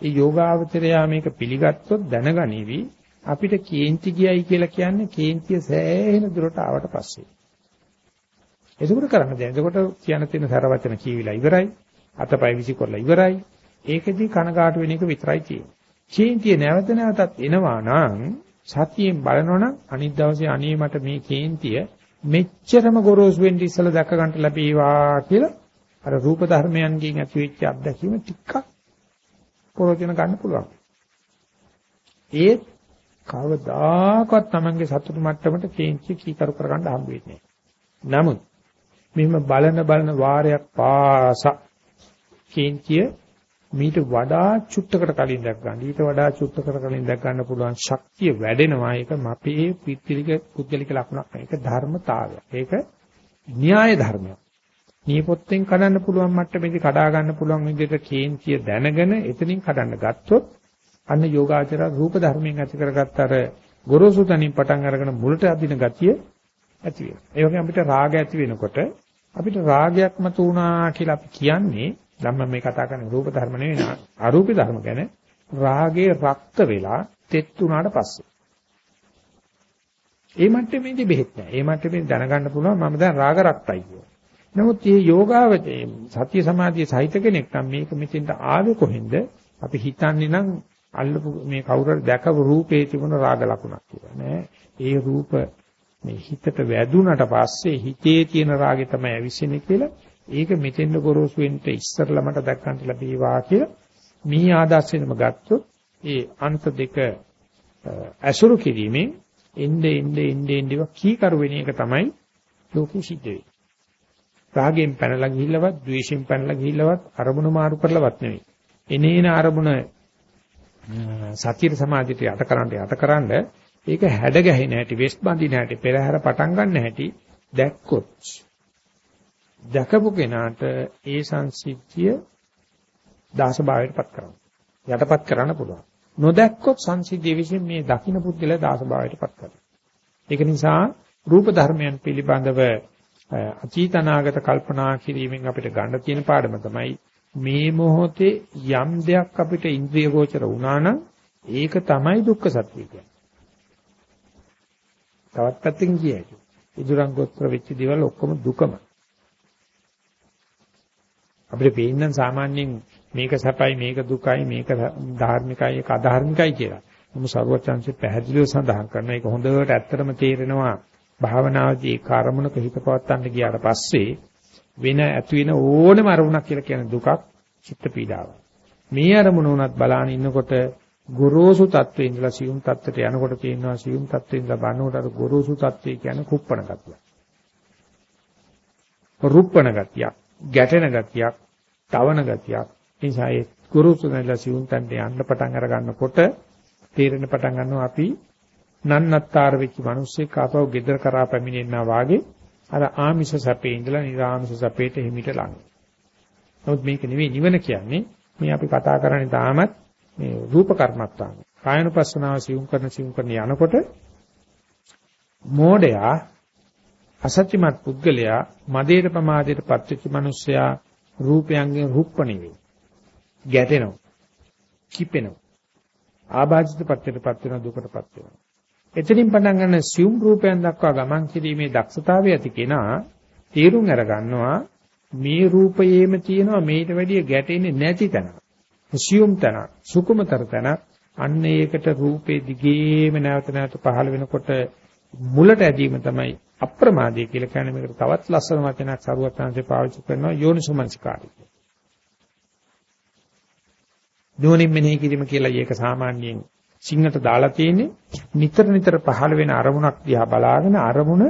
ඒ යෝගාවචරයා මේක පිළිගත්තොත් දැනගනිවි. අපිට කේන්ති ගියයි කියලා කියන්නේ කේන්තිය සෑහෙන දුරට ආවට පස්සේ. එතකොට කරන්න දැන්. එතකොට කියන්න තියෙන සර වචන කියවිලා ඉවරයි. අතපය විසිකොල්ලා ඉවරයි. ඒකෙදි කනගාටු වෙන එක විතරයි තියෙන්නේ. කේන්තිය නැවත නැවතත් එනවා නම් සතියෙන් බලනවනම් අනිත් දවසේ අනේ මට මේ කේන්තිය මෙච්චරම ගොරෝසු වෙන්න ඉස්සලා දැක ගන්න ලැබේවා කියලා අර රූප ධර්මයන්ගෙන් ඇති වෙච්ච අත්දැකීම ටිකක් ප්‍රයෝජන ගන්න පුළුවන්. ඒත් කවදාකවත් Tamange සතුට මට්ටමට කේන්ති කීකරු කරගන්න හම්බ වෙන්නේ නමුත් මෙහෙම බලන බලන වාරයක් පාසා කේන්තිය මීට වඩා චුට්ටකට කලින් දැක් ගන්න. ඊට වඩා චුට්ටකට කලින් දැක් ගන්න පුළුවන් ශක්තිය වැඩෙනවා. ඒක මපේ පිටිලික පුද්ගලික ලක්ෂණක් නෙවෙයි. ඒක ධර්මතාවය. ඒක න්‍යාය ධර්මයක්. නියපොත්තෙන් කඩන්න පුළුවන් මට්ටමේදී කඩා ගන්න පුළුවන් විදිහට කේන්තිය දැනගෙන එතනින් කඩන්න ගත්තොත් අන්න යෝගාචර රූප ධර්මයෙන් ඇති කරගත්ත අර ගොරෝසු තනින් පටන් අරගෙන මුලට අදින ගතිය ඇති වෙනවා. ඒ වගේම අපිට රාගය ඇති වෙනකොට අපිට රාගයක් මත උනා කියලා අපි කියන්නේ ධම්ම මේ කතා කරන්නේ රූප ධර්ම නෙවෙයි අරූප ධර්ම ගැන රාගේ රක්ත වෙලා තෙත් උනාට පස්සේ. ඒ මට්ටමේදී බෙහෙත් නැහැ. ඒ මට්ටමේ දැනගන්න පුළුවන් මම දැන් රාග රක්තයි කියලා. නමුත් මේ යෝගාවචේ සත්‍ය සමාධිය සහිත කෙනෙක් නම් මේක මෙතෙන්ට ආවේ කොහෙන්ද? අපි හිතන්නේ නම් අල්ලපු මේ කවුරු දැකපු රූපේ තිබුණ රාග ලකුණක් කියලා නෑ. ඒ රූප මේ හිතට වැදුනට පස්සේ හිතේ තියෙන රාගේ තමයි ඇවිස්සෙන්නේ කියලා ඒක මෙතෙන්ද ගොරෝසු වෙන්න ඉස්සරලා මට දැක්කන්ට ලැබීවා කියලා මේ ආදර්ශයෙන්ම ගත්තොත් ඒ අන්ත දෙක ඇසුරු කිරීමෙන් එnde එnde එnde එnde කීකරු වෙන එක තමයි ලෝකෙ සිද්ධ වෙන්නේ. රාගයෙන් පැනලා ගිහිල්ලවත්, ද්වේෂයෙන් පැනලා ගිහිල්ලවත් අරමුණු මාරු කරලවත් නෙවෙයි. එනේන අරමුණ සතිය සමාධියට යටකරන්න යටකරන්න ඒක හැඩ ගැහෙන හැටි, වෙස් බඳින හැටි, පෙරහැර පටන් ගන්න හැටි දැක්කොත් දැකපු කෙනාට ඒ සංසිද්ධිය දාසභාවයටපත් කරනවා. යටපත් කරන්න පුළුවන්. නොදැක්කොත් සංසිද්ධිය විසින් මේ දකින්න පුද්ගලයා දාසභාවයටපත් කරනවා. ඒක නිසා රූප ධර්මයන් පිළිබඳව අතීත අනාගත කල්පනා කිරීමෙන් අපිට ගන්න තියෙන පාඩම තමයි මේ මොහොතේ යම් දෙයක් අපිට ඉන්ද්‍රිය ගෝචර වුණා නම් ඒක තමයි දුක්ඛ සත්‍ය කියන්නේ. තවත් පැත්තකින් කියයි. ඉදුරං ගෝත්‍ර වෙච්ච දේවල් ඔක්කොම දුකම. අපිට පේන්න සාමාන්‍යයෙන් මේක සැපයි මේක දුකයි මේක ධාර්මිකයි ඒක අධාර්මිකයි කියලා. නමුත් සරුවචාන්සේ පැහැදිලිව සඳහන් කරන එක හොඳට ඇත්තටම තේරෙනවා භාවනාවේදී ඒ කර්මණක හිත පවත්තන්න ගියාට පස්සේ වෙන ඇති වෙන ඕනම අරමුණක් කියලා කියන දුකක් චිත්ත පීඩාවක්. මේ අරමුණ උනත් බලාන ඉන්නකොට ගොරෝසු තත්ත්වේ ඉඳලා සියුම් තත්ත්වයට යනකොට තියෙනවා සියුම් තත්ත්වේ ඉඳලා බලනකොට අර ගොරෝසු තත්ත්වය කියන්නේ කුප්පණ ගතිය. රුප්පණ ගතියක්, ගැටෙන ගතියක්, තවන ගතියක්. නිසා ඒ ගොරෝසු නැලා සියුම් තන්ට යන්න පටන් අර ගන්නකොට තේරෙන පටන් ගන්නවා අපි නන්නත්තර වෙච්ච මිනිස්සෙක් ආපහු ගෙදර කරා පැමිණෙනා වාගේ අර ආමිෂ සැපේ ඉඳලා නිර්ආමිෂ සැපේට හිමිට ලඟ. නමුත් මේක නෙවෙයි නිවන කියන්නේ මේ අපි කතා කරන්නේ තාමත් මේ රූප කර්මත්තාන. කායනුපස්සනාව සිවුම් කරන සිවුම් කරන යනකොට මෝඩයා අසත්‍යමත් පුද්ගලයා මදේට ප්‍රමාදයට පත්වෙච්ච මිනිස්සයා රූපයන්ගෙන් රුප්පණි වේ. ගැටෙනවා. කිපෙනවා. ආබාධිත පත්‍යයටපත් වෙන දුකටපත් වෙනවා. එතනින් පටන් ගන්න සියුම් රූපයන් දක්වා ගමන් කිරීමේ දක්ෂතාවය ඇති කෙනා තීරුම් අර ගන්නවා මේ රූපයේම තියෙනවා මේට වැඩිය ගැටෙන්නේ නැති තැන. සියුම් තැන, සුකුමතර තැන අන්න ඒකට රූපේ දිගේම නැවත නැවත පහළ වෙනකොට මුලට ඇදීම තමයි අප්‍රමාදය කියලා කියන්නේ මේකට තවත් ලස්සන වචනයක් සරුවත්තාංශේ පාවිච්චි කරනවා යෝනිසුමංස්කාරය. නුවණින් මෙනෙහි කිරීම කියලා ඒක සාමාන්‍යයෙන් සිංහට දාලා තියෙන්නේ නිතර නිතර පහළ වෙන අරමුණක් දිහා බලාගෙන අරමුණ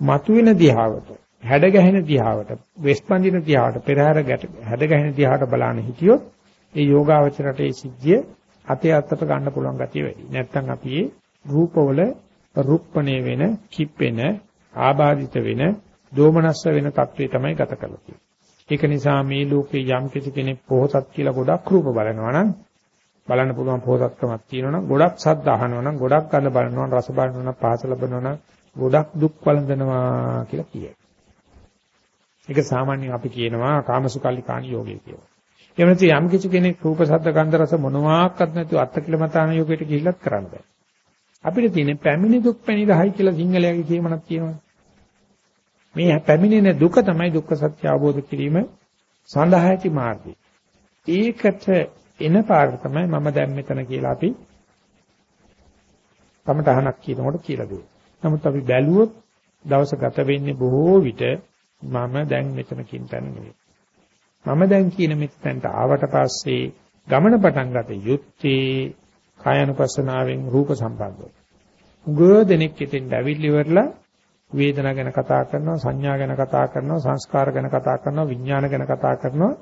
මතුවෙන දිහාවට හැඩ ගැහෙන දිහාවට වෙස්පන්දින දිහාවට පෙරහැර හැඩ ගැහෙන දිහාවට බලාන හිටියොත් ඒ යෝගාවචරයට ඒ සිද්ධිය අතේ අත්තට ගන්න පුළුවන් ගතිය වැඩි. නැත්තම් අපි මේ රූපවල රුප්පණේ වෙන, කිප්පෙන, ආබාධිත වෙන, දෝමනස්ස වෙන තත්ත්වේ තමයි ගත කරලා ඒක නිසා මේ ලෝකේ යම් කෙනෙක් පොහසත් කියලා ගොඩක් රූප බලනවා නම් බලන්න පුළුවන් පොහසත්කමක් තියෙනවා නම් ගොඩක් සද්ද අහනවා නම් ගොඩක් ගඳ බලනවා නම් රස බලනවා නම් පහස ලබනවා නම් ගොඩක් දුක් වළඳනවා කියලා කියයි. ඒක සාමාන්‍යයෙන් අපි කියනවා කාමසුකල්ලිකාණ යෝගය කියලා. එහෙම නැත්නම් යම් කිසි කෙනෙක් රූප ශබ්ද ගන්ධ රස මොනවාක්වත් නැතුව අත්කිලමතාන යෝගයට ගිහිල්ලත් කරන්න බෑ. අපිට තියෙන්නේ පැමිණි දුක් පැණි රහයි කියලා සිංහලයේ කියමනක් තියෙනවා. මේ පැමිණෙන දුක තමයි දුක්ඛ සත්‍ය අවබෝධ කිරීම සඳහා ඇති මාර්ගය. ඒකට එන පාර තමයි මම දැන් මෙතන කියලා අපි කමටහනක් කියනකොට කියලා දෙන්නේ. නමුත් අපි බැලුවොත් දවස ගත වෙන්නේ බොහෝ විට මම දැන් මෙතන කියන තැන නෙවෙයි. මම දැන් කියන මෙතනට ආවට පස්සේ ගමන පටන් ගත යුත්තේ කායනුපස්සනාවෙන් රූප සම්බන්ධව. උගෝ දෙනෙක් ඉතින් ඇවිල්ලි ඉවරලා වේදනා ගැන කතා කරනවා සංඥා ගැන කතා කරනවා සංස්කාර ගැන කතා කරනවා විඥාන ගැන කතා කරනවා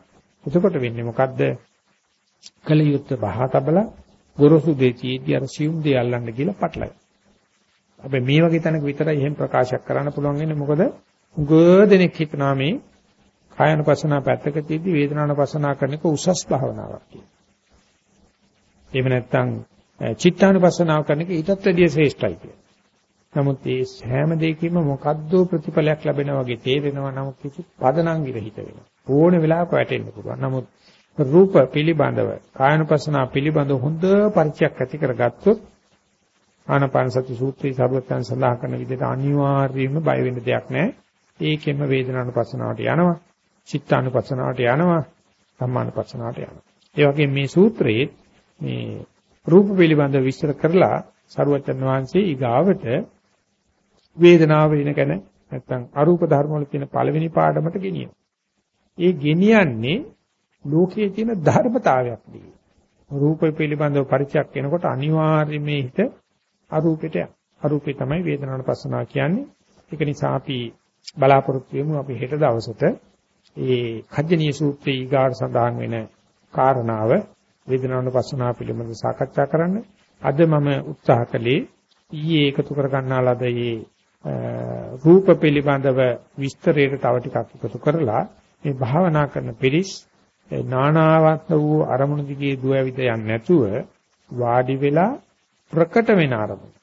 එතකොට වෙන්නේ මොකද්ද කල යුත්තේ බහතබල ගොරොසු දෙතියදී අර සියුම් දේ අල්ලන්න කියලා පටලයි. අපි මේ වගේ තැනක විතරයි එහෙම ප්‍රකාශයක් කරන්න පුළුවන් වෙන්නේ මොකද උගදෙනෙක් හිතනවා මේ කායනුපස්සනා පැත්තක තියදී වේදනානුපස්සනා කරන එක උසස් භාවනාවක් කියලා. එහෙම නැත්නම් චිත්තානුපස්සනාව කරන එක ඊටත් වැඩිය ශ්‍රේෂ්ඨයි කියලා. නමුත් මේ හැම දෙයකින්ම මොකද්ද ප්‍රතිඵලයක් ලැබෙනා වගේ තේරෙනවා නමුත් කිසි පදනම් විරහිත වෙනවා. ඕන වෙලාවක වැටෙන්න පුළුවන්. නමුත් රූප පිළිබඳව කායනුපස්සනා පිළිබඳව හොඳ පරිචයක් ඇති කරගත්තොත් ආනාපාන සති සූත්‍රයේ සර්වත්‍යං සඳහන් කරන විදිහට අනිවාර්යයෙන්ම බය වෙන්න දෙයක් නැහැ. ඒකෙම වේදනානුපස්සනාවට යනවා. චිත්තානුපස්සනාවට යනවා. සම්මානුපස්සනාවට යනවා. ඒ වගේම මේ සූත්‍රයේ මේ රූප පිළිබඳව විස්තර කරලා සරුවචන් වහන්සේ ඊගාවට වේදනාව වෙනකන නැත්තම් අරූප ධර්ම වල තියෙන පළවෙනි පාඩමට ගෙනියනවා. ඒ ගෙනියන්නේ ලෝකයේ තියෙන ධර්මතාවයක් දී. රූප පිළිබඳව පරිචයක් එනකොට අනිවාර්යයෙන් මේ හිත අරූපෙට යනවා. අරූපේ තමයි වේදනාවන පස්සනාව කියන්නේ. ඒක නිසා අපි බලාපොරොත්තු වෙමු අපි හෙට දවසට ඒ කජ්ජනීය සූත්‍රයේ ඊගාට සඳහන් වෙන කාරණාව වේදනාවන පස්සනාව පිළිබඳව සාකච්ඡා කරන්න. අද මම උත්සාහ කළේ ඊයේ එකතු කර ගන්නාලාද මේ රූප පිළිබඳව විස්තරයට තව ටිකක් එකතු කරලා මේ භාවනා කරන පිරිස් නානාවත් වූ අරමුණු දිගේ දුව ඇවිද යන්නේ නැතුව වාඩි වෙලා ප්‍රකට වෙන අරමුණ.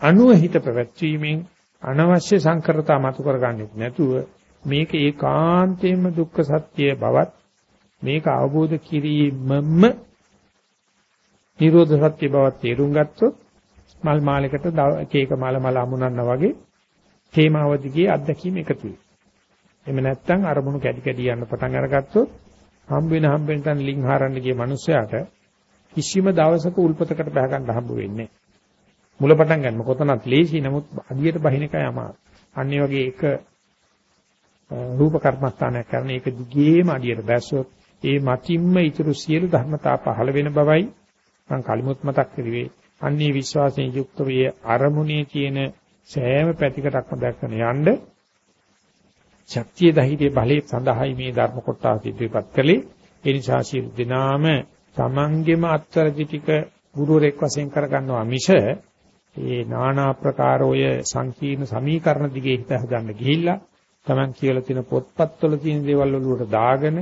අනුව හිත පැවැත්වීමෙන් අනවශ්‍ය සංකරතා මතු කරගන්නෙත් නැතුව මේක ඒකාන්තයෙන්ම දුක්ඛ සත්‍ය බවත් මේක අවබෝධ කිරීමම නිරෝධ සත්‍ය බවත් තේරුම් ගත්තොත් මල් මාලයකට එක එක මල මල අමුණන්නා වගේ තේමාවදිගේ අත්දැකීම එකතු වෙයි. එහෙම නැත්නම් අරමුණු කැඩි කැඩි යන්න පටන් අරගත්තොත් හම්බ වෙන හම්බ වෙන තන ලිං හරන්න ගිය මිනිස්සයාට කිසිම දවසක උල්පතකට බහ ගන්න හම්බ වෙන්නේ මුල පටන් ගන්න කොතනත් ලේසි නමුත් අදියට බහින එකයි අමාරු. අන්න වගේ එක රූප කර්මස්ථානයක් කරන එක දිගේම අදියට බැස්සොත් ඒ මතින්ම ඊතුරු සියලු ධර්මතා පහළ වෙන බවයි මම කලිමුත් මතක් කරුවේ. අන්නේ විශ්වාසයෙන් යුක්ත වේ අරමුණේ තියෙන සෑම පැතිකඩක්ම දැක්කන යන්න ශක්තිය ධෛර්ය බලයේ සඳහායි මේ ධර්ම කොටස ඉදිරිපත් කළේ. ඒ නිසා සියලු දෙනාම තමන්ගේම අත්තරදි ටික ගුරුවරෙක් වශයෙන් කරගන්නවා මිස ඒ নানা ආකාර ඔය සංකීර්ණ සමීකරණ දිගේ හිත හදන්න ගිහිල්ලා තමන් කියලා තියෙන පොත්පත්වල තියෙන දේවල් වලට දාගෙන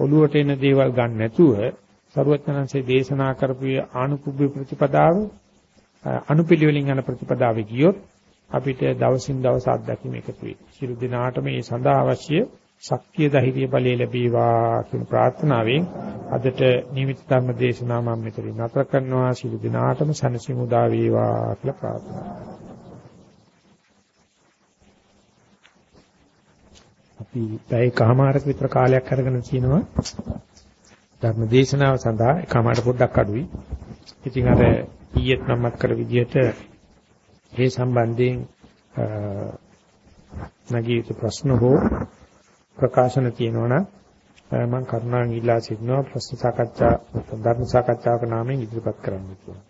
ඔළුවට එන දේවල් ගන්න නැතුව සරුවචනන්සේ දේශනා කරපු ආනුපුබ්බ ප්‍රතිපදාව අනුපිළිවෙලින් යන ප්‍රතිපදාවේ ගියොත් අපිට දවසින් දවස අත්දැකීම එකතු වෙයි. සියලු දිනාට මේ සඳහා අවශ්‍ය ශක්තිය ධෛර්ය බලය ලැබේවා කියන ප්‍රාර්ථනාවෙන් අදට නිමිති ධර්ම දේශනාව මම මෙතනින් නතර කරනවා. සියලු දිනාටම සනසිමු දා වේවා කියලා ප්‍රාර්ථනා අපි පැය කමාරක විතර කාලයක් අරගෙන තිනවා ධර්ම දේශනාව සඳහා එකමාරට පොඩ්ඩක් අඩුයි. ඉතින් අර ඊයේත් නම්මත් කර විදිහට ඒ සම්බන්ධයෙන් නැගී සිට ප්‍රශ්න හෝ ප්‍රකාශන තියෙනවා නම් මම කරුණාවෙන් ඉල්ලා සිටිනවා ප්‍රශ්න සාකච්ඡා ධර්ම සාකච්ඡාවක නාමයෙන් ඉදිරිපත් කරන්න කියලා.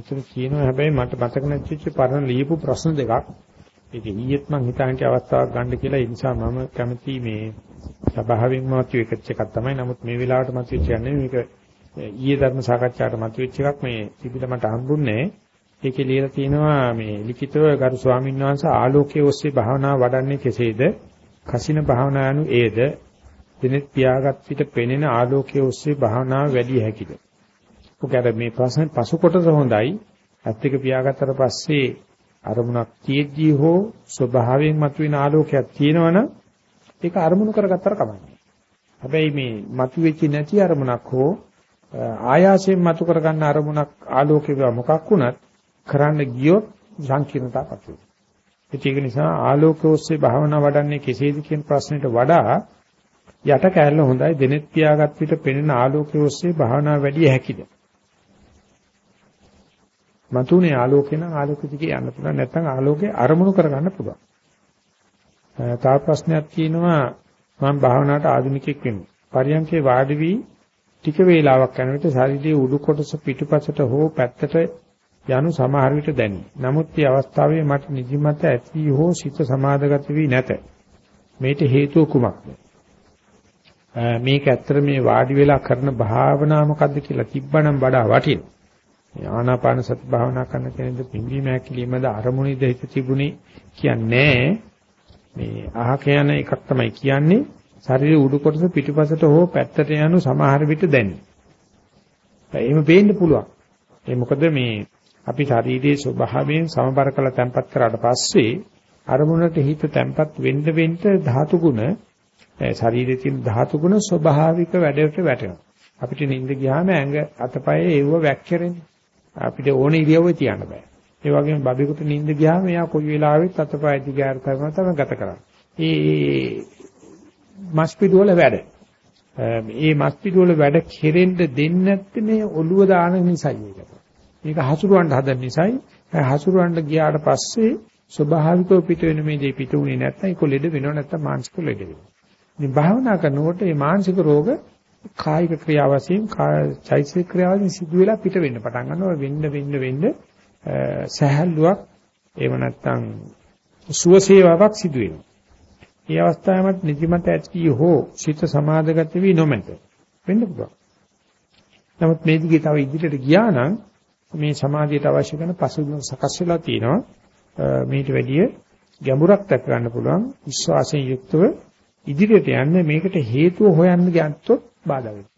මෙතන කියනවා හැබැයි මට මතක නැතිවෙච්ච පරණ ලියපු ප්‍රශ්න දෙකක්. ඒක ඊයේත් මම හිතාන්ටි අවස්ථාවක් ගන්න කියලා ඒ නිසා මම කැමති මේ සභාවෙන් මතුවෙච්ච එකක් තමයි. නමුත් මේ වෙලාවට මතුවෙච්ච යන්නේ මේක ඊයේ ධර්ම සාකච්ඡාවට මතුවෙච්ච එකක් මේ තිබිලා මට හම්බුන්නේ. ඒකේ ලියලා තියෙනවා මේ ලිඛිතව ගරු ස්වාමීන් වහන්සේ ආලෝකයේ ඔස්සේ භාවනා වඩන්නේ කෙසේද? කසින භාවනා යනු ඒද? දිනෙත් පියාගත් පිට පෙනෙන ආලෝකයේ ඔස්සේ භාවනාව වැඩි හැකිද? ඔක අර මේ ප්‍රශ්න පසු කොටස හොඳයි. ඇත්ත එක පියාගත්තට පස්සේ අරමුණක් තියෙද්දී හෝ ස්වභාවයෙන් මතුවෙන ආලෝකයක් තියෙනවනම් ඒක අරමුණු කරගත්තට කමන්නේ. හැබැයි මේ මතුවෙච්ච නැති අරමුණක් හෝ ආයාසයෙන් මතු කරගන්න අරමුණක් ආලෝකේ මොකක් වුණත් කරන්න ගියොත් සංකීර්ණතාවක් ඇති ඒක නිසා ආලෝකයේ ඔස්සේ භාවනා වඩන්නේ කෙසේද කියන ප්‍රශ්නෙට වඩා යට කැලල හොඳයි දෙනෙත් පියාගත් විට පෙනෙන ආලෝකයේ ඔස්සේ භාවනා වැඩි හැකිද මතුනේ ආලෝකේ නම් ආලෝක දිගේ යන්න පුළුවන් නැත්නම් ආලෝකේ අරමුණු කරගන්න පුළුවන්. තව ප්‍රශ්නයක් තියෙනවා මම භාවනාවට ආධුනිකෙක් වෙන්නේ. පරියන්කේ වාඩි වී ටික වේලාවක් යනකොට ශරීරයේ උඩු කොටස පිටුපසට හෝ පැත්තට යනු සමහර විට දැනේ. නමුත් මේ අවස්ථාවේ මට නිදිමත ඇති හෝ සිත සමාදගත වී නැත. මේට හේතුව කුමක්ද? මේක ඇත්තට මේ වාඩි වෙලා කරන භාවනාව මොකද්ද කියලා තිබ්බනම් වඩා වටිනවා. ආනාපාන සති භාවනා කරන කෙනෙක්ද පිම්බීම හැකිලිමද අරමුණේද හිත තිබුණේ කියන්නේ මේ අහක යන එකක් තමයි කියන්නේ ශරීරයේ උඩු කොටස පිටිපසට හෝ පැත්තට යනු සමහර විට දැනේ. එහෙම පේන්න පුළුවන්. ඒ මොකද මේ අපි ශරීරයේ ස්වභාවයෙන් සමබර කළ තැම්පත් කරාට පස්සේ අරමුණට හිත තැම්පත් වෙන්න වෙන්න ධාතු ගුණ ශරීරයේ තියෙන ධාතු ගුණ ස්වභාවික වැඩට වැටෙනවා. අපිට නිින්ද ගියාම ඇඟ අතපය ඒව වැක්කිරෙන්නේ. අපිට ඕන ඉරියව්වේ තියන්න බෑ. ඒ වගේම බබෙකුට නිින්ද ගියාම එයා කොයි වෙලාවෙත් අතපය දිගාර කරනවා තමයි ගත කරන්නේ. ඒ මස් පිටුවල වැඩ. මේ මස් පිටුවල වැඩ කෙරෙන්න දෙන්නේ නැත්නම් මේ ඔළුව දාන නිසායි ඒක. මේක හසුරවන්න හදන නිසායි හසුරවන්න ගියාට පස්සේ ස්වභාවිකව පිට වෙන මේ දේ පිට උනේ නැත්නම් ඒක ලෙඩ වෙනව නැත්නම් මානසික ලෙඩ වෙනවා. ඉතින් භාවනා කරනකොට මේ මානසික රෝග කායික ක්‍රියාව වශයෙන් චෛතසික ක්‍රියාවලින් සිදු වෙලා පිට වෙන්න පටන් ගන්නවා වෙන්න වෙන්න වෙන්න සහැල්ලුවක් එහෙම නැත්නම් සුවසේවාවක් සිදු වෙනවා. මේ අවස්ථාවෙත් නිදිමත ඇති හෝ සිත සමාධගත වී නොමැත. වෙන්න පුළුවන්. නමුත් මේ දිගේ තව ඉදිරියට ගියා නම් මේ සමාධියට අවශ්‍ය කරන පසුබිම සකස් වෙලා තියෙනවා. මේට වැඩිය ගැඹුරක් දක්ව ගන්න පුළුවන් විශ්වාසයෙන් යුක්තව ඉදිරියට යන්න මේකට හේතුව හොයන්න ගියොත් බාධා වෙනවා.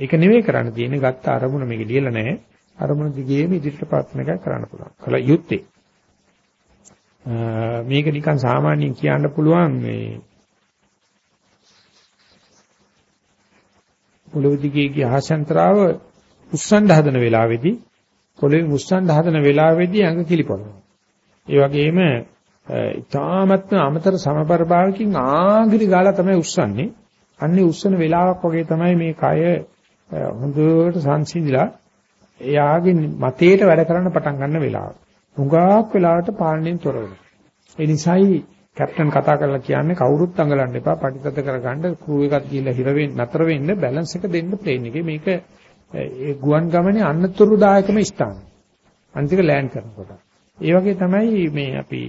ඒක නෙවෙයි කරන්න තියෙන්නේ ගත්ත අරමුණ මේක ලියලා නැහැ. අරමුණ දිගේම ඉදිරියට පාත්න එකයි කරන්න පුළුවන්. කල යුත්තේ. මේක නිකන් සාමාන්‍යයෙන් කියන්න පුළුවන් මේ පොළොව දිගේ ගිය ආශාන්තරාව උස්සන්න හදන වෙලාවේදී පොළොවේ උස්සන්න හදන වෙලාවේදී අඟ කිලිපොනවා. ඒ වගේම ඉතාමත්ම අමතර සමබර භාවකින් ආගිරි ගාලා තමයි උස්සන්නේ. අන්නේ උස්සන වෙලාවක් වගේ තමයි මේ කය හොඳට සංසිඳිලා එයාගේ මතේට වැඩ කරන්න පටන් ගන්න වෙලාව. හුඟක් වෙලාවට පාලනයෙන් තොර වෙනවා. ඒ නිසායි කැප්ටන් කතා කරලා කියන්නේ කවුරුත් අඟලන්න එපා පටිගත කරගන්න ක්‍රූ එකක් ගිහලා හිර වෙන්න නතර වෙන්න බැලන්ස් එක දෙන්න ප්ලේන් එකේ මේක ඒ ගුවන් ගමනේ අන්නතුරුදායකම ස්ථාන. අන්තික ලෑන්ඩ් කරනකොට. ඒ වගේ තමයි මේ අපි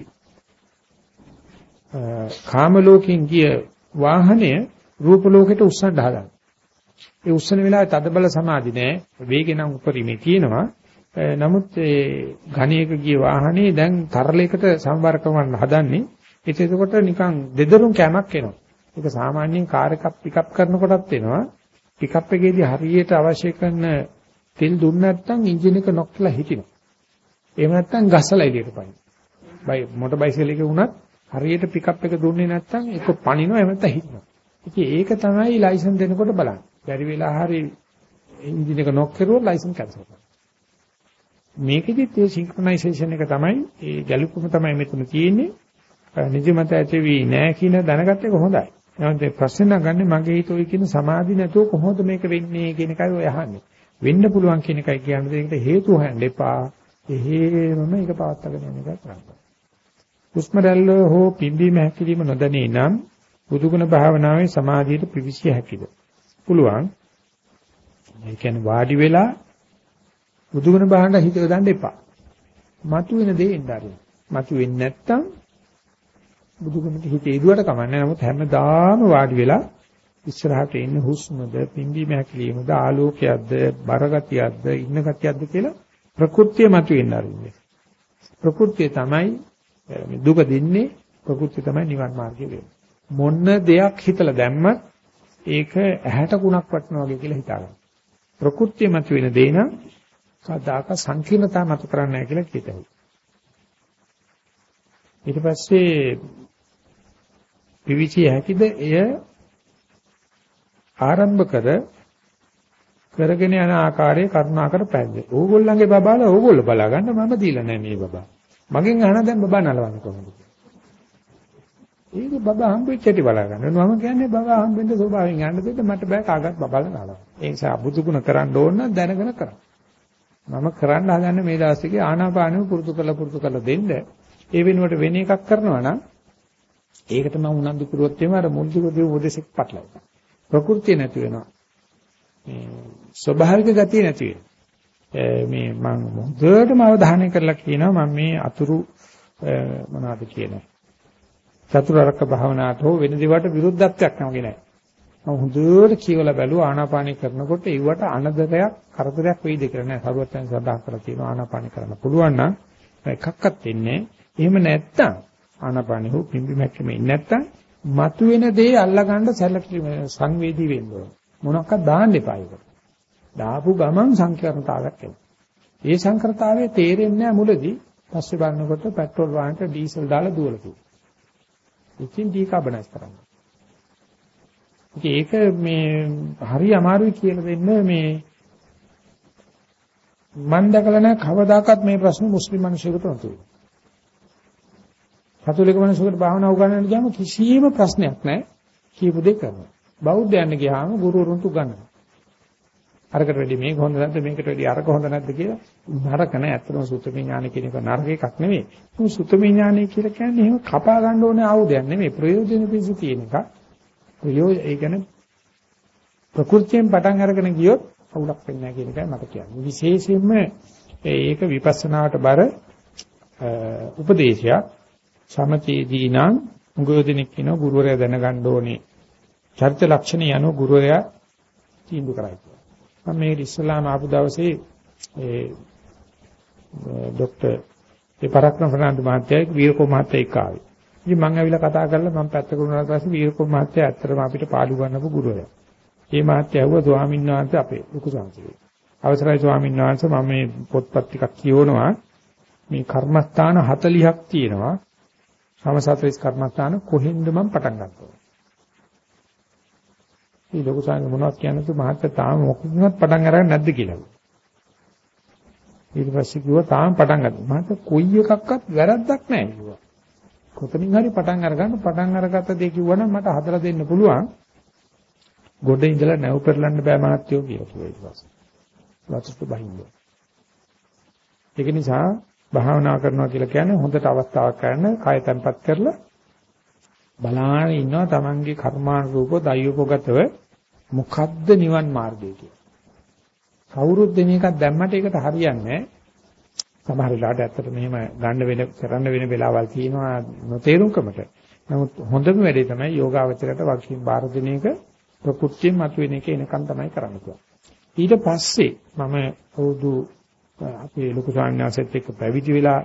කාම ලෝකෙන් ගිය වාහනය රූප ලෝකෙට උස්සන්න හදනවා. ඒ උස්සන වෙලාවේ තදබල සමාධි නෑ. වේගය නම් උපරිමේ තියෙනවා. නමුත් ඒ ඝණයක ගිය වාහනේ දැන් තරලයකට සම්බර කරවන්න හදන්නේ. ඒක එතකොට නිකන් දෙදරුම් කැමක් එනවා. ඒක සාමාන්‍යයෙන් කාර් එකක් පිකප් කරනකොටත් එනවා. පිකප් එකේදී හරියට අවශ්‍ය කරන තෙල් දුන්න නැත්නම් එන්ජින් එක නොක් කරලා හිටිනවා. එහෙම නැත්නම් ගස්සලා එළියට පනිනවා. බයි මොටර් බයිසිකල් එකේ වුණත් හරියට පිකප් එක දුන්නේ නැත්නම් ඒක පනිනවා එහෙම නැත්නම් හිටිනවා. ඉතින් ඒක තමයි ලයිසන් දෙනකොට බලන්නේ. බැරි වෙලා හරි එන්ජින් එක නොක් කරුවොත් ලයිසන් කැන්සල් කරනවා. මේකෙදිත් ඒ සින්ක්‍රොනයිසේෂන් එක තමයි ඒ ගැලුපුම තමයි මෙතන තියෙන්නේ. නිදිමත ඇති වී නැහැ කියන දැනගත්ත එක හොඳයි. නමුත් ප්‍රශ්න නගන්නේ මගේ හිත ඔය කියන සමාධි නැතුව කොහොමද මේක වෙන්නේ කියන එකයි ඔය අහන්නේ. වෙන්න පුළුවන් කියන එකයි කියන්නේ ඒකට හේතු හොයන්න එපා. එහෙමම ඒක පවත්වාගෙන යන එකයි කරන්නේ. හුස්ම රැල්ල හෝ පිම්බීම හැකිලිම නොදැනී නම් බුදුගුණ භාවනාවේ සමාධියට පිවිසිය හැකිද? පුළුවන්. ඒ කියන්නේ වාඩි වෙලා බුදුගුණ භාවනාවට හිත යොදන්න එපා. මතු වෙන දේ එන්න ආරින්. මතු වෙන්නේ නැත්තම් බුදුගුණට හිත යොදුවට කමන්නේ. නමුත් හැමදාම වාඩි වෙලා ඉස්සරහට එන්නේ හුස්මද, පිම්බීම හැකිලිමද, ආලෝකයක්ද, බරගතියක්ද, ඉන්න ගතියක්ද කියලා ප්‍රകൃතිය මතු වෙන්න ආරින්. ප්‍රകൃතිය තමයි දුක දෙන්නේ, ප්‍රകൃතිය තමයි නිවන් මාර්ගය වෙන්නේ. මොන දෙයක් හිතලා දැම්මත් ඒක ඇහැට කුණක් වටනවා වගේ කියලා හිතාගන්න. ප්‍රകൃතිය මත වෙන දේ නම් කදාක සංකීර්ණතා මත කරන්නේ නැහැ කියලා කියතයි. ඊට පස්සේ පිවිසිය හැකිද එය ආරම්භ කර කරගෙන යන ආකාරයේ කරුණාකර පැද්ද. ඕගොල්ලන්ගේ බබාලා ඕගොල්ලෝ බලා ගන්න මම දීලා නැහැ මේ බබා. මගෙන් අහන දැන් බබා නලවන්නේ කොහොමද? ඒක බබා හම්බෙච්ච හැටි බලා ගන්න. මම කියන්නේ බබා හම්බෙන්න ස්වභාවයෙන් යන්න දෙන්න මට බෑ කාගවත් බබාලා නලවන්න. ඒ නිසා අබුදුගුණ කරන්න ඕන නම් දැනගෙන කරන්න. මම කරන්න හදන්නේ මේ දවස් ටිකේ ආනාපානෙ පුරුදු කරලා පුරුදු කරලා දෙන්න. ඒ වෙනුවට වෙන එකක් කරනවා නම් ඒකට මම උනන්දු කරුවොත් එimhe අර මුල්දිකෝදී උපදේශයක් පටලයි. ප්‍රകൃතිය නැති වෙනවා. මේ ස්වභාවික ගතිය නැති වෙනවා. මේ මම හොඳටම අවධානය කරලා කියනවා මම මේ අතුරු මොනවද කියන්නේ චතුරාර්යක භාවනාවට හෝ වෙන දේවල්ට විරුද්ධත්වයක් නැවගේ නැහැ. මම හොඳට කියවලා බැලුවා ආනාපානි කරනකොට ඒවට අනදරයක් කරදරයක් වෙයිද කියලා නෑ. සරුවත්යන් සඳහන් කරලා තියෙනවා ආනාපානි කරන්න පුළුවන් නම් එකක්වත් වෙන්නේ. එහෙම නැත්තම් ආනාපානි හෝ පිම්බි මැක්කෙම ඉන්නේ නැත්තම් මතුවෙන දේ අල්ලගන්න සැලකිලි සංවේදී වෙන්න ඕන. මොනක්වත් දාන්න එපා ඒක. දාපු ගමන් සංකීර්ණතාවයක් එනවා. ඒ සංකීර්ණතාවයේ තේරෙන්නේ නැහැ මුලදී. පස්සේ බලනකොට පෙට්‍රල් වාහනට ඩීසල් දාලා දුවලා තියෙනවා. ඉතින් ඩීකාබනයිස් කරන්න. ඒක මේ හරි අමාරුයි කියලා දෙන්න මේ මම දැකලා නැහැ කවදාකවත් මේ ප්‍රශ්නේ මුස්ලිම් මිනිසෙකුට නතුයි. කතෝලික මිනිසෙකුට භාවනා උගන්වන්න ගියාම කිසිම ප්‍රශ්නයක් නැහැ. කියපු දේ කරනවා. බෞද්ධයන් ගියාම ගුරුවරුන්ට උගන්වනවා. අරකට වැඩි මේක හොඳ නැද්ද මේකට වැඩි අරක හොඳ නැද්ද කියලා නරක නැහැ. ඇත්තටම සුත්තමේ ඥාන කියන එක නරක එකක් නෙවෙයි. මේ සුත්තමේ ඥානය කියලා කියන්නේ එහෙම කපා ගන්න ඕනේ ආයුධයක් නෙවෙයි. ප්‍රයෝජන පිසු තියෙන එක. ප්‍රයෝජ ඒ කියන්නේ ප්‍රകൃතියෙන් පටන් අරගෙන ගියොත් අවුලක් වෙන්නේ නැහැ කියන එකයි මට කියන්නේ. විශේෂයෙන්ම ඒක විපස්සනාවට බර උපදේශයක් සමතේදී නම් උගෝදෙනෙක් කියන ගුරුවරයා දැනගන්න ඕනේ චරිත ලක්ෂණ යන ගුරුවරයා තීන්දුව කරයි. මම මේ ඉස්ලාම ආපු දවසේ ඒ ડોක්ටර් ඒ පරක්‍රම ෆර්නාන්ඩ් මහත්තයාගේ වීරකෝ මහත්තයා එක්ක ආවේ. ඉතින් මම ඇවිල්ලා කතා කරලා මම පැත්තකට වුණාට පස්සේ වීරකෝ මහත්තයා ඇත්තටම අපිට පාඩු ගන්නපු ගුරුවරයා. මේ මහත්තයා වුණා ස්වාමීන් වහන්සේ අපේ ලොකු සංසදේ. අවසරයි ස්වාමීන් වහන්සේ මම මේ පොත්පත් ටිකක් කියවනවා. මේ කර්මස්ථාන 40ක් තියෙනවා. සමසතරිස් කර්මස්ථාන කොහෙන්ද මම පටන් ගන්නවද? මේ ලොකු සංඝ මොනවද කියන්නද මහත්තයා තාම මොකකින්වත් පටන් අරගෙන නැද්ද කියලා. ඊට පස්සේ කිව්වා තාම පටන් ගත්තා. මහත්තයා කොයි එකක්වත් වැරද්දක් නැහැ කිව්වා. කොතනින් හරි පටන් අරගන්න පටන් අරගත්ත දේ කිව්වනම් මට හදලා දෙන්න පුළුවන්. ගොඩ ඉඳලා නැව් පෙරලන්න බෑ මහත්තයෝ කියලා කිව්වා ඊට පස්සේ. වතුරට බහින්න. ඒක නිසා භාවනා කරනවා කියලා කියන්නේ හොඳට අවස්ථාවක් ගන්න කය තැම්පත් කරලා බලාගෙන ඉන්නවා තමන්ගේ කර්මානුරූප දයෝපගතව මොකද්ද නිවන් මාර්ගය කියලා. කවුරුත් දෙන එකක් දැම්මට ඒකට හරියන්නේ සමහර වෙලාවට ඇත්තට මෙහෙම ගන්න වෙන කරන්න වෙන වෙලාවල් තියෙනවා නොතේරුම්කමට. නමුත් හොඳම වැඩේ තමයි යෝගාවචරයට වක්ෂින් බාර දෙන එක ප්‍රකෘතියෙන් මතුවෙන එක එනකන් තමයි කරන්නේ. ඊට පස්සේ මම අවුරුදු අපේ ලොකු සාන්නාසෙත් එක්ක පැවිදි වෙලා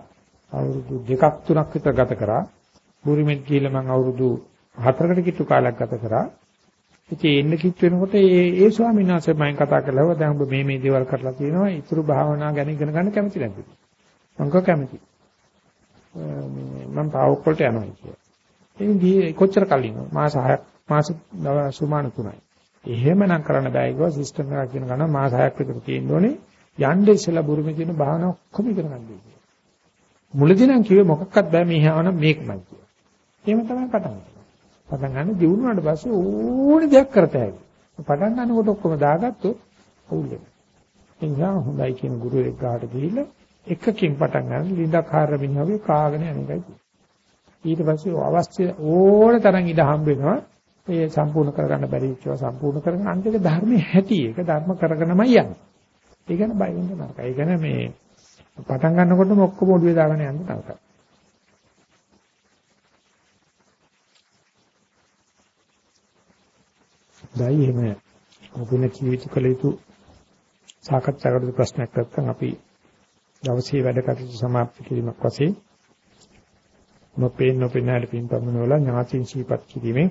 අවුරුදු දෙකක් තුනක් විතර ගත කරා. බුරිමෙත් ගිහිල්ලා මම අවුරුදු 4කට කිට්ටු කාලයක් ගත කරා. ඉතින් එන්න කිට් වෙනකොට ඒ ඒ ස්වාමීන් වහන්සේ මම කතා කළා දැන් ඔබ මේ මේ දේවල් කරලා තියෙනවා. ඊතුරු භාවනා ගැන ඉගෙන ගන්න කැමති නැද්ද? මම කැමති. මම පාවොක් වලට යනවා කියලා. ඉතින් ගියේ කොච්චර කලින්ද? මාස 6ක් මාස සුමාන 3යි. එහෙමනම් කරන්න බෑ කිව්වා සිස්ටම් එකක් කියන ගමන් මාස 6ක් විතර තියෙන්න ඕනේ. යන්නේ ඉස්සෙල්ලා බුරුමේ තියෙන භාවනා ඔක්කොම ඉගෙන ගන්න ඕනේ. මුලදී නම් කිව්වේ මොකක්වත් බෑ මේ හාවන මේකමයි කියලා. එහෙම තමයි පටන් ගන්නේ. පටන් ගන්න දිනුනාට පස්සේ ඕනේ දෙයක් කරත හැකියි. පටන් ගන්නකොට ඔක්කොම දාගත්තොත් අවුල් වෙනවා. ඒ නිසා හොඳයි කියන ගුරුවරයෙක් ගාට ගිහිල්ලා එකකින් පටන් ගන්න ලිඳකාර මිනිහගේ කාගෙන යන එකයි. ඊට පස්සේ අවශ්‍ය ඕන තරම් ඉඩ හම්බ වෙනවා. ඒ සම්පූර්ණ කරගන්න බැරි ඉච්චව සම්පූර්ණ කරගෙන අන්තික ධර්මයේ හැටි ඒක ධර්ම කරගෙනමයි යන්නේ. ඒ කියන්නේ බය වෙන්න නරකයි. ඒ කියන්නේ මේ පටන් ගන්නකොටම ඔක්කොම ඔළුවේ දාගෙන යන්න නරකයි. දැයි එහෙම ඔබන ජීවිත කළ යුතු සාකච්ඡා කරපු ප්‍රශ්නයක් නැත්නම් අපි දවසේ වැඩ කටයුතු સમાપ્ત කිරීමක් වශයෙන් නොපේන නොපෙනාට පින්පමන වල ඥාතින් සීපත් කිරීමෙන්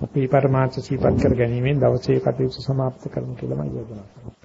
අපේ පරමාර්ථ සීපත් කර ගැනීමෙන් දවසේ කටයුතු સમાપ્ત කරමු කියලා මම යෝජනා කරනවා